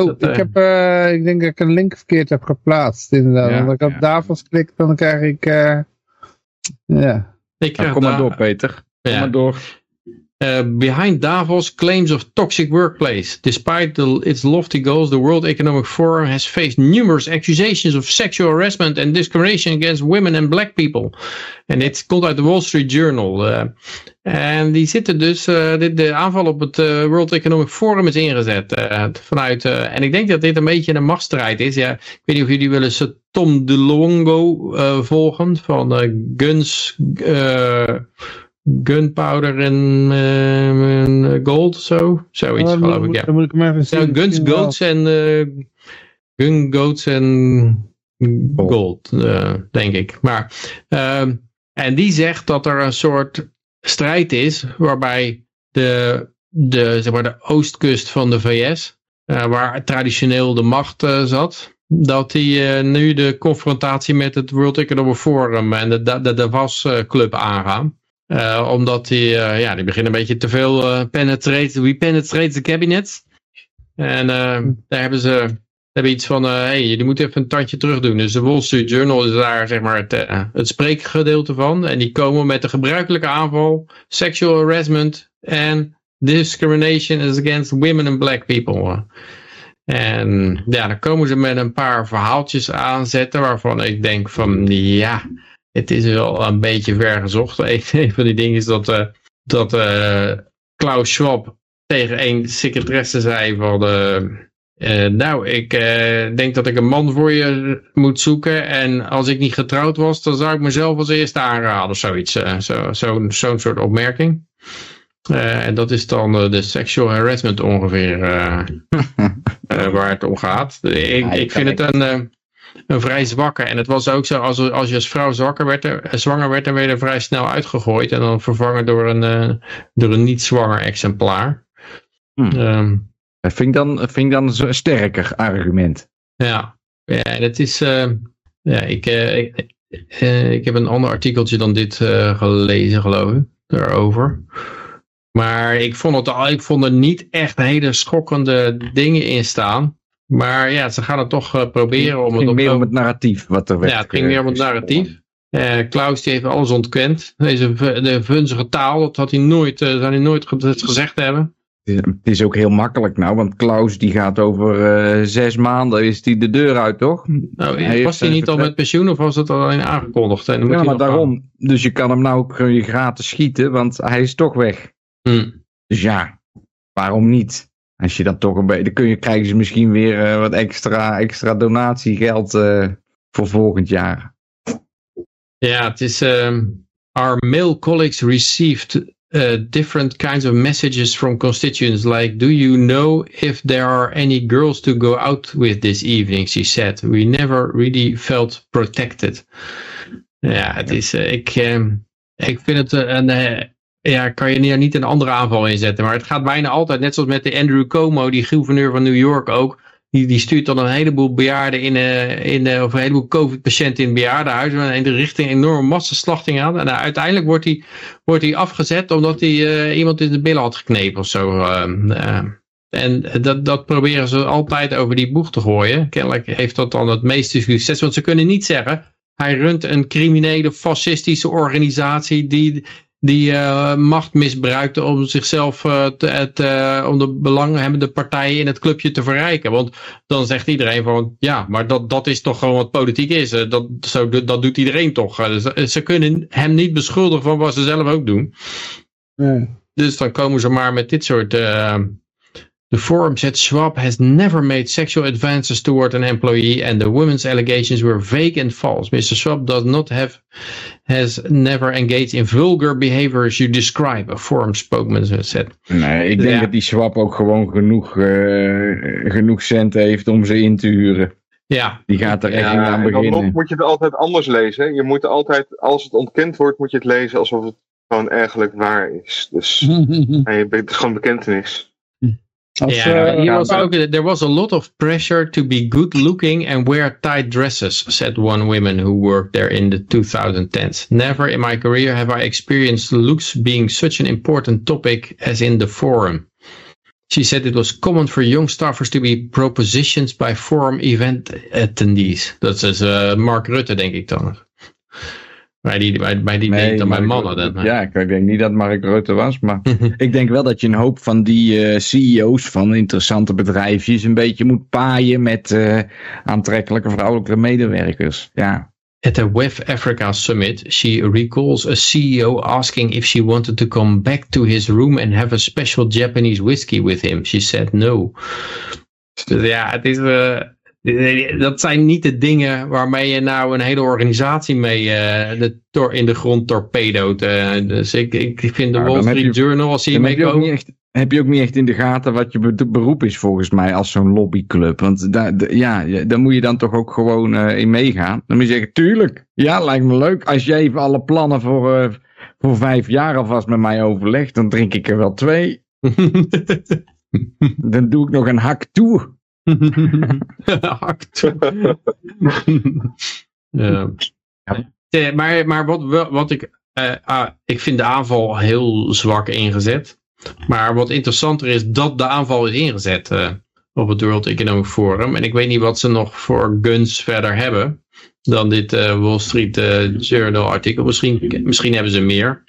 oh, dat, ik, heb, eh, ik denk dat ik een link verkeerd heb geplaatst, inderdaad. Ja, Want als ik op. Davos klik, dan krijg ik... eh, ja. Ik Nou, kom maar door, Peter. Kom maar door. Uh, behind Davos claims of toxic workplace. Despite the, its lofty goals, the World Economic Forum has faced numerous accusations of sexual harassment and discrimination against women and black people. En dit komt uit de Wall Street Journal. Uh, en die zitten dus, uh, dit, de aanval op het uh, World Economic Forum is ingezet. Uh, vanuit, uh, en ik denk dat dit een beetje een machtsstrijd is. Ja, ik weet niet of jullie uh, Tom DeLongo uh, volgen van uh, Guns... Gunpowder en uh, gold of zo. Zoiets Oh, geloof ik, ja. Dan moet ik hem even zien. Ja, guns, goats en uh, gun, goats en gold, uh, denk ik. Maar, uh, en die zegt dat er een soort strijd is waarbij de, de, zeg maar de oostkust van de VS, uh, waar traditioneel de macht uh, zat, dat die uh, nu de confrontatie met het World Economic Forum en de, de, de Davos Club aangaan. Uh, omdat die, uh, ja, die beginnen een beetje te veel uh, penetrate, we penetrate the cabinet. En uh, daar hebben ze hebben iets van, hé, hey, jullie moeten even een tandje terug doen. Dus de Wall Street Journal is daar zeg maar het, het spreekgedeelte van. En die komen met de gebruikelijke aanval, sexual harassment en discrimination against women and black people. En ja, dan komen ze met een paar verhaaltjes aanzetten waarvan ik denk van, ja, het is wel een beetje ver gezocht. *laughs* Een van die dingen is dat, uh, dat uh, Klaus Schwab tegen een secretaresse zei van... Uh, nou, ik denk dat ik een man voor je moet zoeken. En als ik niet getrouwd was, dan zou ik mezelf als eerste aanraden. Of zoiets. Zo'n zo, zo soort opmerking. en dat is dan de sexual harassment ongeveer *laughs* waar het om gaat. Ik, ja, ik vind het een een vrij zwakke. En het was ook zo, als, als je als vrouw zwakker werd, zwanger werd, dan werd je er vrij snel uitgegooid. En dan vervangen door een, uh, door een niet-zwanger exemplaar. Hmm. Um, dat vind ik dan, vind ik dan een sterker argument. Ja, ja het is... Uh, ja, ik, uh, ik, ik, heb een ander artikeltje dan dit gelezen, geloof ik, daarover. Maar ik vond, het, ik vond er niet echt hele schokkende dingen in staan. Maar ja, ze gaan het toch uh, proberen om het het op... meer om het narratief wat er werd. Ja, het ging meer om het narratief. Uh, Klaus die heeft alles ontkend. Deze de vunzige taal, dat had hij nooit, uh, zou hij nooit gezegd hebben. Het is ook heel makkelijk nou, want Klaus die gaat over zes maanden, is die de deur uit toch? Nou, hij was hij niet al met pensioen of was het alleen aangekondigd? En ja, maar daarom. Dus je kan hem nou ook je gratis schieten, want hij is toch weg. Hmm. Dus ja, waarom niet? Als je dan toch een beetje, dan kun je, krijgen ze misschien weer uh, wat extra, extra donatiegeld uh, voor volgend jaar. Ja, het is, um, our male colleagues received uh, different kinds of messages from constituents like, do you know if there are any girls to go out with this evening? She said, we never really felt protected. Ja, het is, ik, uh, ik vind het een, ja, kan je er niet een andere aanval inzetten. Maar het gaat bijna altijd, net zoals met de Andrew Cuomo, die gouverneur van New York ook. Die, die stuurt dan een heleboel bejaarden in, uh, in uh, of een heleboel COVID-patiënten in bejaardenhuis. In de richting enorme massaslachting aan. En uh, uiteindelijk wordt hij wordt afgezet omdat hij iemand in de billen had geknepen of zo. en dat, dat proberen ze altijd over die boeg te gooien. Kennelijk heeft dat dan het meeste succes. Want ze kunnen niet zeggen, hij runt een criminele fascistische organisatie die die uh, macht misbruikte om zichzelf uh, te, te, om de belanghebbende partijen in het clubje te verrijken. Want dan zegt iedereen van ja, maar dat, dat is toch gewoon wat politiek is. Dat, zo, dat doet iedereen toch. Dus, ze kunnen hem niet beschuldigen van wat ze zelf ook doen. Nee. Dus dan komen ze maar met dit soort uh, The forum said Schwab has never made sexual advances toward an employee and the women's allegations were vague and false. Mr. Schwab does not have, has never engaged in vulgar behavior as you describe, a forum spokesman said. Nee, ik denk Ja. dat die Schwab ook gewoon genoeg, eh, genoeg centen heeft om ze in te huren. Ja, Die gaat er echt Ja, niet aan en dan nog beginnen. moet je het altijd anders lezen. Je moet altijd, als het ontkend wordt, moet je het lezen alsof het gewoon eigenlijk waar is. Dus *laughs* bent het is gewoon bekentenis. Als, Ja, eh, he was nou, ook, there was a lot of pressure to be good looking and wear tight dresses, said one woman who worked there in the 2010s. Never in my career have I experienced looks being such an important topic as in the forum. She said it was common for young staffers to be propositioned by forum event attendees. Dat is eh, Mark Rutte, denk ik dan. Bij die, bij, bij die denk ik dan bij mannen. Rutte- Dan. Ja, ik denk niet dat Mark Rutte was, maar *laughs* ik denk wel dat je een hoop van die eh, CEO's van interessante bedrijfjes een beetje moet paaien met eh, aantrekkelijke vrouwelijke medewerkers. Ja. At the WEF Africa Summit, she recalls a CEO asking if she wanted to come back to his room and have a special Japanese whiskey with him. She said no. Dus ja, het is, eh, dat zijn niet de dingen waarmee je nou een hele organisatie mee eh, de, in de grond torpedoot. eh. dus ik, ik vind de Nou, Wall Street je- Journal, als die Dan mee heb je, ook komen... niet echt, heb je ook niet echt in de gaten wat je be- beroep is volgens mij als zo'n lobbyclub. Want daar, ja, daar moet je dan toch ook gewoon eh, in meegaan. Dan moet je zeggen, tuurlijk, ja lijkt me leuk. Als jij even alle plannen voor, voor vijf jaar alvast met mij overlegt, dan drink ik er wel twee. *laughs* Dan doe ik nog een hak toe. *laughs* Hakt. *laughs* ja. Eh, Maar, maar wat, wat ik, eh, ah, ik vind de aanval heel zwak ingezet. Maar wat interessanter is dat de aanval is ingezet eh, op het World Economic Forum. En ik weet niet wat ze nog voor guns verder hebben dan dit eh, Wall Street Journal artikel. Misschien, misschien hebben ze meer.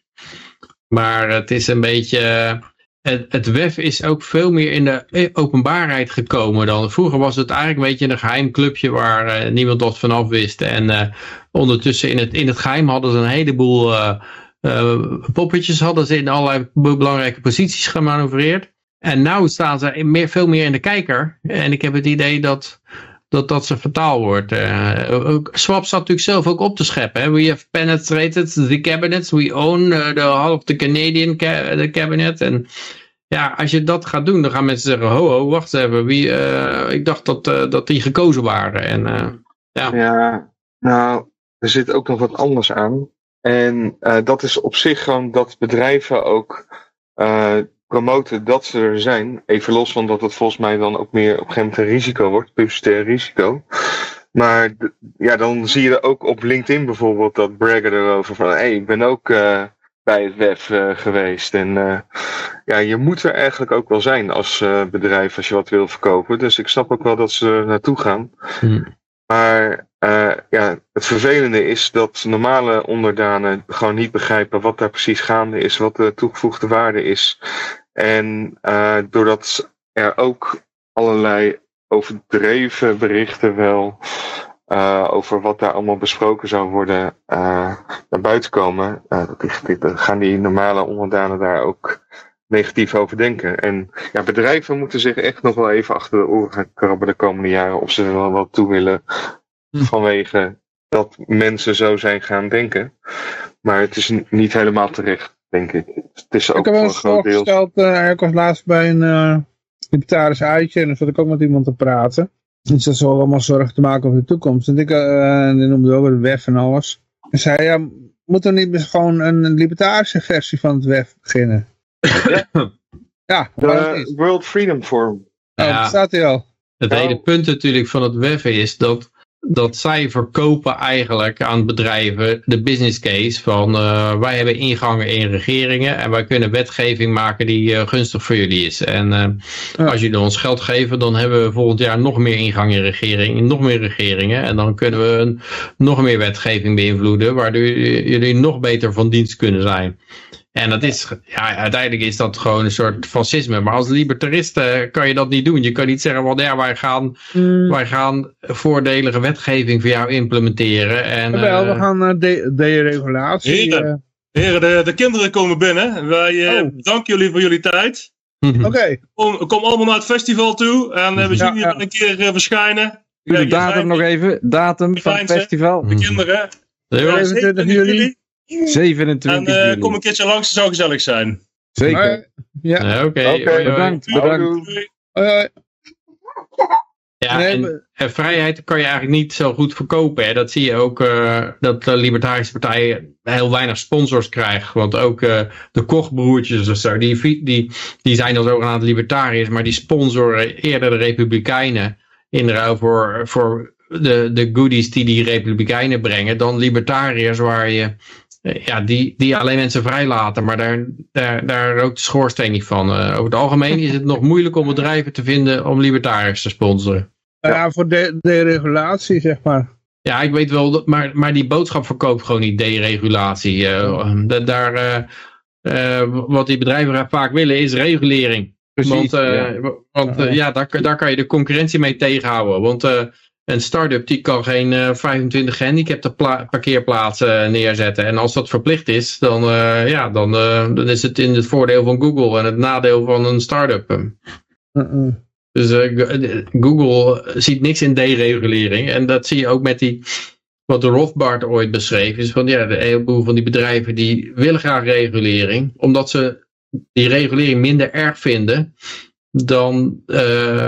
Maar het is een beetje... het, het WEF is ook veel meer in de eh, openbaarheid gekomen dan. Vroeger was het eigenlijk een beetje een geheim clubje waar eh, niemand wat vanaf wist. En eh, ondertussen in het, in het geheim hadden ze een heleboel poppetjes hadden ze in allerlei be- belangrijke posities gemanoeuvreerd. En nu staan ze meer, veel meer in de kijker. En ik heb het idee dat dat, dat ze vertaal wordt. Eh, ook- Swap zat natuurlijk zelf ook op te scheppen. Hè? We have penetrated the cabinets. We own eh, the half of the Canadian ca- the cabinet. En ja, als je dat gaat doen, dan gaan mensen zeggen, ho, ho, wacht even. Wie, eh, ik dacht dat, eh, dat die gekozen waren. En eh, ja, Ja, nou, er zit ook nog wat anders aan. En eh, dat is op zich gewoon dat bedrijven ook eh, promoten dat ze er zijn. Even los van dat het volgens mij dan ook meer op een gegeven moment een risico wordt, publicitair risico. Maar ja, dan zie je ook op LinkedIn bijvoorbeeld dat braggen erover van, hé, hey, ik ben ook eh, bij het WEF eh, geweest. En eh, ja, je moet er eigenlijk ook wel zijn als bedrijf als je wat wil verkopen. Dus ik snap ook wel dat ze er naartoe gaan. Hm. Maar ja, het vervelende is dat normale onderdanen gewoon niet begrijpen wat daar precies gaande is, wat de toegevoegde waarde is. En eh, doordat er ook allerlei overdreven berichten wel eh, over wat daar allemaal besproken zou worden eh, naar buiten komen, dat is- dit- dan gaan die normale onderdanen daar ook negatief over denken. En ja, bedrijven moeten zich echt nog wel even achter de oren gaan krabben de komende jaren of ze er wel wat toe willen Hm. vanwege dat mensen zo zijn gaan denken. Maar het is niet helemaal terecht. Denk ik. Het is ook Ik heb wel eens groot deel. voorgesteld, eh, ik was laatst bij een eh libertarisch uitje en dan zat ik ook met iemand te praten. En ze hadden allemaal zorgen te maken over de toekomst. En ik eh, en die noemde ook het WEF en alles. En zei, ja, moeten we niet eens gewoon een libertarische versie van het WEF beginnen? *coughs* ja, De? World Freedom Forum. Oh, Ja. staat hij al. Het hele punt natuurlijk van het WEF is dat, dat zij verkopen eigenlijk aan bedrijven de business case van eh, wij hebben ingangen in regeringen en wij kunnen wetgeving maken die eh, gunstig voor jullie is. En eh, Ja. als jullie ons geld geven, dan hebben we volgend jaar nog meer ingang in regeringen, nog meer regeringen en dan kunnen we een, nog meer wetgeving beïnvloeden waardoor jullie nog beter van dienst kunnen zijn. En dat is, ja, uiteindelijk is dat gewoon een soort fascisme. Maar als libertarist eh, kan je dat niet doen. Je kan niet zeggen, van ja, wij gaan, wij gaan voordelige wetgeving voor jou implementeren. En, Wel, we eh, gaan naar de deregulatie. Heren. eh, Heren, de, de kinderen komen binnen. Wij eh, Oh. bedanken jullie voor jullie tijd. Oké, Kom, kom allemaal naar het festival toe. En eh, we zien Ja, jullie ja. een keer eh, verschijnen. De Ja, datum nog even. Datum van het festival. De kinderen. heel- Ja, 27 juli. 27 En eh, juli. kom een keertje langs, het zou gezellig zijn. Zeker. ja, Ja, Oké. Bedankt, bedankt. Doei. Ja, Nee, en, maar- en vrijheid kan je eigenlijk niet zo goed verkopen. Hè. Dat zie je ook eh, dat de Libertarische Partij heel weinig sponsors krijgt. Want ook eh, de Kochbroertjes of zo, die, die, die zijn dan zogenaamd libertariërs, maar die sponsoren eerder de Republikeinen in ruil voor, voor de, de goodies die die Republikeinen brengen, dan libertariërs waar je ja, die, die alleen mensen vrijlaten, maar daar, daar, daar rookt de schoorsteen niet van. Eh, over het algemeen is het nog moeilijk om bedrijven te vinden om libertariërs te sponsoren. nou ja, voor de deregulatie, zeg maar. Ja, ik weet wel, dat- maar, maar die boodschap verkoopt gewoon niet deregulatie. Eh, da- daar, eh, eh, wat die bedrijven vaak willen is regulering. Precies, want eh, ja. want eh, ja, daar, daar kan je de concurrentie mee tegenhouden. Want eh, een start-up die kan geen eh, 25 gehandicapte pla- parkeerplaatsen eh, neerzetten. En als dat verplicht is, dan, eh, ja, dan, eh, dan is het in het voordeel van Google en het nadeel van een start-up. Dus eh, Go- eh, Google ziet niks in deregulering. En dat zie je ook met die, wat de Rothbard ooit beschreef. Is van ja, de heleboel van die bedrijven die willen graag regulering. Omdat ze die regulering minder erg vinden dan, eh,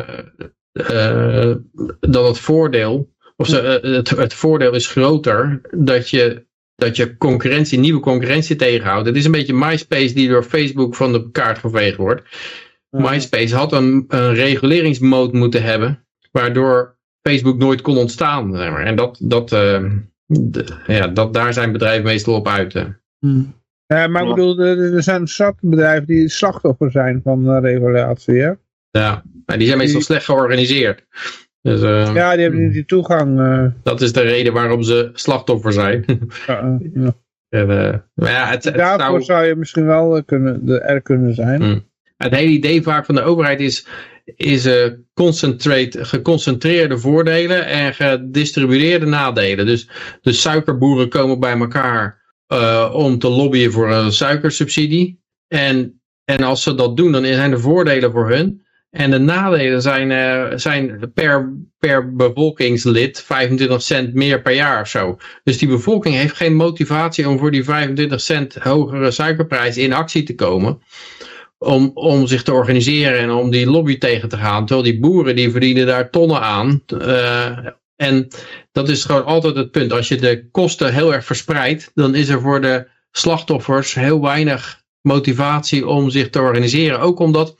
eh, dan het voordeel. Of ze, eh, het, het voordeel is groter dat je, dat je concurrentie, nieuwe concurrentie tegenhoudt. Het is een beetje MySpace die door Facebook van de kaart geveegd wordt. MySpace had een, een reguleringsmode moeten hebben, waardoor Facebook nooit kon ontstaan. Zeg maar. En dat, dat, eh, de- ja, dat, daar zijn bedrijven meestal op uit. eh. Ja, maar ik bedoel, er, er zijn zat bedrijven die slachtoffer zijn van regulatie, hè? Ja, maar die zijn meestal slecht georganiseerd. Dus eh, Ja, die hebben niet die toegang. eh, dat is de reden waarom ze slachtoffer zijn. ja, eh, ja. *laughs* en, maar ja, het, het, Daarvoor zou- zou je misschien wel kunnen, de, er kunnen zijn. Hmm. het hele idee vaak van de overheid is, is eh, concentrate, geconcentreerde voordelen en gedistribueerde nadelen. Dus de suikerboeren komen bij elkaar eh, om te lobbyen voor een suikersubsidie. En, en als ze dat doen, dan zijn er voordelen voor hun. En de nadelen zijn, eh, zijn per, per bevolkingslid 25 cent meer per jaar of zo. Dus die bevolking heeft geen motivatie om voor die 25 cent hogere suikerprijs in actie te komen om, om zich te organiseren en om die lobby tegen te gaan. Terwijl die boeren die verdienen daar tonnen aan. Eh, en dat is gewoon altijd het punt. Als je de kosten heel erg verspreidt, dan is er voor de slachtoffers heel weinig motivatie om zich te organiseren. Ook omdat,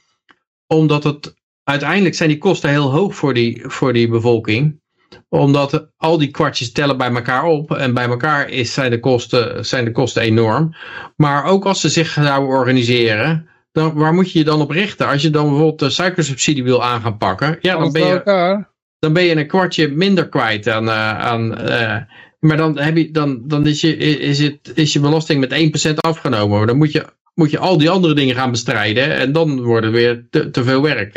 omdat het uiteindelijk zijn die kosten heel hoog voor die, voor die bevolking omdat al die kwartjes tellen bij elkaar op. En bij elkaar is, zijn, de kosten, zijn de kosten enorm. Maar ook als ze zich zouden organiseren. Dan, waar moet je je dan op richten? Als je dan bijvoorbeeld de suikersubsidie wil aan gaan pakken. Ja, dan ben je, dan ben je een kwartje minder kwijt aan... eh, aan eh, maar dan, heb je, dan, dan is, je, is, het, is je belasting met 1% afgenomen. Dan moet je, moet je al die andere dingen gaan bestrijden. En dan wordt het weer te, te veel werk.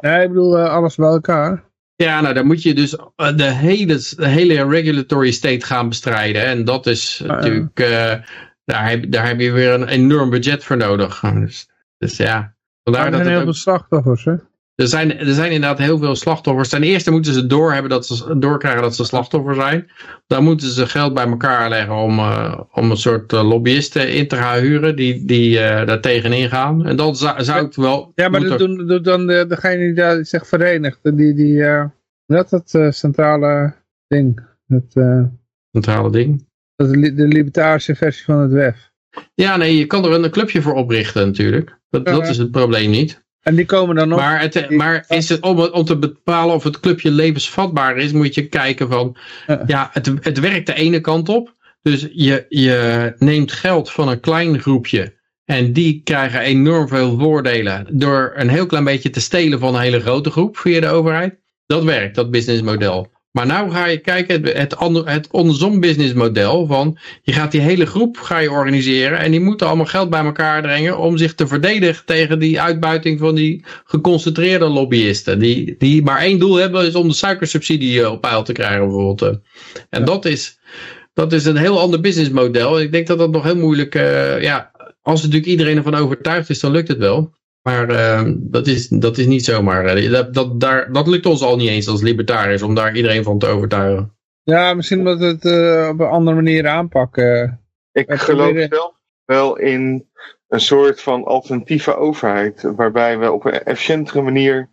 Nee, ik bedoel eh, alles bij elkaar. Ja, nou dan moet je dus eh, de hele, de hele regulatory state gaan bestrijden. En dat is ja. natuurlijk, eh, daar, heb, daar heb je weer een enorm budget voor nodig. Dus, dus ja, vandaar er dat zijn heel veel slachtoffers, hè? Er zijn, er zijn inderdaad heel veel slachtoffers. Ten eerste moeten ze doorhebben dat ze, doorkrijgen dat ze slachtoffer zijn. Dan moeten ze geld bij elkaar leggen om, eh, om een soort eh, lobbyisten in te gaan huren die, die eh, daar tegenin gaan. En dan zou, zou het wel... Ja, maar moeten- doen, doen dan de, degene die daar zich verenigt. Die, die, eh, dat dat centrale ding. Het, centrale ding. dat de libertarische versie van het WEF. Ja, nee, je kan er een clubje voor oprichten natuurlijk. Dat, Ja. dat is het probleem niet. En die komen dan nog. Maar, het, maar is het, om, te bepalen of het clubje levensvatbaar is, moet je kijken van, Ja. ja, het, het werkt de ene kant op. Dus je, je neemt geld van een klein groepje en die krijgen enorm veel voordelen door een heel klein beetje te stelen van een hele grote groep via de overheid. Dat werkt, dat businessmodel. Maar nou ga je kijken, het, het, ander- het andersom businessmodel van, je gaat die hele groep ga je organiseren en die moeten allemaal geld bij elkaar brengen om zich te verdedigen tegen die uitbuiting van die geconcentreerde lobbyisten. Die, die maar één doel hebben is om de suikersubsidie eh, op peil te krijgen bijvoorbeeld. eh. En dat, is, dat is een heel ander businessmodel. Ik denk dat dat nog heel moeilijk, eh, ja, als natuurlijk iedereen ervan overtuigd is, dan lukt het wel. Maar eh, dat, is, dat is niet zomaar. eh, dat, dat, daar, dat lukt ons al niet eens als libertariërs om daar iedereen van te overtuigen. Ja, misschien moet het eh, op een andere manier aanpakken. Ik We geloof proberen- zelf wel in een soort van alternatieve overheid. Waarbij we op een efficiëntere manier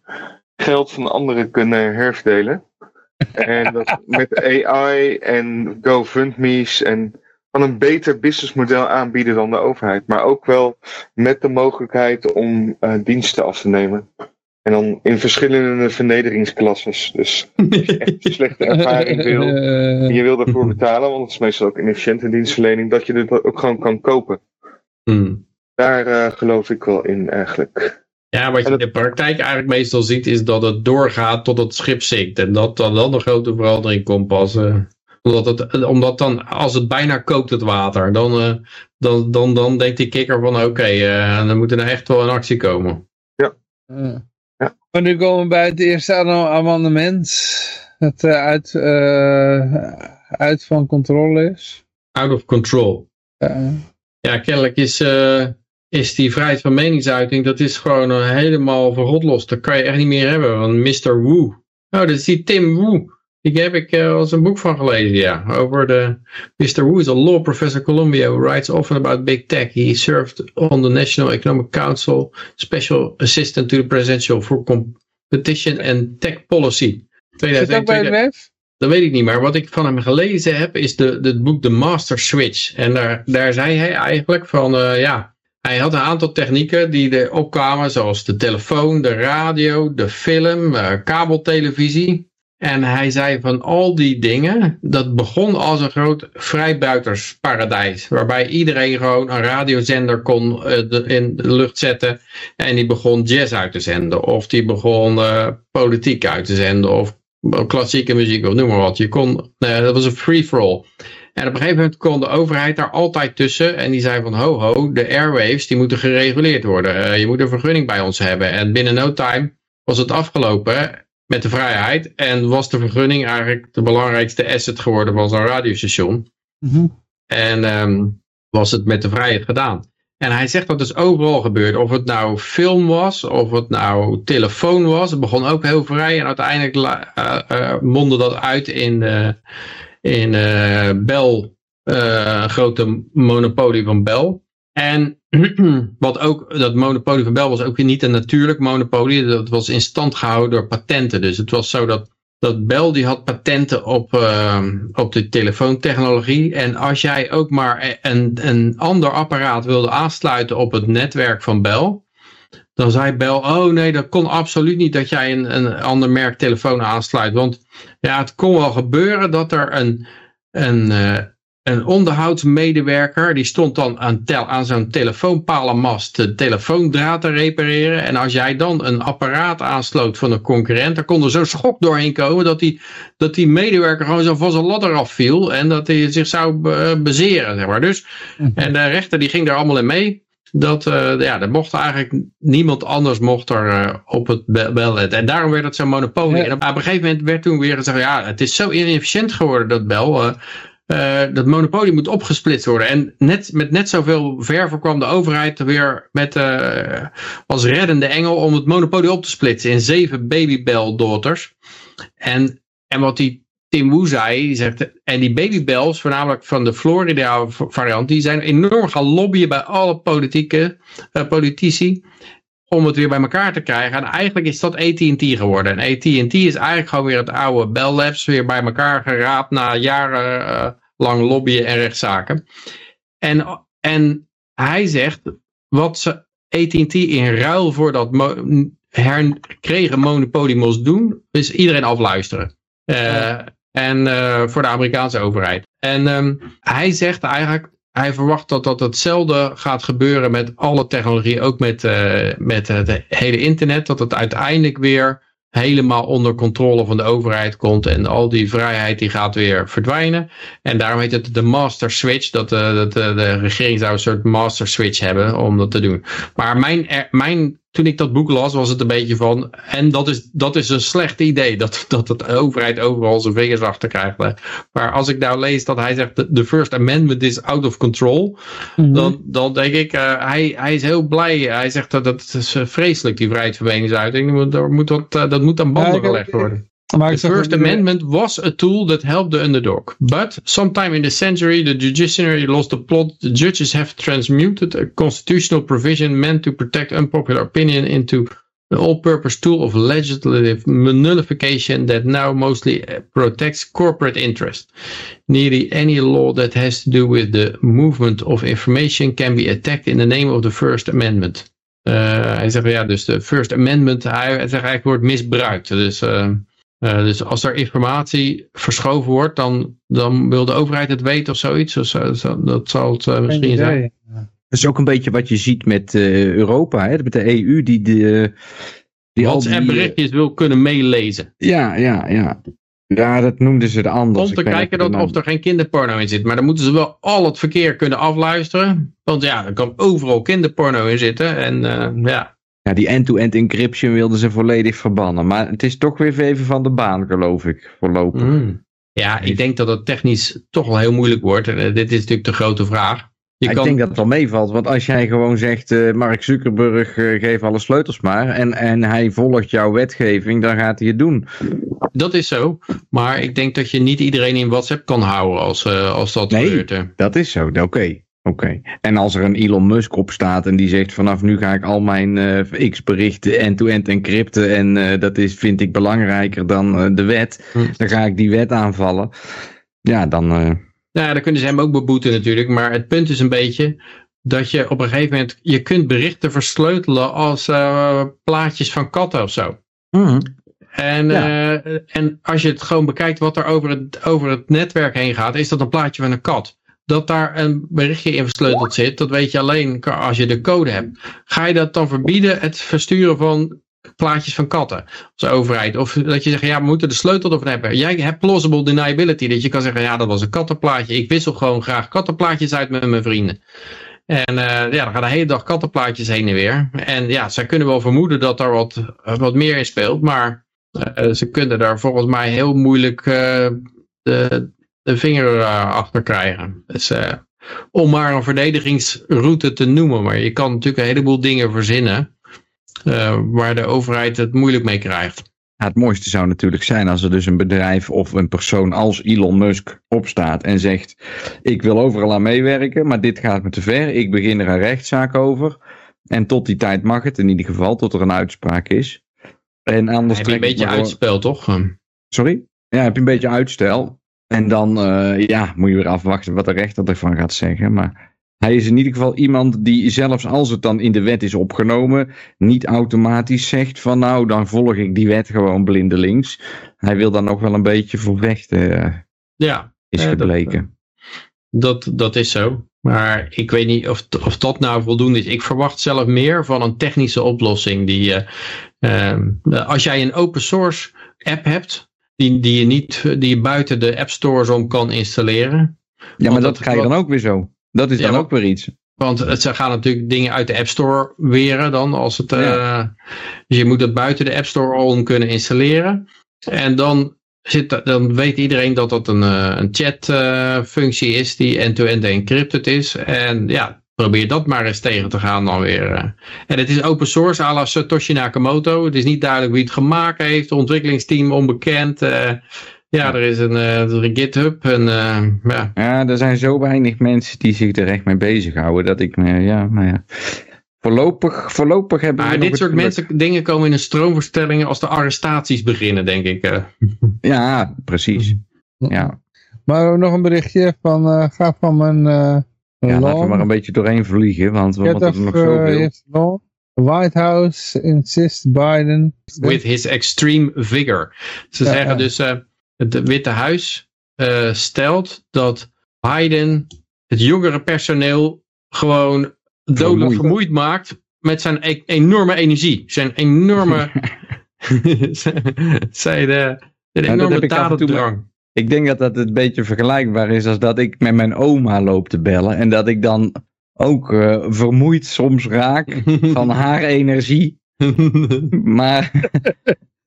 geld van anderen kunnen herverdelen. en dat *laughs* met AI en GoFundMe's en een beter businessmodel aanbieden dan de overheid. Maar ook wel met de mogelijkheid om eh, diensten af te nemen. En dan in verschillende vernederingsklasses. Dus als je echt *laughs* een slechte ervaring wil. En je wil daarvoor betalen, want het is meestal ook inefficiënte dienstverlening, dat je dit ook gewoon kan kopen. Hmm. Daar eh, geloof ik wel in eigenlijk. Ja, wat je in de praktijk eigenlijk meestal ziet is dat het doorgaat tot het schip zinkt. En dat dan wel een grote verandering komt pas. Omdat, het, omdat dan, als het bijna kookt het water, dan, eh, dan, dan, dan denkt die kikker van oké, eh, dan moet er nou echt wel in actie komen. Ja. Ja. Maar nu komen we bij het eerste am- amendement. Dat eh, uit, eh, uit van controle is. Out of control. Ja. Ja, kennelijk is, eh, is die vrijheid van meningsuiting, dat is gewoon eh, helemaal verrotlost. Dat kan je echt niet meer hebben, van Mr. Wu. Oh, dat is die Tim Wu. Die heb ik uh, als een boek van gelezen, ja. Over de... Mr. Wu is a law professor Columbia who writes often about big tech. He served on the National Economic Council, special assistant to the presidential for competition and tech policy. Zit het ook bij het WEF? Dat weet ik niet, maar wat ik van hem gelezen heb is de, de, het boek The Master Switch. En daar, daar zei hij eigenlijk van, uh, ja, hij had een aantal technieken die er opkwamen, zoals de telefoon, de radio, de film, uh, kabeltelevisie. En hij zei van al die dingen, dat begon als een groot vrijbuitersparadijs. Waarbij iedereen gewoon een radiozender kon de, in de lucht zetten. En die begon jazz uit te zenden. Of die begon uh, politiek uit te zenden. Of klassieke muziek of noem maar wat. Je kon, uh, dat was een free-for-all. En op een gegeven moment kon de overheid daar altijd tussen. En die zei van ho ho, de airwaves die moeten gereguleerd worden. Je moet een vergunning bij ons hebben. En binnen no time was het afgelopen met de vrijheid. En was de vergunning eigenlijk de belangrijkste asset geworden van zo'n radiostation. Mm -hmm. En um, was het met de vrijheid gedaan. En hij zegt dat dus overal gebeurt. Of het nou film was, of het nou telefoon was. Het begon ook heel vrij. En uiteindelijk uh, uh, mondde dat uit in, uh, in Bell. een grote monopolie van Bell. En *clears throat* wat ook, dat monopolie van Bell was ook niet een natuurlijk monopolie. Dat was in stand gehouden door patenten. Dus het was zo dat, dat Bell die had patenten op, uh, op de telefoontechnologie. En als jij ook maar een, een ander apparaat wilde aansluiten op het netwerk van Bell. Dan zei Bell, oh nee, dat kon absoluut niet dat jij een, een ander merk telefoon aansluit. Want ja, het kon wel gebeuren dat er een, een, uh, een onderhoudsmedewerker, die stond dan aan, tel, aan zo'n telefoonpalenmast de telefoondraad te repareren. En als jij dan een apparaat aansloot van een concurrent, dan kon er zo'n schok doorheen komen dat die, dat die medewerker gewoon zo van zijn ladder afviel en dat hij zich zou be, bezeren. Zeg maar. dus, en de rechter die ging daar allemaal in mee. Dat, uh, ja, er mocht eigenlijk niemand anders mocht er uh, op het bel En daarom werd het zo'n monopolie. Ja. En op, op, een gegeven moment werd toen weer gezegd, ja, het is zo inefficiënt geworden dat bel. Uh, eh, dat monopolie moet opgesplitst worden. En net, met net zoveel verve kwam de overheid weer met, eh, als reddende engel om het monopolie op te splitsen in zeven babybell-daughters. En, en wat die Tim Wu zei, die zegt, en die babybells, voornamelijk van de Florida variant, die zijn enorm gaan lobbyen bij alle politieke, eh, politici om het weer bij elkaar te krijgen. En eigenlijk is dat AT&T geworden. En AT&T is eigenlijk gewoon weer het oude Bell Labs weer bij elkaar geraapt na jarenlang lang lobbyen en rechtszaken. En, en hij zegt, wat ze AT&T in ruil voor dat mo herkregen monopolie moest doen, is iedereen afluisteren. Uh, en uh, voor de Amerikaanse overheid. En um, hij zegt eigenlijk, hij verwacht dat dat hetzelfde gaat gebeuren met alle technologie, ook met, uh, met het hele internet, dat het uiteindelijk weer helemaal onder controle van de overheid komt en al die vrijheid die gaat weer verdwijnen. En daarom heet het de master switch, dat, uh, dat de regering zou een soort master switch hebben om dat te doen. Maar mijn, mijn toen ik dat boek las, was het een beetje van. En dat is, dat is een slecht idee. Dat, dat de overheid overal zijn vingers achter krijgt. Maar als ik nou lees dat hij zegt. De First Amendment is out of control. Mm -hmm. dan, dan denk ik. Uh, hij, hij is heel blij. Hij zegt dat dat is vreselijk, die vrijheid van meningsuiting. Dat moet, dat, uh, dat moet aan banden ja, gelegd worden. The First Amendment was a tool that helped the underdog. But sometime in the century, the judiciary lost the plot. The judges have transmuted a constitutional provision meant to protect unpopular opinion into an all-purpose tool of legislative nullification that now mostly protects corporate interest. Nearly any law that has to do with the movement of information can be attacked in the name of the First Amendment. Uh, hij zegt ja, dus de First Amendment, hij zegt eigenlijk wordt misbruikt. Dus... Uh, Uh, dus als er informatie verschoven wordt, dan, dan wil de overheid het weten of zoiets. Of zo, zo, dat zal het uh, misschien zijn. Dat is ook een beetje wat je ziet met uh, Europa, hè? met de EU, die de. Die WhatsApp berichtjes wil kunnen meelezen. Ja, ja, ja. Ja, dat noemden ze de anders. Om te kijken dat, of er geen kinderporno in zit. Maar dan moeten ze wel al het verkeer kunnen afluisteren. Want ja, er kan overal kinderporno in zitten. En ja, ja, die end-to-end encryption wilden ze volledig verbannen. Maar het is toch weer even van de baan, geloof ik, voorlopig. Mm. Ja, ik denk dat het technisch toch wel heel moeilijk wordt. En dit is natuurlijk de grote vraag. Je kan... Ik denk dat het wel meevalt, want als jij gewoon zegt, uh, Mark Zuckerberg uh, geef alle sleutels maar en, en hij volgt jouw wetgeving, dan gaat hij het doen. Dat is zo, maar ik denk dat je niet iedereen in WhatsApp kan houden als, als dat nee, gebeurt. dat is zo, oké. Oké. En als er een Elon Musk op staat en die zegt vanaf nu ga ik al mijn uh, X-berichten end-to-end encrypten en uh, dat is, vind ik belangrijker dan uh, de wet, hm. dan ga ik die wet aanvallen. Ja, dan... Ja, dan kunnen ze hem ook beboeten natuurlijk, maar het punt is een beetje dat je op een gegeven moment, je kunt berichten versleutelen als plaatjes van katten of zo. Mm. En, ja. en als je het gewoon bekijkt wat er over het, over het netwerk heen gaat, is dat een plaatje van een kat dat daar een berichtje in versleuteld zit, dat weet je alleen als je de code hebt. Ga je dat dan verbieden, het versturen van plaatjes van katten als overheid? Of dat je zegt, ja, we moeten de sleutel ervan hebben. Jij hebt plausible deniability, dat je kan zeggen, ja, dat was een kattenplaatje. Ik wissel gewoon graag kattenplaatjes uit met mijn vrienden. En uh, ja, dan gaan de hele dag kattenplaatjes heen en weer. En ja, zij kunnen wel vermoeden dat er wat, wat meer in speelt, maar uh, ze kunnen daar volgens mij heel moeilijk de, de vinger uh, achter krijgen. Dus, om maar een verdedigingsroute te noemen. Maar je kan natuurlijk een heleboel dingen verzinnen. Uh, waar de overheid het moeilijk mee krijgt. Ja, het mooiste zou natuurlijk zijn als er dus een bedrijf of een persoon als Elon Musk opstaat en zegt: Ik wil overal aan meewerken, maar dit gaat me te ver. Ik begin er een rechtszaak over. En tot die tijd mag het in ieder geval, tot er een uitspraak is. En anders heb je een beetje uitstel, toch? Sorry? Ja, heb je een beetje uitstel. En dan uh, ja, moet je weer afwachten wat de rechter ervan gaat zeggen. Maar hij is in ieder geval iemand die zelfs als het dan in de wet is opgenomen, niet automatisch zegt van nou dan volg ik die wet gewoon blindelings. Hij wil daar nog wel een beetje voor vechten. Uh, ja. Is eh, gebleken. Dat, dat, dat, is zo. Maar ik weet niet of, of dat nou voldoende is. Ik verwacht zelf meer van een technische oplossing. Die, uh, als jij een open source app hebt, die, die, je niet, die je buiten de app stores om kan installeren. Ja, maar dat, dat ga je dan ook weer zo. Dat is ja, dan ook weer iets. Want het, ze gaan natuurlijk dingen uit de App Store weren dan. Als het, ja. uh, dus je moet het buiten de App Store om kunnen installeren. En dan zit, dan weet iedereen dat dat een, eh, een chatfunctie is die end-to-end encrypted is. En ja, probeer dat maar eens tegen te gaan dan weer. eh. En het is open source à la Satoshi Nakamoto. Het is niet duidelijk wie het gemaakt heeft. ontwikkelingsteam onbekend. eh. ja, er is een, is een GitHub. En, eh, ja. Ja, er zijn zo weinig mensen die zich er echt mee bezighouden dat ik me, ja, maar ja. Voorlopig, voorlopig hebben we Maar nog dit soort mensen, dingen komen in een stroomverstellingen als de arrestaties beginnen, denk ik. eh. *laughs* Ja, precies. Ja, Maar we hebben nog een berichtje van, eh, ga van mijn eh ja laten we maar een beetje doorheen vliegen, want we Get moeten er nog zoveel. The White House insists Biden. With his extreme vigor. Ze Ja, zeggen ja. dus, eh, het Witte Huis eh, stelt dat Biden het jongere personeel gewoon dodelijk Vermoeid. vermoeid maakt met zijn e- enorme energie. Zijn enorme, *laughs* *laughs* zijn de, de dat enorme heb ik af en toe dadendrang. Ik denk dat dat een beetje vergelijkbaar is als dat ik met mijn oma loop te bellen en dat ik dan ook eh, vermoeid soms raak *laughs* van haar energie. Maar *laughs*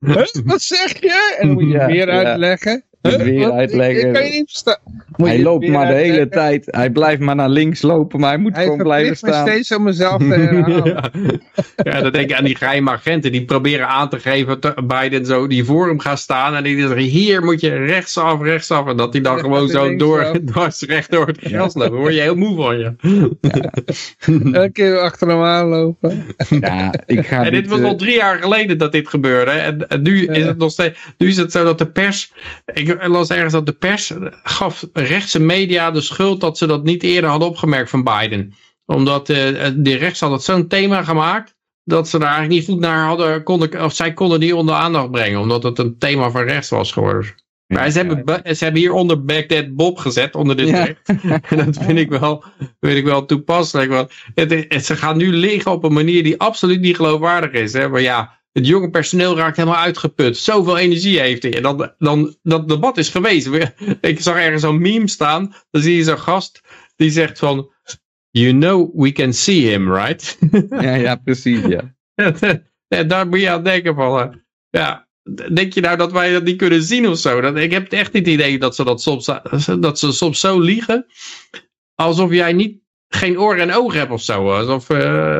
Huh? Wat zeg je? En dan moet je Ja, het weer ja. uitleggen. Huh? weer Wat? uitleggen. Ik, ik kan je niet verstaan. Moet je hij loopt maar de hele tijd. Hij blijft maar naar links lopen, maar hij moet Hij gewoon blijven verplicht me staan. steeds om mezelf *laughs* te herhalen. Ja. ja, dan denk ik aan die geheime agenten die proberen aan te geven dat Biden zo die voor hem gaat staan en die zeggen hier moet je rechtsaf, rechtsaf en dat hij dan Ja, gewoon zo door, *laughs* dwars recht door het gras loopt. Daar word je heel moe van je. Elke keer achter hem aanlopen. Ja, ik ga En dit was eh, al drie jaar geleden dat dit gebeurde. En, en nu is het nog steeds. Nu is het zo dat de pers. Ik las ergens dat de pers gaf rechtse media de schuld dat ze dat niet eerder hadden opgemerkt van Biden. Omdat eh de rechts had het zo'n thema gemaakt. Dat ze daar eigenlijk niet goed naar hadden. Konden, of zij konden die onder aandacht brengen. Omdat het een thema van rechts was geworden. Maar ze hebben, ze hebben hieronder Baghdad Bob gezet, onder dit Ja. En *laughs* dat vind ik wel, vind ik wel toepasselijk. Want het, het- ze gaan nu liggen op een manier die absoluut niet geloofwaardig is. Hè? Maar ja, het jonge personeel raakt helemaal uitgeput. Zoveel energie heeft hij. En dan, dan, dat debat is geweest. *laughs* Ik zag ergens zo'n meme staan. Dan zie je zo'n gast die zegt van... You know we can see him, right? *laughs* Ja, ja, precies, ja. *laughs* en daar moet je aan denken van... eh, ja, denk je nou dat wij dat niet kunnen zien of zo? Dat, ik heb echt niet het idee dat ze dat soms, dat ze soms zo liegen. Alsof jij niet, geen oren en ogen hebt of zo. Alsof... eh,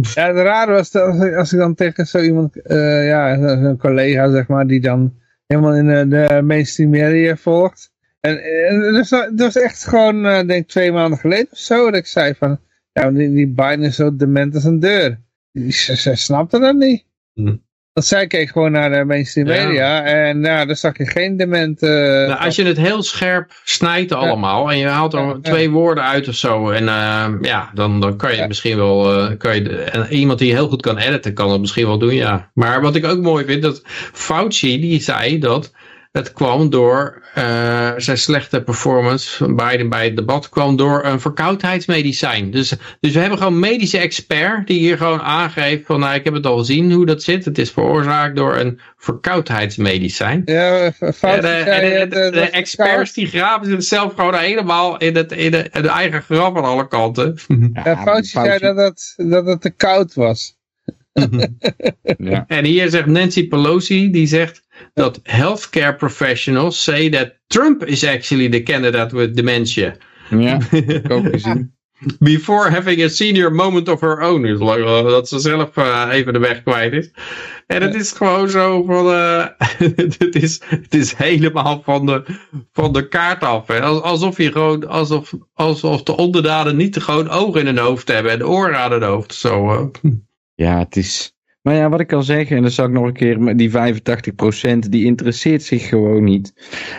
Ja, het rare was dat als ik, dan tegen zo iemand, eh, ja, een collega zeg maar, die dan helemaal in de, de mainstream media volgt. En, en dus, dat was echt gewoon, eh, denk twee maanden geleden of zo, dat ik zei van, ja, die, die Biden is zo dement als een deur. Ze, ze snapte dat niet. Hm. Want zij keek gewoon naar de mainstream Ja. media en nou, daar zag je geen dement. eh, nou, als je het heel scherp snijdt allemaal en je haalt er Ja, ja. twee woorden uit of zo. En eh, ja, dan, dan kan je Ja. misschien wel... eh, kan je, en iemand die heel goed kan editen kan het misschien wel doen, ja. Maar wat ik ook mooi vind, dat Fauci die zei dat het kwam door eh, zijn slechte performance van Biden bij het debat kwam door een verkoudheidsmedicijn. Dus, dus we hebben gewoon een medische expert die hier gewoon aangeeft van nou ik heb het al gezien hoe dat zit. Het is veroorzaakt door een verkoudheidsmedicijn. ja, fout. En, eh, en, en de, de experts die graven zichzelf gewoon helemaal in, het, in, de, in de eigen graf aan alle kanten. Ja, Fauci zei dat het, dat het te koud was. *laughs* Ja. En hier zegt Nancy Pelosi, die zegt dat healthcare professionals say that Trump is actually the candidate with dementia. Ja, ik ook gezien. *laughs* Before having a senior moment of her own. Dus eh, dat ze zelf eh, even de weg kwijt is. En het is gewoon zo van... eh, *laughs* het, is, het is helemaal van de, van de kaart af. Hè. Als- Alsof, je gewoon, alsof, alsof de onderdanen niet gewoon ogen in hun hoofd hebben. En oren aan hun hoofd. Zo. Ja, het is... Maar ja, wat ik al zeg, en dan zal ik nog een keer, die 85% die interesseert zich gewoon niet.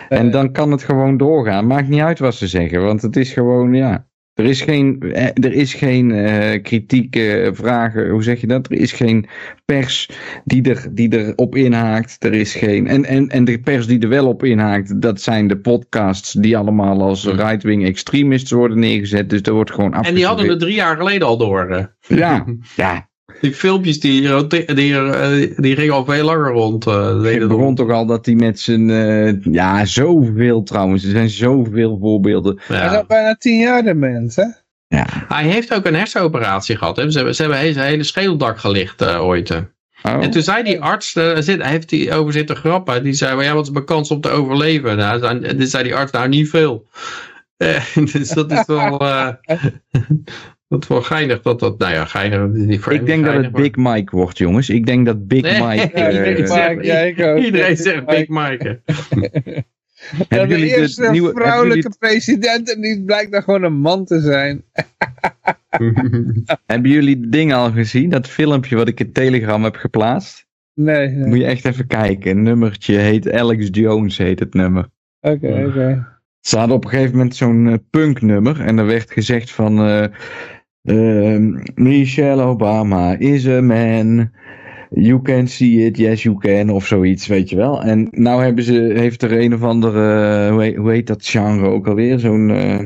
En dan kan het gewoon doorgaan. Maakt niet uit wat ze zeggen, want het is gewoon, ja... Er is geen, eh, er is geen eh, kritiek, eh, vragen, hoe zeg je dat? Er is geen pers die, er, die erop inhaakt. Er is geen, en, en, en de pers die er wel op inhaakt, dat zijn de podcasts die allemaal als right-wing extremists worden neergezet. Dus er wordt gewoon En die hadden het drie jaar geleden al door. eh. Ja, *laughs* ja. Die filmpjes die, die, eh, die gingen al veel langer rond. eh, Het begon rond. toch al dat hij met zijn. eh, ja, zoveel trouwens. Er zijn zoveel voorbeelden. Hij is Ja. al bijna tien jaar dement, hè? Ja, Hij heeft ook een hersenoperatie gehad. Hè? Ze hebben, ze hebben zijn hele schedeldak gelicht eh, ooit. Oh. En toen zei die arts, daar zit, hij heeft die over zitten grappen. Die zei, ja, wat is mijn kans om te overleven? Nou, zei- dit zei die arts, nou niet veel. *laughs* Eh, dus dat is wel, eh, *laughs* dat is wel geinig. Dat, dat, nou ja, geinig. dat is niet voor Ik denk dat het Big Mike wordt, jongens. Ik denk dat Big Nee, Mike... *laughs* ja, eh, iedereen zegt- ja, ik ook. Iedereen Big zegt Mike. Big Mike. Ja, hebben de jullie eerste de nieuwe... vrouwelijke jullie- president en die blijkt dan gewoon een man te zijn. *laughs* Hebben jullie het ding al gezien? Dat filmpje wat ik in Telegram heb geplaatst? Nee, nee. Moet je echt even kijken. Een nummertje heet Alex Jones, heet het nummer. Oké, oké. Ze hadden op een gegeven moment zo'n eh, punknummer. En er werd gezegd van... eh, ehm, Michelle Obama is a man. You can see it, yes you can. Of zoiets, weet je wel. En nou hebben ze, heeft er een of andere... hoe, heet, hoe heet dat genre ook alweer? Zo'n... eh,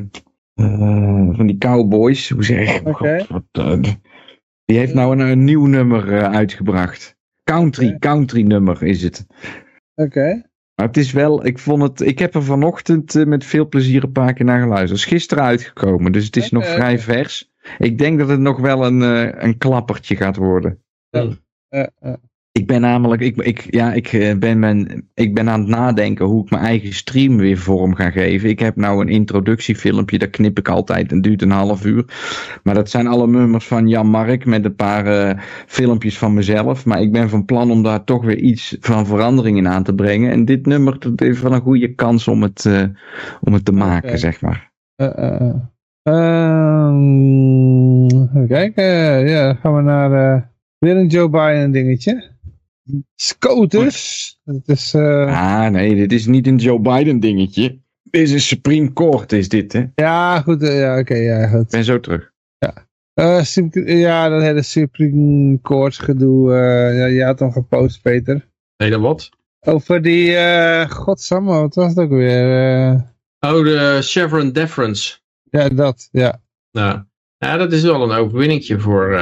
eh, van die cowboys. Hoe zeg ik? Wat, eh, die heeft nou een, een nieuw nummer eh, uitgebracht. Country, country nummer is het. Oké. Maar het is wel, ik vond het, ik heb er vanochtend eh, met veel plezier een paar keer naar geluisterd. Het is gisteren uitgekomen, dus het is nog vrij vers. Ik denk dat het nog wel een, eh, een klappertje gaat worden. Eh, eh. Ik ben namelijk, ik, ik, ja, ik, eh, ben mijn, ik ben aan het nadenken hoe ik mijn eigen stream weer vorm ga geven. Ik heb nou een introductiefilmpje, dat knip ik altijd en duurt een half uur. Maar dat zijn alle nummers van Jan Mark met een paar eh, filmpjes van mezelf. Maar ik ben van plan om daar toch weer iets van verandering in aan te brengen. En dit nummer dat heeft wel een goede kans om het, eh, om het te maken, zeg maar. Ehm, even kijken. ja, dan gaan we naar weer een Joe Biden dingetje. SCOTUS. Dat is, eh, Ah, nee, dit is niet een Joe Biden dingetje. Dit is een Supreme Court, is dit, hè? Ja, goed. eh, ja, oké, ja, goed. ben zo terug. Eh, Sim- ja, dat hele Supreme Court gedoe. eh, ja, je had hem gepost, Peter. Nee, dat wat? Over die, eh godsamme, wat was het ook weer? Eh, Oh, de Chevron Deference. ja, dat, ja. Nou, ja, dat is wel een overwinningje voor...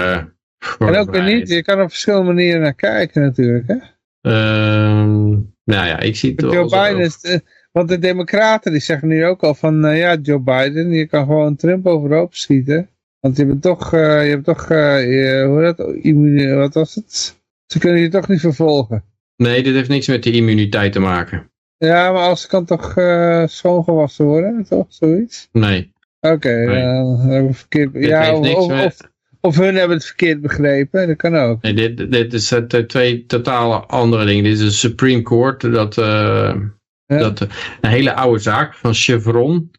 En ook weer niet, je kan op verschillende manieren naar kijken natuurlijk, hè. Ehm, nou ja, ik zie het Joe als Biden is, eh, want de democraten die zeggen nu ook al van, eh, ja, Joe Biden, je kan gewoon Trump overhoop schieten. Want je bent toch, eh, je hebt toch, je- hoe heet dat, immune, wat was het? Ze kunnen je toch niet vervolgen. Nee, dit heeft niks met de immuniteit te maken. Ja, maar alles kan toch schoongewassen worden, toch? Zoiets? Nee. Oké, Nee. hebben we verkeerd, Dit ja, of, niks of, met- of, of hun hebben het verkeerd begrepen, dat kan ook. Nee, dit, dit is het, eh, twee totale andere dingen. Dit is de Supreme Court, dat, eh, Ja. dat eh, een hele oude zaak van Chevron.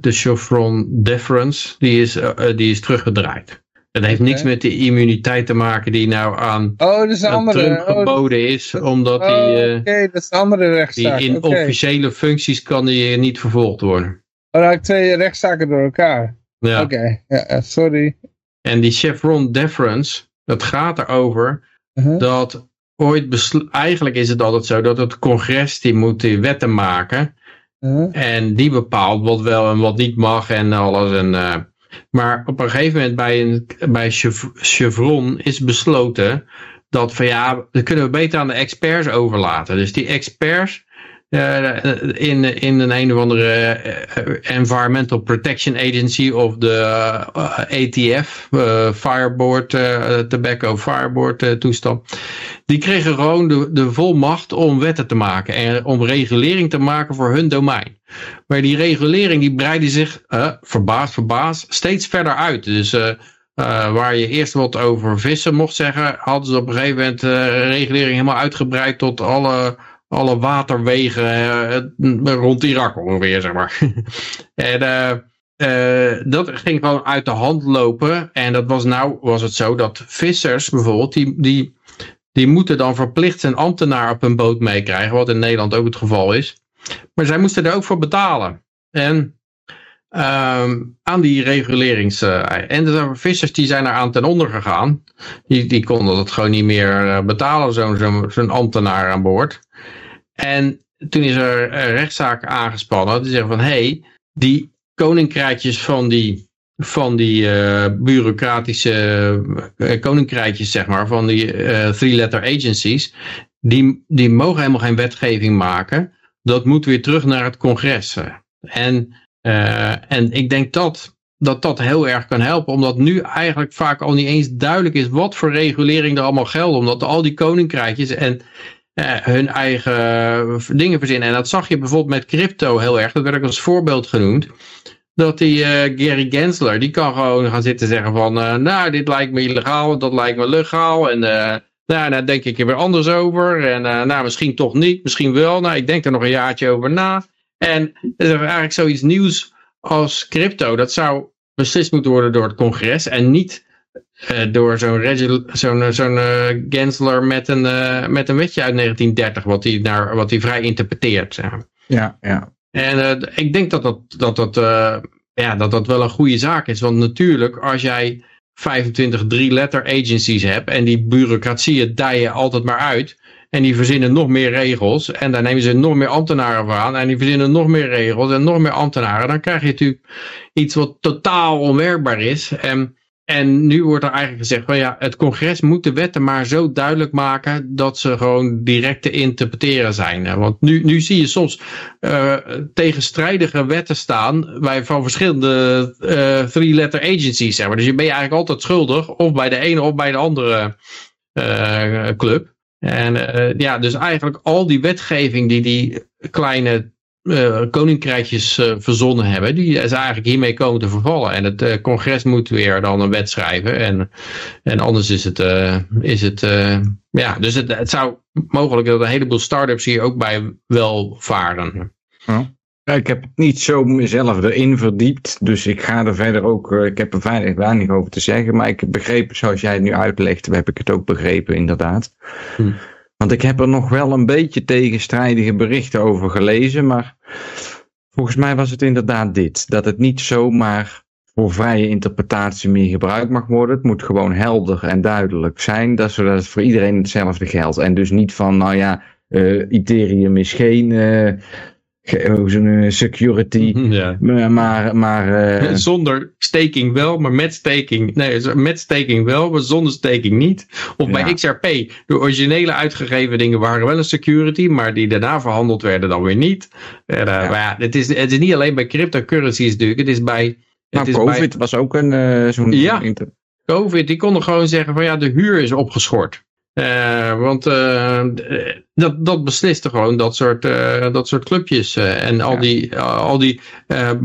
de Chevron Deference, die is, die is teruggedraaid. Het heeft niks met de immuniteit te maken die nou aan, Oh, dat is een aan andere. Trump oh, dat- geboden is, omdat oh, Oké, dat is een andere die rechtszaak. in oké. officiële functies kan die niet vervolgd worden. Oh, dan ik twee rechtszaken door elkaar. Ja. Oké, ja, ja, sorry. En die Chevron Deference, dat gaat erover Uh-huh. dat ooit eigenlijk is het altijd zo dat het congres die moet die wetten maken Uh-huh. en die bepaalt wat wel en wat niet mag en alles. En, eh, maar op een gegeven moment bij, een, bij Chev- Chevron is besloten dat van ja, dat kunnen we beter aan de experts overlaten. Dus die experts in, in een een of andere eh, Environmental Protection Agency of de eh, ATF, eh, Fireboard, Tobacco Fireboard toestand. Die kregen gewoon de, de volmacht om wetten te maken en om regulering te maken voor hun domein. Maar die regulering die breidde zich, eh verbaas, verbaas, steeds verder uit. Dus waar je eerst wat over vissen mocht zeggen, hadden ze op een gegeven moment regulering helemaal uitgebreid tot alle, alle waterwegen eh, rond Irak ongeveer, zeg maar. *laughs* en eh, eh, dat ging gewoon uit de hand lopen. En dat was nou, was het zo dat vissers bijvoorbeeld, die, die, die moeten dan verplicht een ambtenaar op hun boot meekrijgen, wat in Nederland ook het geval is. Maar zij moesten er ook voor betalen. En ehm, aan die regulerings... en de vissers die zijn eraan ten onder gegaan. Die, die konden dat gewoon niet meer betalen, zo'n zo'n ambtenaar aan boord. En toen is er een rechtszaak aangespannen. Die zeggen van, hé, hey, die koninkrijkjes van die, van die eh, bureaucratische eh, koninkrijkjes, zeg maar, van die eh, three-letter agencies, die, die mogen helemaal geen wetgeving maken. Dat moet weer terug naar het congres. En, eh, en ik denk dat dat dat heel erg kan helpen. Omdat nu eigenlijk vaak al niet eens duidelijk is wat voor regulering er allemaal geldt. Omdat al die koninkrijkjes en eh, hun eigen dingen verzinnen. En dat zag je bijvoorbeeld met crypto heel erg. Dat werd ook als voorbeeld genoemd. Dat die eh, Gary Gensler, die kan gewoon gaan zitten zeggen van... eh, nou, dit lijkt me illegaal, dat lijkt me legaal. En eh, nou, daar denk ik er weer anders over. En eh, nou, misschien toch niet, misschien wel. Nou, ik denk er nog een jaartje over na. En eigenlijk zoiets nieuws als crypto. Dat zou beslist moeten worden door het congres. En niet eh, door zo'n zo'n zo'n eh, Gensler met een, eh, met een wetje uit 1930. Wat hij naar, wat hij vrij interpreteert. Zeg. Ja, ja. En eh, ik denk dat dat, dat, dat, eh, ja, dat dat wel een goede zaak is. Want natuurlijk, als jij 25 drie-letter agencies hebt en die bureaucratieën dijen altijd maar uit. En die verzinnen nog meer regels. En daar nemen ze nog meer ambtenaren voor aan. En die verzinnen nog meer regels en nog meer ambtenaren. Dan krijg je natuurlijk iets wat totaal onwerkbaar is. En, en nu wordt er eigenlijk gezegd van ja, het congres moet de wetten maar zo duidelijk maken dat ze gewoon direct te interpreteren zijn. Want nu, nu zie je soms eh, tegenstrijdige wetten staan bij van verschillende eh three-letter agencies. Zeg. Dus je ben je eigenlijk altijd schuldig, of bij de ene of bij de andere eh, club. En eh, ja, dus eigenlijk al die wetgeving die die kleine eh, koninkrijkjes eh, verzonnen hebben, die is eigenlijk hiermee komen te vervallen. En het eh, congres moet weer dan een wet schrijven. En, en anders is het, is het ja, dus het, het zou mogelijk dat een heleboel start-ups hier ook bij wel varen. Ja, ik heb het niet zo mezelf erin verdiept, dus ik ga er verder ook, ik heb er weinig, weinig over te zeggen, maar ik heb begrepen, zoals jij het nu uitlegt, heb ik het ook begrepen inderdaad. Hm. Want ik heb er nog wel een beetje tegenstrijdige berichten over gelezen, maar volgens mij was het inderdaad dit, dat het niet zomaar voor vrije interpretatie meer gebruikt mag worden. Het moet gewoon helder en duidelijk zijn, dat, zodat het voor iedereen hetzelfde geldt. En dus niet van, nou ja, eh, Ethereum is geen eh, zo'n eh, security, *laughs* Ja. maar, maar, eh, *laughs* Zonder staking wel, maar met staking. Nee, met staking wel, maar zonder staking niet. Of bij Ja. XRP. De originele uitgegeven dingen waren wel een security, maar die daarna verhandeld werden dan weer niet. En, eh, Maar ja, het is, het is niet alleen bij cryptocurrencies natuurlijk. Het is bij. nou, Het is COVID bij was ook een eh, zo'n Ja. COVID, die konden gewoon zeggen van ja, de huur is opgeschort. Eh, want eh, dat, dat besliste gewoon dat soort, eh, dat soort clubjes. eh, en al Ja. die, al die eh, eh,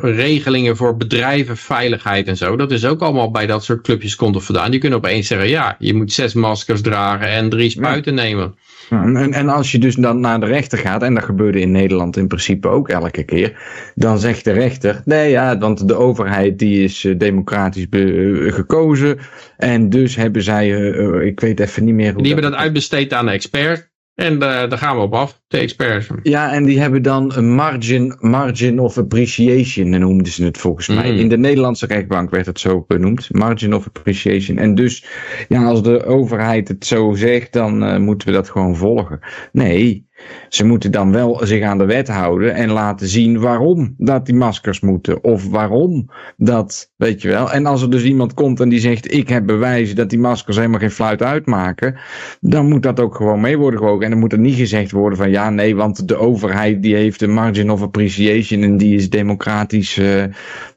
regelingen voor bedrijven, veiligheid en zo. Dat is ook allemaal bij dat soort clubjes konden vandaan. Die kunnen opeens zeggen, ja, je moet zes maskers dragen en drie spuiten nemen. Ja, En, en als je dus dan naar de rechter gaat, en dat gebeurde in Nederland in principe ook elke keer, dan zegt de rechter, nee ja, want de overheid die is eh, democratisch eh, gekozen en dus hebben zij, eh, eh, ik weet even niet meer hoe Die hebben dat uitbesteed aan de expert. En eh, daar gaan we op af, de experts. Ja, en die hebben dan een margin, margin of appreciation, en noemden ze het volgens mij. Mhm. In de Nederlandse rechtbank werd het zo benoemd, margin of appreciation. En dus, ja, als de overheid het zo zegt, dan eh, moeten we dat gewoon volgen. Nee, ze moeten dan wel zich aan de wet houden en laten zien waarom dat die maskers moeten. Of waarom dat, weet je wel. En als er dus iemand komt en die zegt, ik heb bewijzen dat die maskers helemaal geen fluit uitmaken, dan moet dat ook gewoon mee worden gewogen. En dan moet er niet gezegd worden van, ja, nee, want de overheid die heeft een margin of appreciation en die is democratisch eh,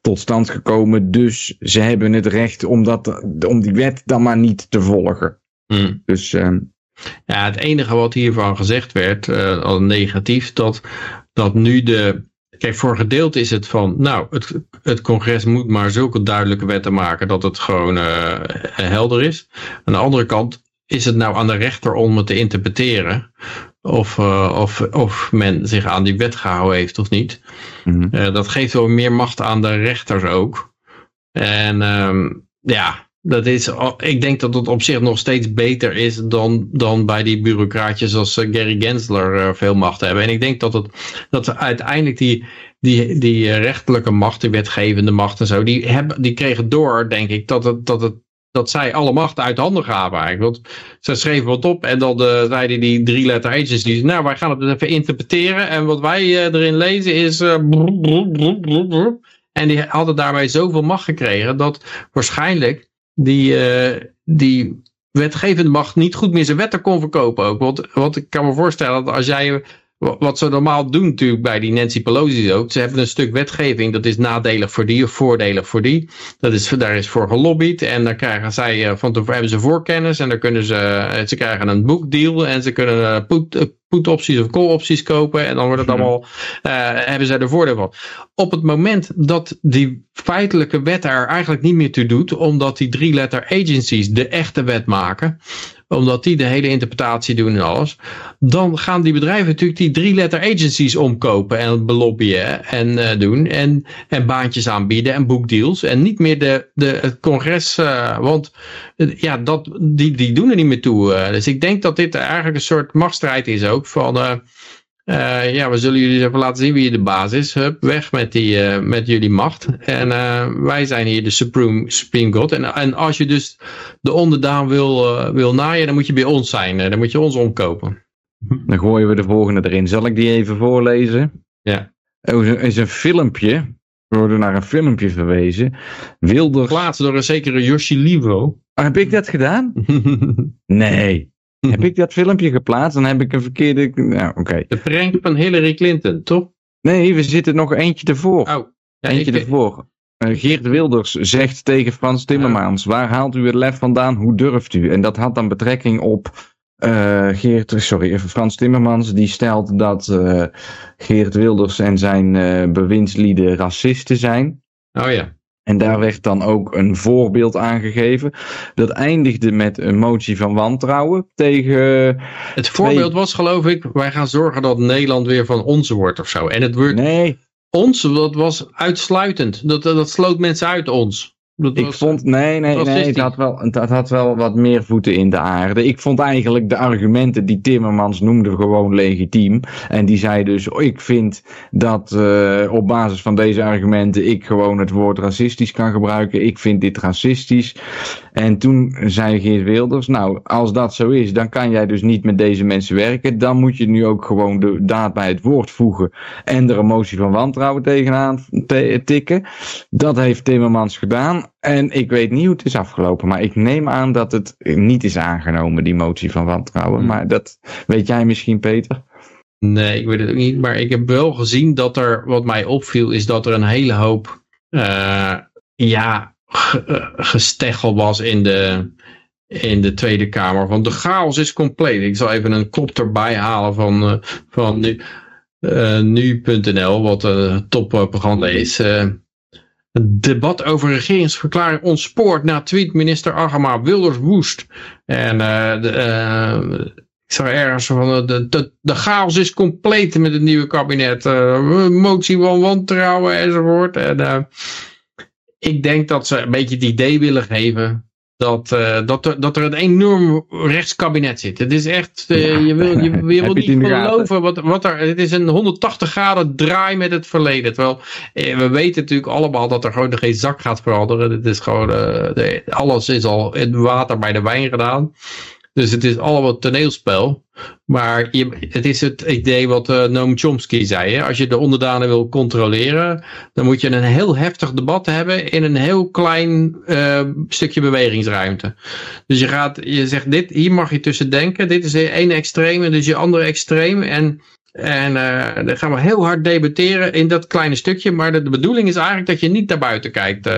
tot stand gekomen. Dus ze hebben het recht om, dat, om die wet dan maar niet te volgen. Hm. Dus eh, Ja, het enige wat hiervan gezegd werd, eh, al negatief, dat, dat nu de. Kijk, voor gedeelte is het van, nou, het, het congres moet maar zulke duidelijke wetten maken dat het gewoon eh, helder is. Aan de andere kant is het nou aan de rechter om het te interpreteren. Of, eh, of, of men zich aan die wet gehouden heeft of niet. mhm. Eh, dat geeft wel meer macht aan de rechters ook. En ehm, ja, dat is, ik denk dat het op zich nog steeds beter is dan, dan bij die bureaucraatjes als eh, Gary Gensler veel macht hebben. En ik denk dat, het, dat ze uiteindelijk die, die, die rechterlijke macht, die wetgevende macht en zo, die, hebben, die kregen door, denk ik, dat, het, dat, het, dat zij alle macht uit handen gaven eigenlijk. Want ze schreven wat op en dan eh, zeiden die drie letter agencies, nou wij gaan het dus even interpreteren en wat wij eh, erin lezen is... eh. En die hadden daarmee zoveel macht gekregen dat waarschijnlijk die, die wetgevende macht niet goed meer zijn wetten kon verkopen ook. Want, want ik kan me voorstellen dat als jij wat ze normaal doen natuurlijk bij die Nancy Pelosi ook. Ze hebben een stuk wetgeving, dat is nadelig voor die of voordelig voor die. Dat is, daar is voor gelobbyd en dan krijgen zij eh, van tevoren hebben ze voorkennis en dan kunnen ze, eh, ze krijgen een boekdeal en ze kunnen eh, put, eh, put-opties of call-opties kopen en dan wordt het allemaal, hebben zij er voordeel van. Op het moment dat die feitelijke wet er eigenlijk niet meer toe doet, omdat die drie letter agencies de echte wet maken, omdat die de hele interpretatie doen en alles, dan gaan die bedrijven natuurlijk die drie letter agencies omkopen en belobbyen en eh, doen en, en baantjes aanbieden en boekdeals en niet meer de, de, het congres, eh, want eh, ja, dat, die, die doen er niet meer toe. dus ik denk dat dit eigenlijk een soort machtsstrijd is ook van... eh, ja, we zullen jullie eens even laten zien wie de baas is. Hup, weg met, die, eh, met jullie macht. En eh, wij zijn hier de Supreme, Supreme God. En, en als je dus de onderdaan wil, wil naaien, dan moet je bij ons zijn. Dan moet je ons omkopen. Dan gooien we de volgende erin. Zal ik die even voorlezen? Ja. Oh, er is een filmpje. We worden naar een filmpje verwezen. Wilders. Plaatsen door een zekere Yoshi Livo. Ah, heb ik dat gedaan? *laughs* Nee. Heb ik dat filmpje geplaatst? Dan heb ik een verkeerde... Nou, oké. De prank van Hillary Clinton, toch? Nee, we zitten nog eentje ervoor. Oh. Ja, eentje ik- ervoor. Eh, Geert Wilders zegt tegen Frans Timmermans: Waar haalt u het lef vandaan? Hoe durft u? En dat had dan betrekking op eh, Geert, sorry, even Frans Timmermans. Die stelt dat eh, Geert Wilders en zijn eh bewindslieden racisten zijn. Oh ja. En daar werd dan ook een voorbeeld aangegeven. Dat eindigde met een motie van wantrouwen tegen. Het voorbeeld was geloof ik, wij gaan zorgen dat Nederland weer van ons wordt of zo. En het woord nee. ons, dat was uitsluitend. Dat, dat sloot mensen uit ons. Dat Ik was- vond, nee, nee, nee, het racistisch. had, wel, het had wel wat meer voeten in de aarde. Ik vond eigenlijk de argumenten die Timmermans noemde gewoon legitiem. En die zei dus, oh, ik vind dat eh, op basis van deze argumenten ik gewoon het woord racistisch kan gebruiken. Ik vind dit racistisch. En toen zei Geert Wilders, nou, als dat zo is, dan kan jij dus niet met deze mensen werken. Dan moet je nu ook gewoon de daad bij het woord voegen en er een motie van wantrouwen tegenaan te- tikken. Dat heeft Timmermans gedaan. En ik weet niet hoe het is afgelopen, maar ik neem aan dat het niet is aangenomen, die motie van wantrouwen. Maar dat weet jij misschien, Peter. Nee, ik weet het ook niet. Maar ik heb wel gezien dat er, wat mij opviel, is dat er een hele hoop, eh, ja, eh, gesteggel was in de, in de Tweede Kamer. Want de chaos is compleet. Ik zal even een kop erbij halen van, eh, van nu, nu.nl, wat een toppropaganda is. Het debat over regeringsverklaring ontspoort na tweet minister Agama Wilders woest. En eh, de, eh, ik zag ergens van eh, de, de, chaos is compleet met het nieuwe kabinet. Eh, motie van wantrouwen enzovoort. En ik denk dat ze een beetje het idee willen geven dat, eh, dat, er, dat er een enorm rechtskabinet zit. Het is echt, eh, je wil, je, *laughs* wil niet geloven wat, wat er, het is een 180 graden draai met het verleden. Terwijl eh, we weten natuurlijk allemaal dat er gewoon geen zak gaat veranderen. Het is gewoon, de- alles is al in water bij de wijn gedaan. Dus het is allemaal toneelspel. Maar je, het is het idee wat eh, Noam Chomsky zei. Hè? Als je de onderdanen wil controleren, dan moet je een heel heftig debat hebben in een heel klein eh, stukje bewegingsruimte. Dus je, gaat, je zegt, dit, hier mag je tussen denken. Dit is ene extreem en dit is je andere extreem. En, en eh, dan gaan we heel hard debatteren in dat kleine stukje. Maar de, bedoeling is eigenlijk dat je niet naar buiten kijkt,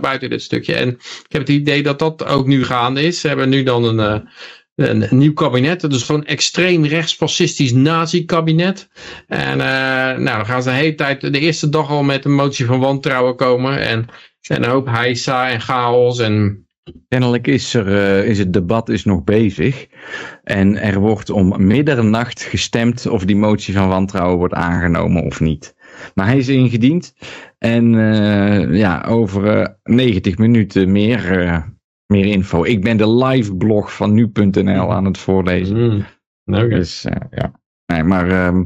buiten dit stukje. En ik heb het idee dat dat ook nu gaande is. Ze hebben nu dan een... een, nieuw kabinet. Dat is gewoon extreem rechtsfascistisch nazi-kabinet. En eh, nou, dan gaan ze de hele tijd de eerste dag al met een motie van wantrouwen komen. En, en een hoop heisa en chaos. En Kennelijk is, er, eh, is het debat is nog bezig. En er wordt om middernacht gestemd of die motie van wantrouwen wordt aangenomen of niet. Maar hij is ingediend. En eh, ja, over eh, 90 minuten meer, meer info. Ik ben de live blog van nu.nl aan het voorlezen. Dus eh, ja. Nee, maar ehm,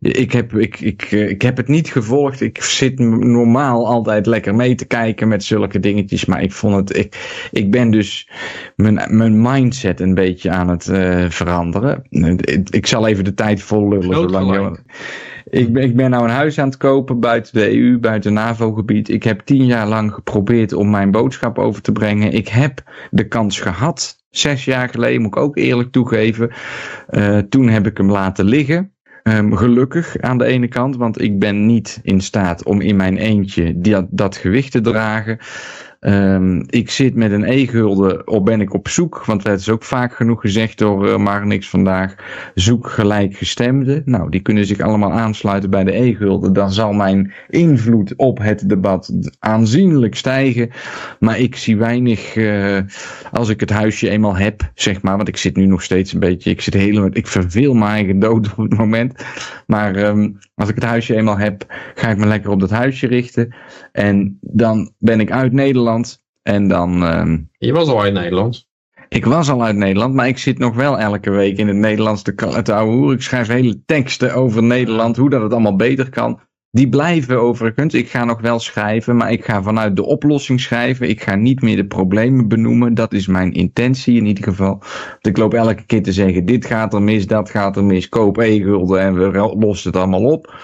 ik, heb, ik, ik, eh, ik heb het niet gevolgd. Ik zit normaal altijd lekker mee te kijken met zulke dingetjes. Maar ik vond het. Ik, ik ben dus mijn, mijn mindset een beetje aan het eh, veranderen. Ik, ik zal even de tijd vol lullen. Zolang ik, ben, ik ben nou een huis aan het kopen buiten de EU, buiten NAVO-gebied. Ik heb tien jaar lang geprobeerd om mijn boodschap over te brengen. Ik heb de kans gehad, zes jaar geleden, moet ik ook eerlijk toegeven. Eh, toen heb ik hem laten liggen. Ehm, gelukkig aan de ene kant, want ik ben niet in staat om in mijn eentje die, dat gewicht te dragen. Ehm, ik zit met een e-gulden, of ben ik op zoek, want dat is ook vaak genoeg gezegd door uh, maar niks vandaag. Zoek gelijkgestemden. Nou, die kunnen zich allemaal aansluiten bij de e-gulden. Dan zal mijn invloed op het debat aanzienlijk stijgen. Maar ik zie weinig, uh, als ik het huisje eenmaal heb, zeg maar, want ik zit nu nog steeds een beetje, ik zit helemaal, ik verveel mijn eigen dood op het moment. Maar um, als ik het huisje eenmaal heb, ga ik me lekker op dat huisje richten. En dan ben ik uit Nederland. En dan. Uh, je was al uit Nederland. Ik was al uit Nederland, maar ik zit nog wel elke week in het Nederlands te, te ouwe hoer. Ik schrijf hele teksten over Nederland, hoe dat het allemaal beter kan. Die blijven overigens. Ik ga nog wel schrijven, maar ik ga vanuit de oplossing schrijven. Ik ga niet meer de problemen benoemen. Dat is mijn intentie in ieder geval. Want ik loop elke keer te zeggen: dit gaat er mis, dat gaat er mis. Koop e-gulden en we lossen het allemaal op.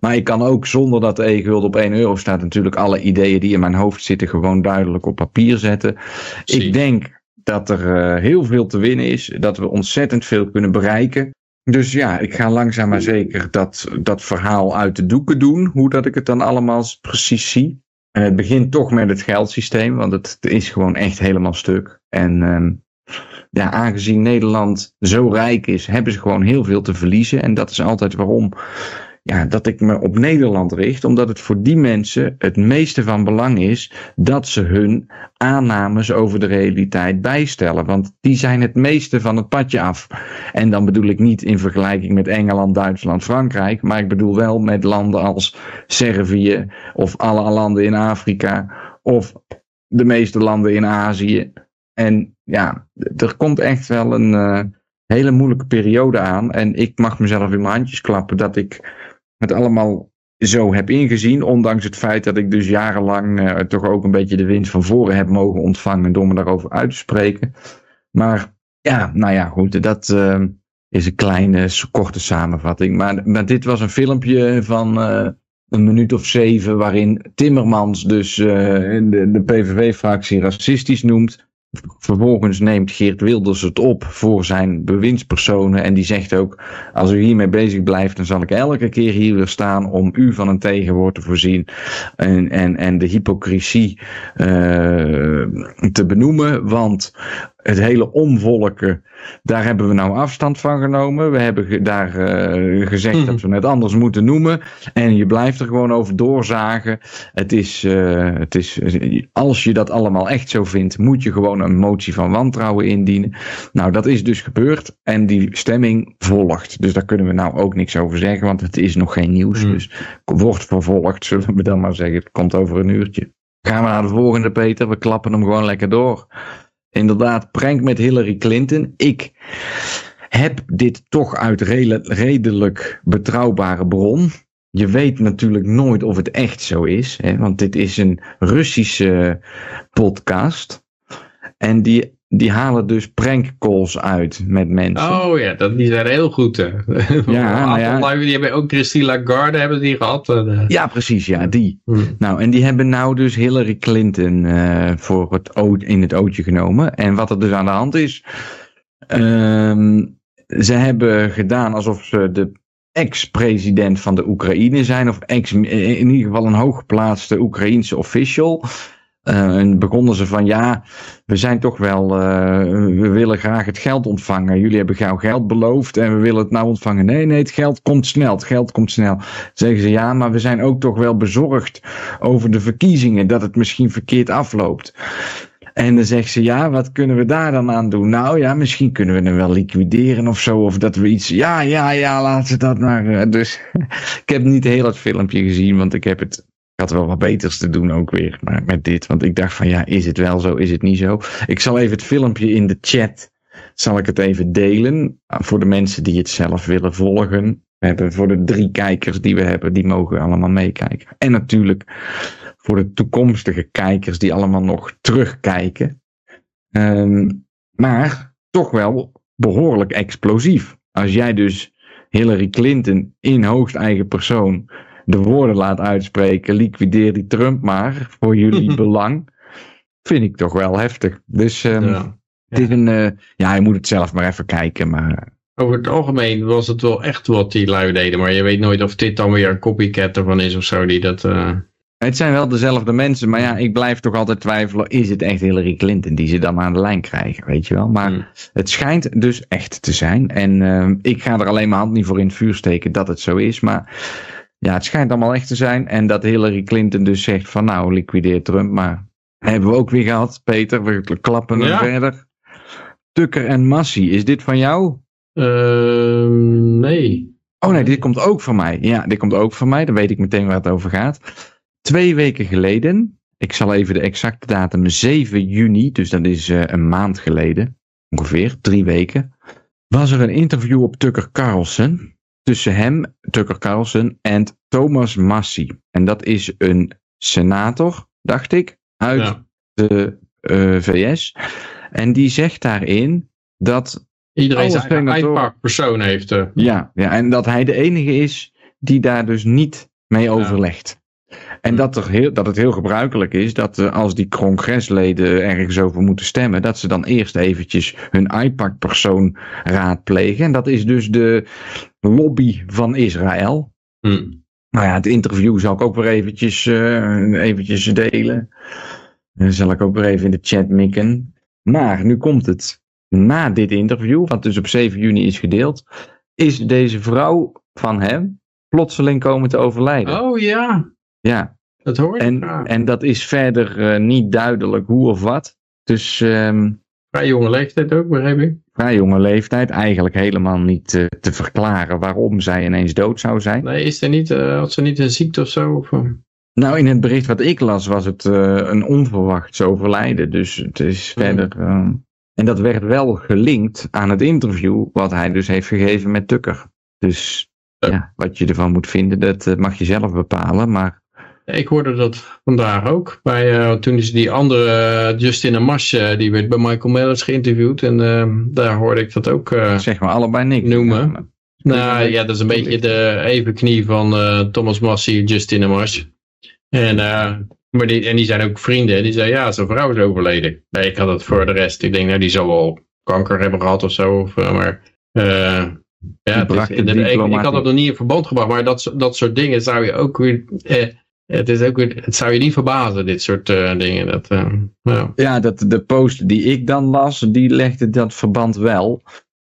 Maar ik kan ook zonder dat de e-gulden op 1 euro staat, natuurlijk alle ideeën die in mijn hoofd zitten, gewoon duidelijk op papier zetten. Zie. Ik denk dat er uh, heel veel te winnen is. Dat we ontzettend veel kunnen bereiken. Dus ja, ik ga langzaam maar zeker dat, dat verhaal uit de doeken doen. Hoe dat ik het dan allemaal precies zie. En het begint toch met het geldsysteem, want het is gewoon echt helemaal stuk. En um, ja, aangezien Nederland zo rijk is, hebben ze gewoon heel veel te verliezen. En dat is altijd waarom ja, dat ik me op Nederland richt, omdat het voor die mensen het meeste van belang is dat ze hun aannames over de realiteit bijstellen. Want die zijn het meeste van het padje af. En dan bedoel ik niet in vergelijking met Engeland, Duitsland, Frankrijk, maar ik bedoel wel met landen als Servië of alle landen in Afrika of de meeste landen in Azië. En ja, er komt echt wel een uh, hele moeilijke periode aan. En ik mag mezelf in mijn handjes klappen dat ik het allemaal zo heb ingezien. Ondanks het feit dat ik dus jarenlang uh, toch ook een beetje de winst van voren heb mogen ontvangen door me daarover uit te spreken. Maar ja, nou ja, goed, dat uh, is een kleine, korte samenvatting. Maar, dit was een filmpje van uh, een minuut of zeven waarin Timmermans dus de, de PVV-fractie racistisch noemt. Vervolgens neemt Geert Wilders het op voor zijn bewindspersonen. En die zegt ook: Als u hiermee bezig blijft, dan zal ik elke keer hier weer staan om u van een tegenwoord te voorzien. En, en, en de hypocrisie uh, te benoemen. Want het hele omvolken, daar hebben we nou afstand van genomen. We hebben daar uh, gezegd mm. dat we het anders moeten noemen. En je blijft er gewoon over doorzagen. Het is, uh, het is, als je dat allemaal echt zo vindt, moet je gewoon een motie van wantrouwen indienen. Nou, dat is dus gebeurd. En die stemming volgt. Dus daar kunnen we nou ook niks over zeggen, want het is nog geen nieuws. Mm. Dus wordt vervolgd, zullen we dan maar zeggen. Het komt over een uurtje. Gaan we naar de volgende, Peter. We klappen hem gewoon lekker door inderdaad prank met Hillary Clinton. Ik heb dit toch uit redelijk betrouwbare bron. Je weet natuurlijk nooit of het echt zo is, hè, want dit is een Russische podcast. En die, die halen dus prankcalls uit met mensen. Oh ja, dat, die zijn heel goed. Hè. *laughs* Ja, *laughs* nou ja. Die hebben ook Christine Lagarde hebben die gehad. Uh, ja, precies, ja, die. Hmm. Nou, en die hebben nou dus Hillary Clinton uh, voor het oot, in het ootje genomen. En wat er dus aan de hand is. Um, ze hebben gedaan alsof ze de ex-president van de Oekraïne zijn. Of ex, in ieder geval een hooggeplaatste Oekraïense official. Uh, en begonnen ze van ja, we zijn toch wel, uh, we willen graag het geld ontvangen. Jullie hebben gauw geld beloofd en we willen het nou ontvangen. Nee, nee, het geld komt snel, het geld komt snel. Zeggen ze ja, maar we zijn ook toch wel bezorgd over de verkiezingen, dat het misschien verkeerd afloopt. En dan zegt ze, ja, wat kunnen we daar dan aan doen? Nou ja, misschien kunnen we hem wel liquideren of zo. Of dat we iets, ja, ja, ja, laten ze dat maar. Dus *laughs* ik heb niet heel het filmpje gezien, want ik heb het had wel wat beters te doen ook weer maar met dit. Want ik dacht van ja, is het wel zo, is het niet zo? Ik zal even het filmpje in de chat, zal ik het even delen. Voor de mensen die het zelf willen volgen. We hebben voor de drie kijkers die we hebben, die mogen allemaal meekijken. En natuurlijk voor de toekomstige kijkers die allemaal nog terugkijken. Um, maar toch wel behoorlijk explosief. Als jij dus Hillary Clinton in hoogst eigen persoon de woorden laat uitspreken, liquideer die Trump maar voor jullie *laughs* belang, vind ik toch wel heftig. Dus um, ja. het is een, uh, ja, je moet het zelf maar even kijken, maar over het algemeen was het wel echt wat die lui deden. Maar je weet nooit of dit dan weer een copycat ervan is of zo. Die dat, eh, Het zijn wel dezelfde mensen, maar ja, ik blijf toch altijd twijfelen. Is het echt Hillary Clinton die ze dan aan de lijn krijgen, weet je wel? Maar Hmm. het schijnt dus echt te zijn. En eh, ik ga er alleen mijn hand niet voor in het vuur steken dat het zo is. Maar ja, het schijnt allemaal echt te zijn. En dat Hillary Clinton dus zegt van nou, liquideer Trump. Maar hebben we ook weer gehad, Peter. We klappen er Ja. verder. Tucker en Massie, is dit van jou? Ehm, nee. Oh nee, dit komt ook van mij. Ja, dit komt ook van mij. Dan weet ik meteen waar het over gaat. Twee weken geleden, ik zal even de exacte datum, 7 juni, dus dat is eh, een maand geleden, ongeveer, drie weken, was er een interview op Tucker Carlson tussen hem, Tucker Carlson, en Thomas Massie. En dat is een senator, dacht ik, uit Ja. de eh, VS. En die zegt daarin dat Iedereen zijn senatoren- eindpersoon heeft. eh. ja, ja, en dat hij de enige is die daar dus niet mee overlegt. En dat, er heel, dat het heel gebruikelijk is dat eh, als die congresleden ergens over moeten stemmen, dat ze dan eerst eventjes hun IPAC-persoon raadplegen. En dat is dus de lobby van Israël. Hm. Nou ja, het interview zal ik ook weer eventjes, eh, eventjes delen. Dan zal ik ook weer even in de chat mikken. Maar nu komt het. Na dit interview, wat dus op 7 juni is gedeeld, is deze vrouw van hem plotseling komen te overlijden. Oh ja, Ja, dat hoor ik. en, Ja. en dat is verder eh, niet duidelijk hoe of wat. Dus ehm, Vrij jonge leeftijd ook, begreep ik. vrij jonge leeftijd, eigenlijk helemaal niet eh, te verklaren waarom zij ineens dood zou zijn. Nee, is er niet, eh, had ze niet een ziekte of zo? Of, eh? Nou, in het bericht wat ik las was het een onverwachts overlijden. Dus het is verder. eh, en dat werd wel gelinkt aan het interview wat hij dus heeft gegeven met Tucker. Dus Ja. wat je ervan moet vinden, dat mag je zelf bepalen. Maar Ik hoorde dat vandaag ook. Bij, eh, toen is die andere eh, Justin Amash, eh, die werd bij Michael Mellers geïnterviewd. En eh, daar hoorde ik dat ook zeg maar allebei niks. noemen. Nou ja, dat is een beetje de evenknie van Thomas Massey en Justin Amash. En, maar die, en die zijn ook vrienden. Die zei ja, zijn vrouw is overleden. Nee, ik had het voor de rest. Ik denk, nou, die zal wel kanker hebben gehad of zo. Of, maar ja, is, het ik, ik had het nog niet in verband gebracht. Maar dat, dat soort dingen zou je ook weer... Eh, het, is ook het zou je niet verbazen, dit soort eh, dingen. Dat, eh, nou. Ja, dat, de post die ik dan las, die legde dat verband wel.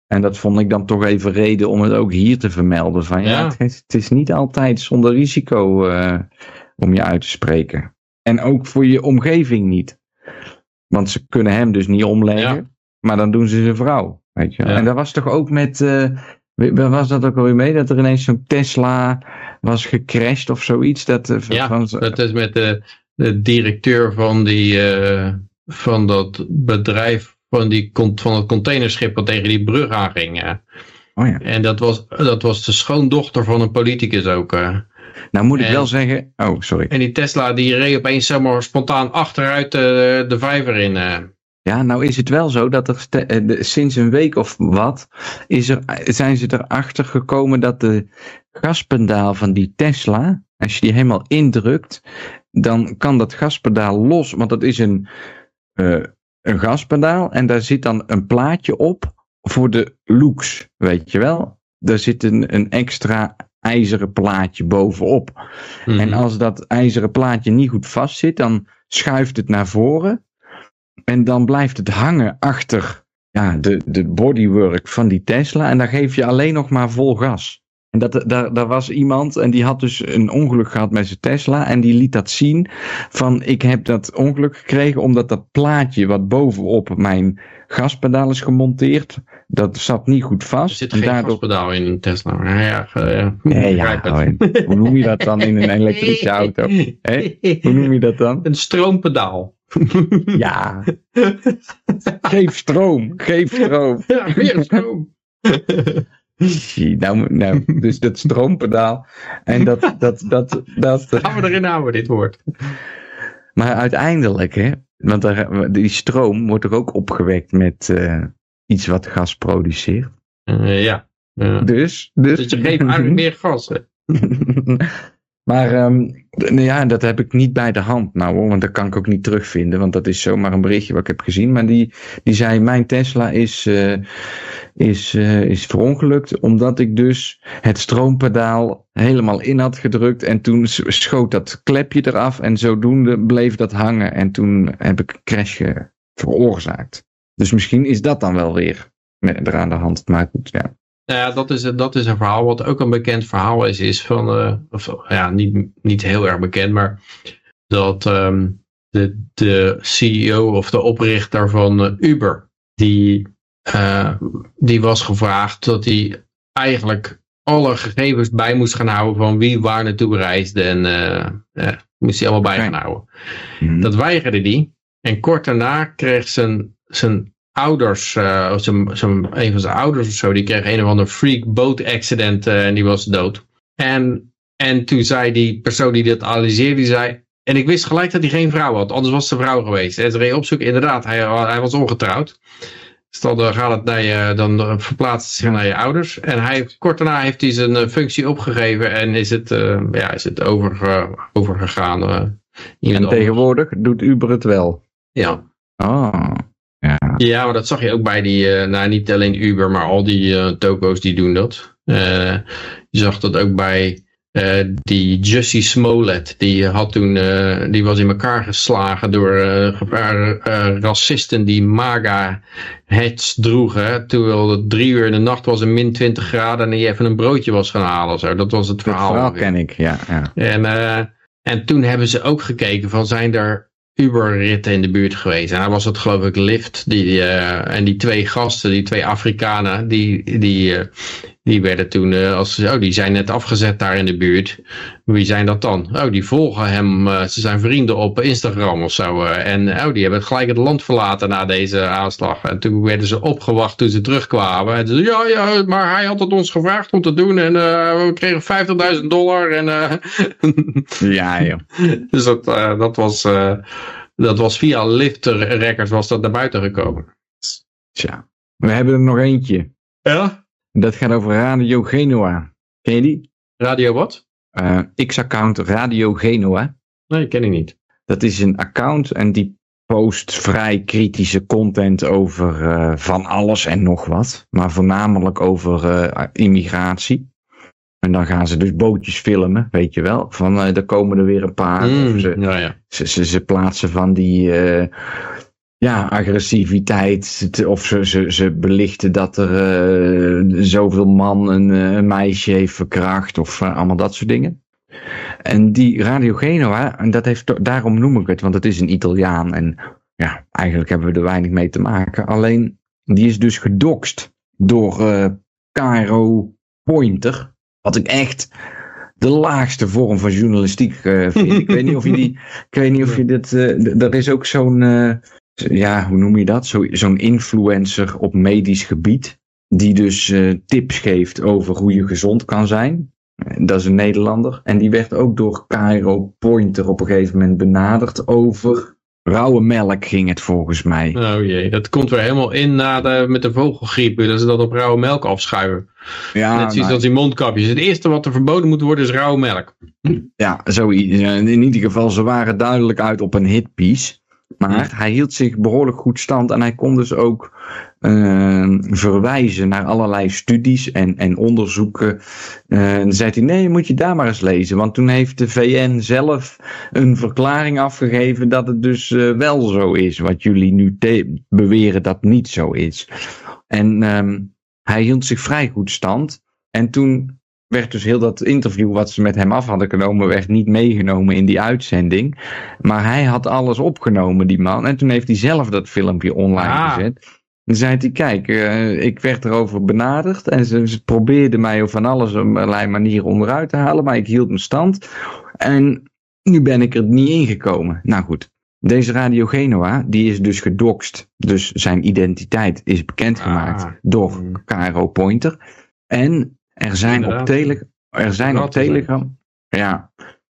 En dat vond ik dan toch even reden om het ook hier te vermelden. Van ja, Ja. Het, is, het is niet altijd zonder risico eh, om je uit te spreken. En ook voor je omgeving niet. Want ze kunnen hem dus niet omleggen. Ja. Maar dan doen ze zijn vrouw. Weet je? Ja. En dat was toch ook met. Waar was dat ook alweer mee? Dat er ineens zo'n Tesla was gecrashed of zoiets. Dat, eh, Ja, van, dat is met de, de directeur van, die, eh, van dat bedrijf van, die, van het containerschip wat tegen die brug aanging. oh ja. En dat was, dat was de schoondochter van een politicus ook. eh. Nou moet ik En- wel zeggen. Oh, sorry. En die Tesla die reed opeens zomaar spontaan achteruit de vijver in. Ja, nou is het wel zo dat er eh, sinds een week of wat is er, zijn ze erachter gekomen dat de gaspedaal van die Tesla, als je die helemaal indrukt, dan kan dat gaspedaal los, want dat is een, eh, een gaspedaal en daar zit dan een plaatje op voor de looks, weet je wel. Daar zit een, een extra ijzeren plaatje bovenop. Mhm. En als dat ijzeren plaatje niet goed vastzit, dan schuift het naar voren. En dan blijft het hangen achter ja, de, de bodywork van die Tesla. En dan geef je alleen nog maar vol gas. En dat, daar, daar was iemand en die had dus een ongeluk gehad met zijn Tesla. En die liet dat zien van ik heb dat ongeluk gekregen omdat dat plaatje wat bovenop mijn gaspedaal is gemonteerd. Dat zat niet goed er vast. zit en geen daardoor gaspedaal in een Tesla. Ja, ja, ja, Nee, ja, begrijp het. hoe noem je dat dan in een *laughs* elektrische auto? Hè? Hoe noem je dat dan? Een stroompedaal. *laughs* Ja, *laughs* geef stroom, geef stroom. Ja, weer stroom. Nou, nou, dus dat stroompedaal. En dat, dat, dat, dat. *laughs* Gaan we erin houden, dit woord. Maar uiteindelijk, hè, want daar, die stroom wordt er ook opgewekt met eh, iets wat gas produceert. Ja. Ja. Dus, dus. Dus je geeft eigenlijk meer gas. hè. Maar nou ja, dat heb ik niet bij de hand nou hoor, want dat kan ik ook niet terugvinden, want dat is zomaar een berichtje wat ik heb gezien. Maar die, die zei, mijn Tesla is, eh, is, eh, is verongelukt. Omdat ik dus het stroompedaal helemaal in had gedrukt. En toen schoot dat klepje eraf. En zodoende bleef dat hangen. En toen heb ik een crash veroorzaakt. Dus misschien is dat dan wel weer met, er aan de hand. Maar goed, ja. Nou ja, dat is, dat is een verhaal. Wat ook een bekend verhaal is, is van, eh, of, ja, niet, niet heel erg bekend, maar dat ehm, de, de CEO of de oprichter van eh, Uber, die, eh, die was gevraagd dat hij eigenlijk alle gegevens bij moest gaan houden van wie waar naartoe reisde en eh, moest hij allemaal bij gaan houden. Dat weigerde hij. En kort daarna kreeg zijn, zijn ouders, eh, of zijn, zijn, een van zijn ouders of zo, die kreeg een of ander freak boat accident eh, en die was dood. En, en toen zei die persoon die dit analyseerde, die zei, en ik wist gelijk dat hij geen vrouw had, anders was een vrouw geweest. En ze reed opzoeken, inderdaad, hij, hij was ongetrouwd. Dus dan eh, gaat het naar je, dan verplaatst het zich naar je ouders. En hij, kort daarna heeft hij zijn functie opgegeven en is het, ja, is het overge, overgegaan. En tegenwoordig doet Uber het wel. Ja. Oh, ja. Ja, maar dat zag je ook bij die, eh, nou niet alleen Uber, maar al die eh, toko's die doen dat. Eh, je zag dat ook bij die Jussie Smollett. Die had toen, die was in elkaar geslagen door racisten die MAGA hats droegen. Terwijl het drie uur in de nacht was en min 20 graden en die even een broodje was gaan halen. Zo. Dat was het Dat verhaal. verhaal ongeveer. ken ik, ja. ja. En, en toen hebben ze ook gekeken van zijn er Uber-ritten in de buurt geweest. En daar was het geloof ik Lyft. Die, eh, en die twee gasten, die twee Afrikanen, die, die, eh, die werden toen, eh, als, oh die zijn net afgezet daar in de buurt. Wie zijn dat dan? Oh die volgen hem, eh, ze zijn vrienden op Instagram of zo. eh, en oh die hebben gelijk het land verlaten na deze aanslag. En toen werden ze opgewacht toen ze terugkwamen. En ze zeiden, ja, ja, maar hij had het ons gevraagd om te doen. En we kregen 50.000 dollar. En, *laughs* Ja, joh. dus dat, dat, was, dat was via Lyft-records was dat naar buiten gekomen. Tja. We hebben er nog eentje. Ja? Dat gaat over Radio Genoa. Ken je die? Radio wat? Eh, X-account Radio Genoa. Nee, ken ik niet. Dat is een account en die post vrij kritische content over eh, van alles en nog wat. Maar voornamelijk over eh, immigratie. En dan gaan ze dus bootjes filmen, weet je wel. Van er komen er weer een paar. Mm, ze, ja, ja. ze, ze, ze plaatsen van die ja, agressiviteit. te- Of ze, ze, ze belichten dat er eh, zoveel man een, eh, een meisje heeft verkracht. Of eh, allemaal dat soort dingen. En die Radio Genoa, en dat heeft, daarom noem ik het, want het is een Italiaan. En ja, eigenlijk hebben we er weinig mee te maken. Alleen, die is dus gedoxt door eh Cairo Pointer. Wat ik echt de laagste vorm van journalistiek vind. ik weet niet of je die, *laughs* ik weet niet of je dit, d- er is ook zo'n, ja, hoe noem je dat? Zo, zo'n influencer op medisch gebied. Die dus eh, tips geeft over hoe je gezond kan zijn. Eh, Dat is een Nederlander. En die werd ook door Cairo Pointer op een gegeven moment benaderd over rauwe melk ging het volgens mij. Oh jee, dat komt weer helemaal in na de, met de vogelgriep. Dat ze dat op rauwe melk afschuiven. Ja, Net zoiets nou, als die mondkapjes. Het eerste wat er verboden moet worden is rauwe melk. Ja, zoiets. In ieder geval, ze waren duidelijk uit op een hitpiece. Maar hij hield zich behoorlijk goed stand en hij kon dus ook eh, verwijzen naar allerlei studies en, en onderzoeken. Eh, dan zei hij, nee, moet je daar maar eens lezen. Want toen heeft de VN zelf een verklaring afgegeven dat het dus eh, wel zo is. Wat jullie nu beweren dat niet zo is. En ehm, hij hield zich vrij goed stand. En toen werd dus heel dat interview wat ze met hem af hadden genomen, werd niet meegenomen in die uitzending. Maar hij had alles opgenomen, die man. En toen heeft hij zelf dat filmpje online Ah. gezet. Dan zei hij, kijk, eh, ik werd erover benaderd en ze, ze probeerden mij op van alles op allerlei manieren onderuit te halen, maar ik hield mijn stand. En nu ben ik er niet ingekomen. Nou goed, deze Radio Genoa, die is dus gedoxt. Dus zijn identiteit is bekendgemaakt Ah. door. Caro Pointer. En er zijn op, tele er zijn op. Telegram. Ja.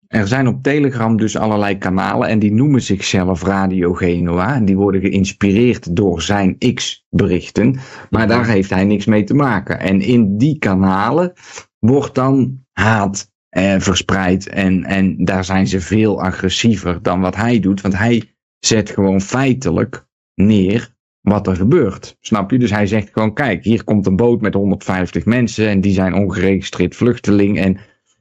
Er zijn op Telegram dus allerlei kanalen en die noemen zichzelf Radio Genoa. En die worden geïnspireerd door zijn X-berichten. Maar daar heeft hij niks mee te maken. En in die kanalen wordt dan haat eh, verspreid. En, en daar zijn ze veel agressiever dan wat hij doet. Want hij zet gewoon feitelijk neer wat er gebeurt. Snap je? Dus hij zegt gewoon, kijk, hier komt een boot met 150 mensen en die zijn ongeregistreerd vluchteling en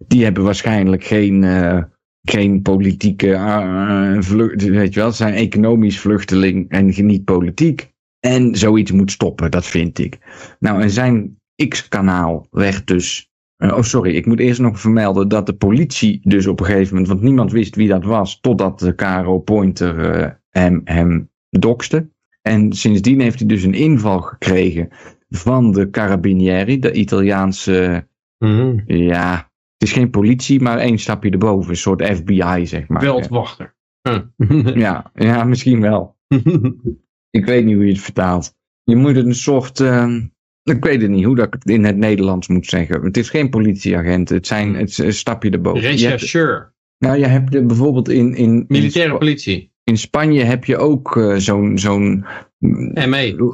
die hebben waarschijnlijk geen, eh, geen politieke uh, vlucht, weet je wel, zijn economisch vluchteling en niet politiek. En zoiets moet stoppen, dat vind ik. Nou, en zijn X-kanaal werd dus. eh, oh, sorry, ik moet eerst nog vermelden dat de politie dus op een gegeven moment, want niemand wist wie dat was, totdat de Caro Pointer eh, hem, hem doxte. En sindsdien heeft hij dus een inval gekregen van de Carabinieri, de Italiaanse, Mhm. ja, het is geen politie, maar één stapje erboven, een soort FBI, zeg maar. Veldwachter. Huh. *laughs* Ja, ja, misschien wel. *laughs* Ik weet niet hoe je het vertaalt. Je moet het een soort. eh, ik weet het niet hoe dat ik het in het Nederlands moet zeggen. Het is geen politieagent. Het, zijn, het is een stapje erboven. Rechercheur. nou, je hebt er bijvoorbeeld in. in Militaire politie. In Spanje heb je ook eh, zo'n zo'n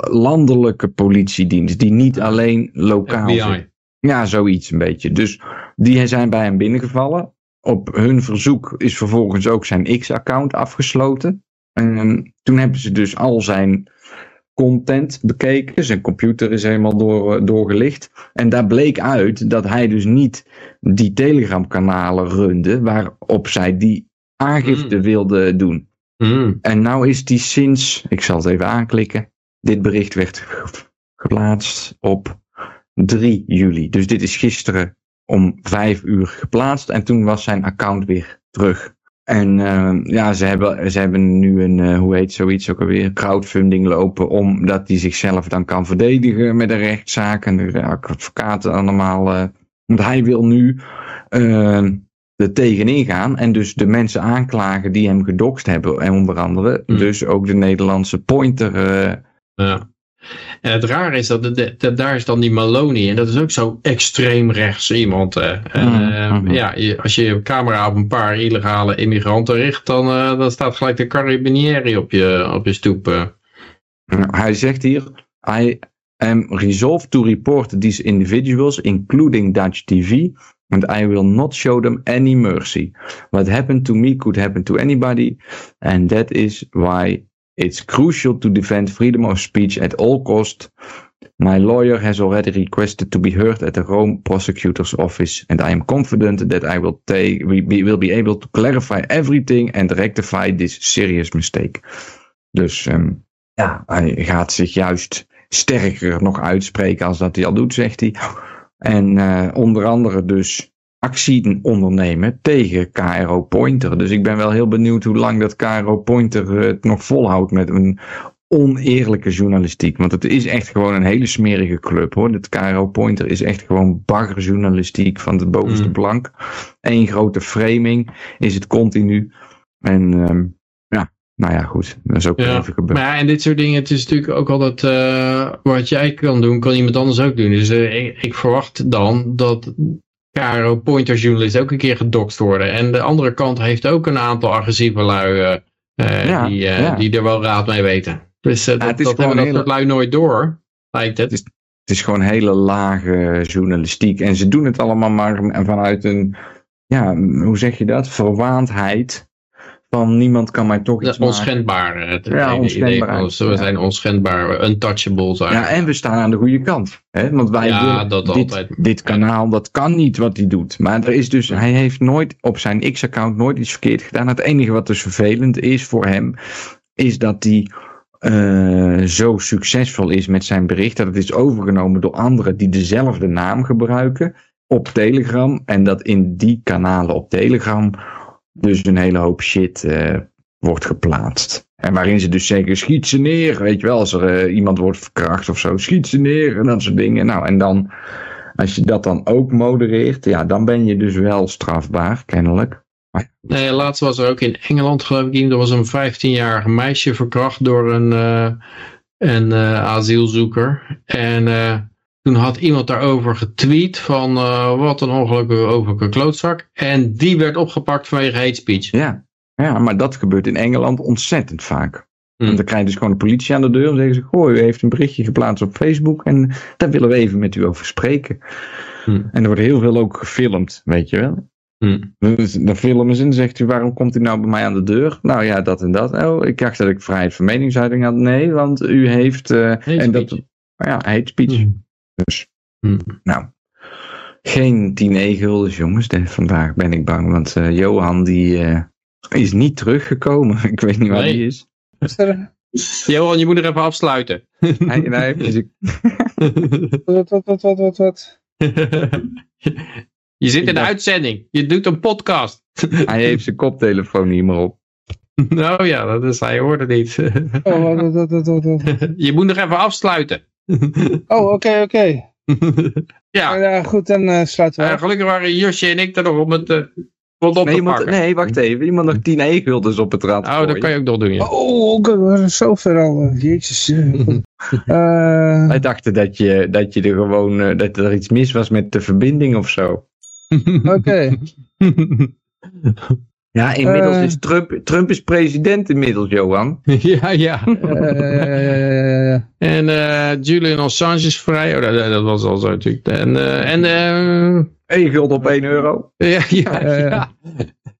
landelijke politiedienst. Die niet alleen lokaal zit. FBI. Ja, zoiets een beetje. Dus die zijn bij hem binnengevallen. Op hun verzoek is vervolgens ook zijn X-account afgesloten. En toen hebben ze dus al zijn content bekeken. Zijn computer is helemaal door, doorgelicht. En daar bleek uit dat hij dus niet die Telegram-kanalen runde waarop zij die aangifte Mm. wilde doen. Mhm. En nou is die sinds, ik zal het even aanklikken. Dit bericht werd ge- geplaatst op 3 juli. Dus dit is gisteren om 5 uur geplaatst. En toen was zijn account weer terug. En eh, ja, ze hebben, ze hebben nu een, eh, hoe heet zoiets ook alweer, crowdfunding lopen. Omdat hij zichzelf dan kan verdedigen met een rechtszaak. En de advocaten allemaal. eh, want hij wil nu eh, er tegenin gaan. En dus de mensen aanklagen die hem gedoxt hebben. En onder andere Hmm. dus ook de Nederlandse pointer. eh, Ja. En het rare is dat, de, de- daar is dan die Maloney. En dat is ook zo extreem rechts iemand. eh. Mhm, eh, mhm. ja, je- als je je camera op een paar illegale immigranten richt, dan, eh, dan staat gelijk de Carabinieri op je, op je stoep. eh. Nou, Hij zegt hier: I am resolved to report these individuals, including Dutch TV, and I will not show them any mercy. What happened to me could happen to anybody, and that is why it's crucial to defend freedom of speech at all cost. My lawyer has already requested to be heard at the Rome prosecutor's office, and I am confident that I will, take, we will be able to clarify everything and rectify this serious mistake. Dus ehm, ja, hij gaat zich juist sterker nog uitspreken als dat hij al doet, zegt hij. En eh, onder andere dus actie ondernemen tegen KRO Pointer. Dus ik ben wel heel benieuwd hoe lang dat KRO Pointer het nog volhoudt met een oneerlijke journalistiek. Want het is echt gewoon een hele smerige club hoor. Het KRO Pointer is echt gewoon baggerjournalistiek van de bovenste Mm. plank. Eén grote framing is het continu. En ehm, nou ja goed. Dat is ook Ja, even gebeurd. Maar ja, en dit soort dingen, het is natuurlijk ook altijd eh, wat jij kan doen, kan iemand anders ook doen. Dus eh, ik, ik verwacht dan dat Caro Pointer journalist ook een keer gedoxt worden. En de andere kant heeft ook een aantal agressieve lui eh, Ja, die, die er wel raad mee weten. Dus dat, het is dat hebben dat hele- lui nooit door, lijkt het. Het is- Het is gewoon hele lage journalistiek. En ze doen het allemaal maar vanuit een, ja, hoe zeg je dat? Verwaandheid. Van niemand kan mij toch iets onschendbaar. eh, Het Ja, idee onschendbaar. van, we zijn onschendbaar, untouchables maken. Ja, en we staan aan de goede kant. Hè? Want wij Ja, willen- dat dit, altijd. dit kanaal, dat kan niet wat hij doet. Maar er is dus, hij heeft nooit op zijn X-account nooit iets verkeerd gedaan. Het enige wat dus vervelend is voor hem, is dat hij eh, zo succesvol is met zijn bericht. Dat het is overgenomen door anderen die dezelfde naam gebruiken op Telegram. En dat in die kanalen op Telegram dus een hele hoop shit eh, wordt geplaatst. En waarin ze dus zeggen, schiet ze neer. Weet je wel, als er eh, iemand wordt verkracht of zo, schiet ze neer en dat soort dingen. Nou, en dan, als je dat dan ook modereert, ja, dan ben je dus wel strafbaar, kennelijk. Nee, laatst was er ook in Engeland, geloof ik, iemand- er was een 15-jarige meisje verkracht door een, eh, een asielzoeker. En toen had iemand daarover getweet van eh, wat een ongelukkige klootzak. En die werd opgepakt vanwege hate speech. Ja. ja, maar dat gebeurt in Engeland ontzettend vaak. Hm. Want dan krijg je dus gewoon de politie aan de deur en zeggen ze, goh, u heeft een berichtje geplaatst op Facebook en daar willen we even met u over spreken. Hm. En er wordt heel veel ook gefilmd, weet je wel. Hm. Dus Dan filmen ze en zegt u, waarom komt u nou bij mij aan de deur? Nou ja, dat en dat. Oh, ik dacht dat ik vrijheid van meningsuiting had. Nee, want u heeft... eh, en dat, ja, hate speech. Dus, Hm. nou, geen 10 e-guldens jongens de- vandaag ben ik bang. Want eh, Johan die eh, is niet teruggekomen. *laughs* Ik weet niet waar Nee. die is. Is er- Johan, je moet er even afsluiten. *laughs* Hij, hij, heeft *laughs* zijn- Wat, wat, wat, wat, wat, wat? je zit in de uitzending. Je doet een podcast. hij heeft zijn koptelefoon niet meer op. Nou ja, dat is, hij hoorde niet. Oh, wat, wat, wat. je moet nog even afsluiten. Oh, oké, oké. *laughs* ja, Ja, goed, dan eh, sluiten we eh, af. gelukkig waren Josje en ik er nog om het eh op Nee, te moet, nee, wacht even. Je moet nog 10 e-guldens op het rad Oh, dat kan je ook nog doen, ja. Oh, oké, we zijn zover al. eh, Jezus. eh. *laughs* Eh, Wij dachten dat je, dat je er gewoon, eh, dat er iets mis was met de verbinding of zo. Oké. *laughs* Ja, inmiddels Eh. is Trump, Trump is president inmiddels, Johan. *laughs* ja, ja. Eh, ja, ja, ja, ja, ja. En eh, Julian Assange is vrij. Oh, dat, dat was al zo natuurlijk. En, eh, en eh, 1 gulden op 1 euro. *laughs* ja, ja, ja.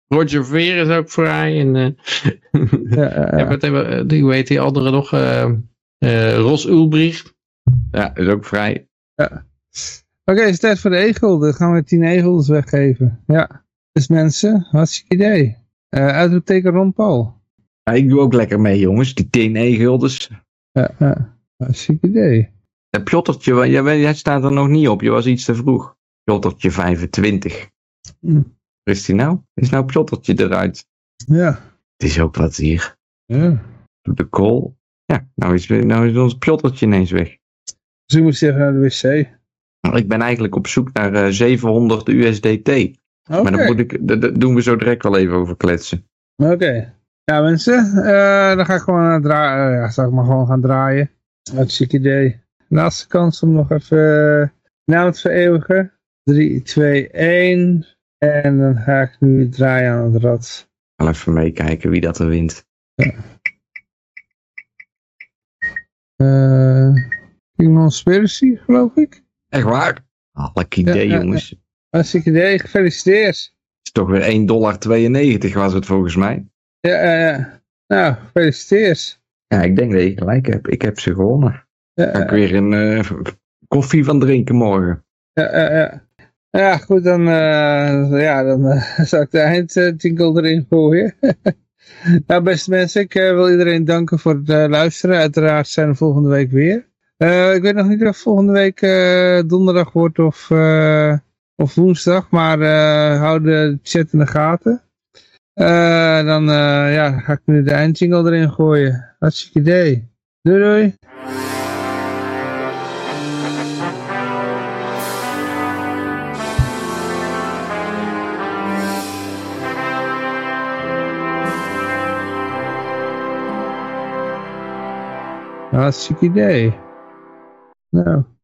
Roger Ver is ook vrij. En, eh, ja, *laughs* ja, ja, ja. hoe heet die andere nog? eh eh, Ros Ulbricht. Ja, is ook vrij. Oké, het is tijd voor de egel. Dan gaan we 10 egels weggeven. Ja. Dus mensen, hartstikke idee. Eh uitroepteken Ron Paul. Ja, ik doe ook lekker mee, jongens. Die 10 e-guldens. Ja, ja. hartstikke idee. Dat Pjottertje, wa- jij, jij staat er nog niet op. Je was iets te vroeg. Pjottertje 25. Hm. Waar is die nou? Is nou Pjottertje eruit? Ja. Het is ook wat hier. ja. Doe de call. Ja, nou is, nou is ons Pjottertje ineens weg. Dus u moet even naar de wc. Ik ben eigenlijk op zoek naar eh, 700 USDT. Maar dan moet ik, dat doen we zo direct wel even over kletsen. Oké. Ja, mensen. eh, dan ga ik gewoon draaien. ja, zal ik maar gewoon gaan draaien. Hartstikke idee. Laatste kans om nog even uh, naam te vereeuwigen. 3, 2, 1. En dan ga ik nu draaien aan het rad. Ik zal even meekijken wie dat er wint. Eh Conspiracy, geloof ik. Echt waar? Lekker idee, Ja, ja, jongens. Het Hartstikke idee. Gefeliciteerd. is toch weer 1,92 dollar was het volgens mij. Ja, ja, ja. Nou, gefeliciteerd. Ja, ik denk dat je gelijk hebt. Ik heb ze gewonnen. Ja, Ga ik weer een eh, koffie van drinken morgen. ja, ja, ja. Ja, goed, dan, eh, ja, dan eh, *laughs* zal ik de eindtinkel erin gooien. *laughs* nou, beste mensen, ik wil iedereen danken voor het luisteren. Uiteraard zijn we volgende week weer. Ik weet nog niet of volgende week donderdag wordt of, of woensdag, maar eh, hou de chat in de gaten. Eh, dan eh, ja, ga ik nu de eindjingle erin gooien. Hartstikke idee. Doei doei. Hartstikke idee. Nou.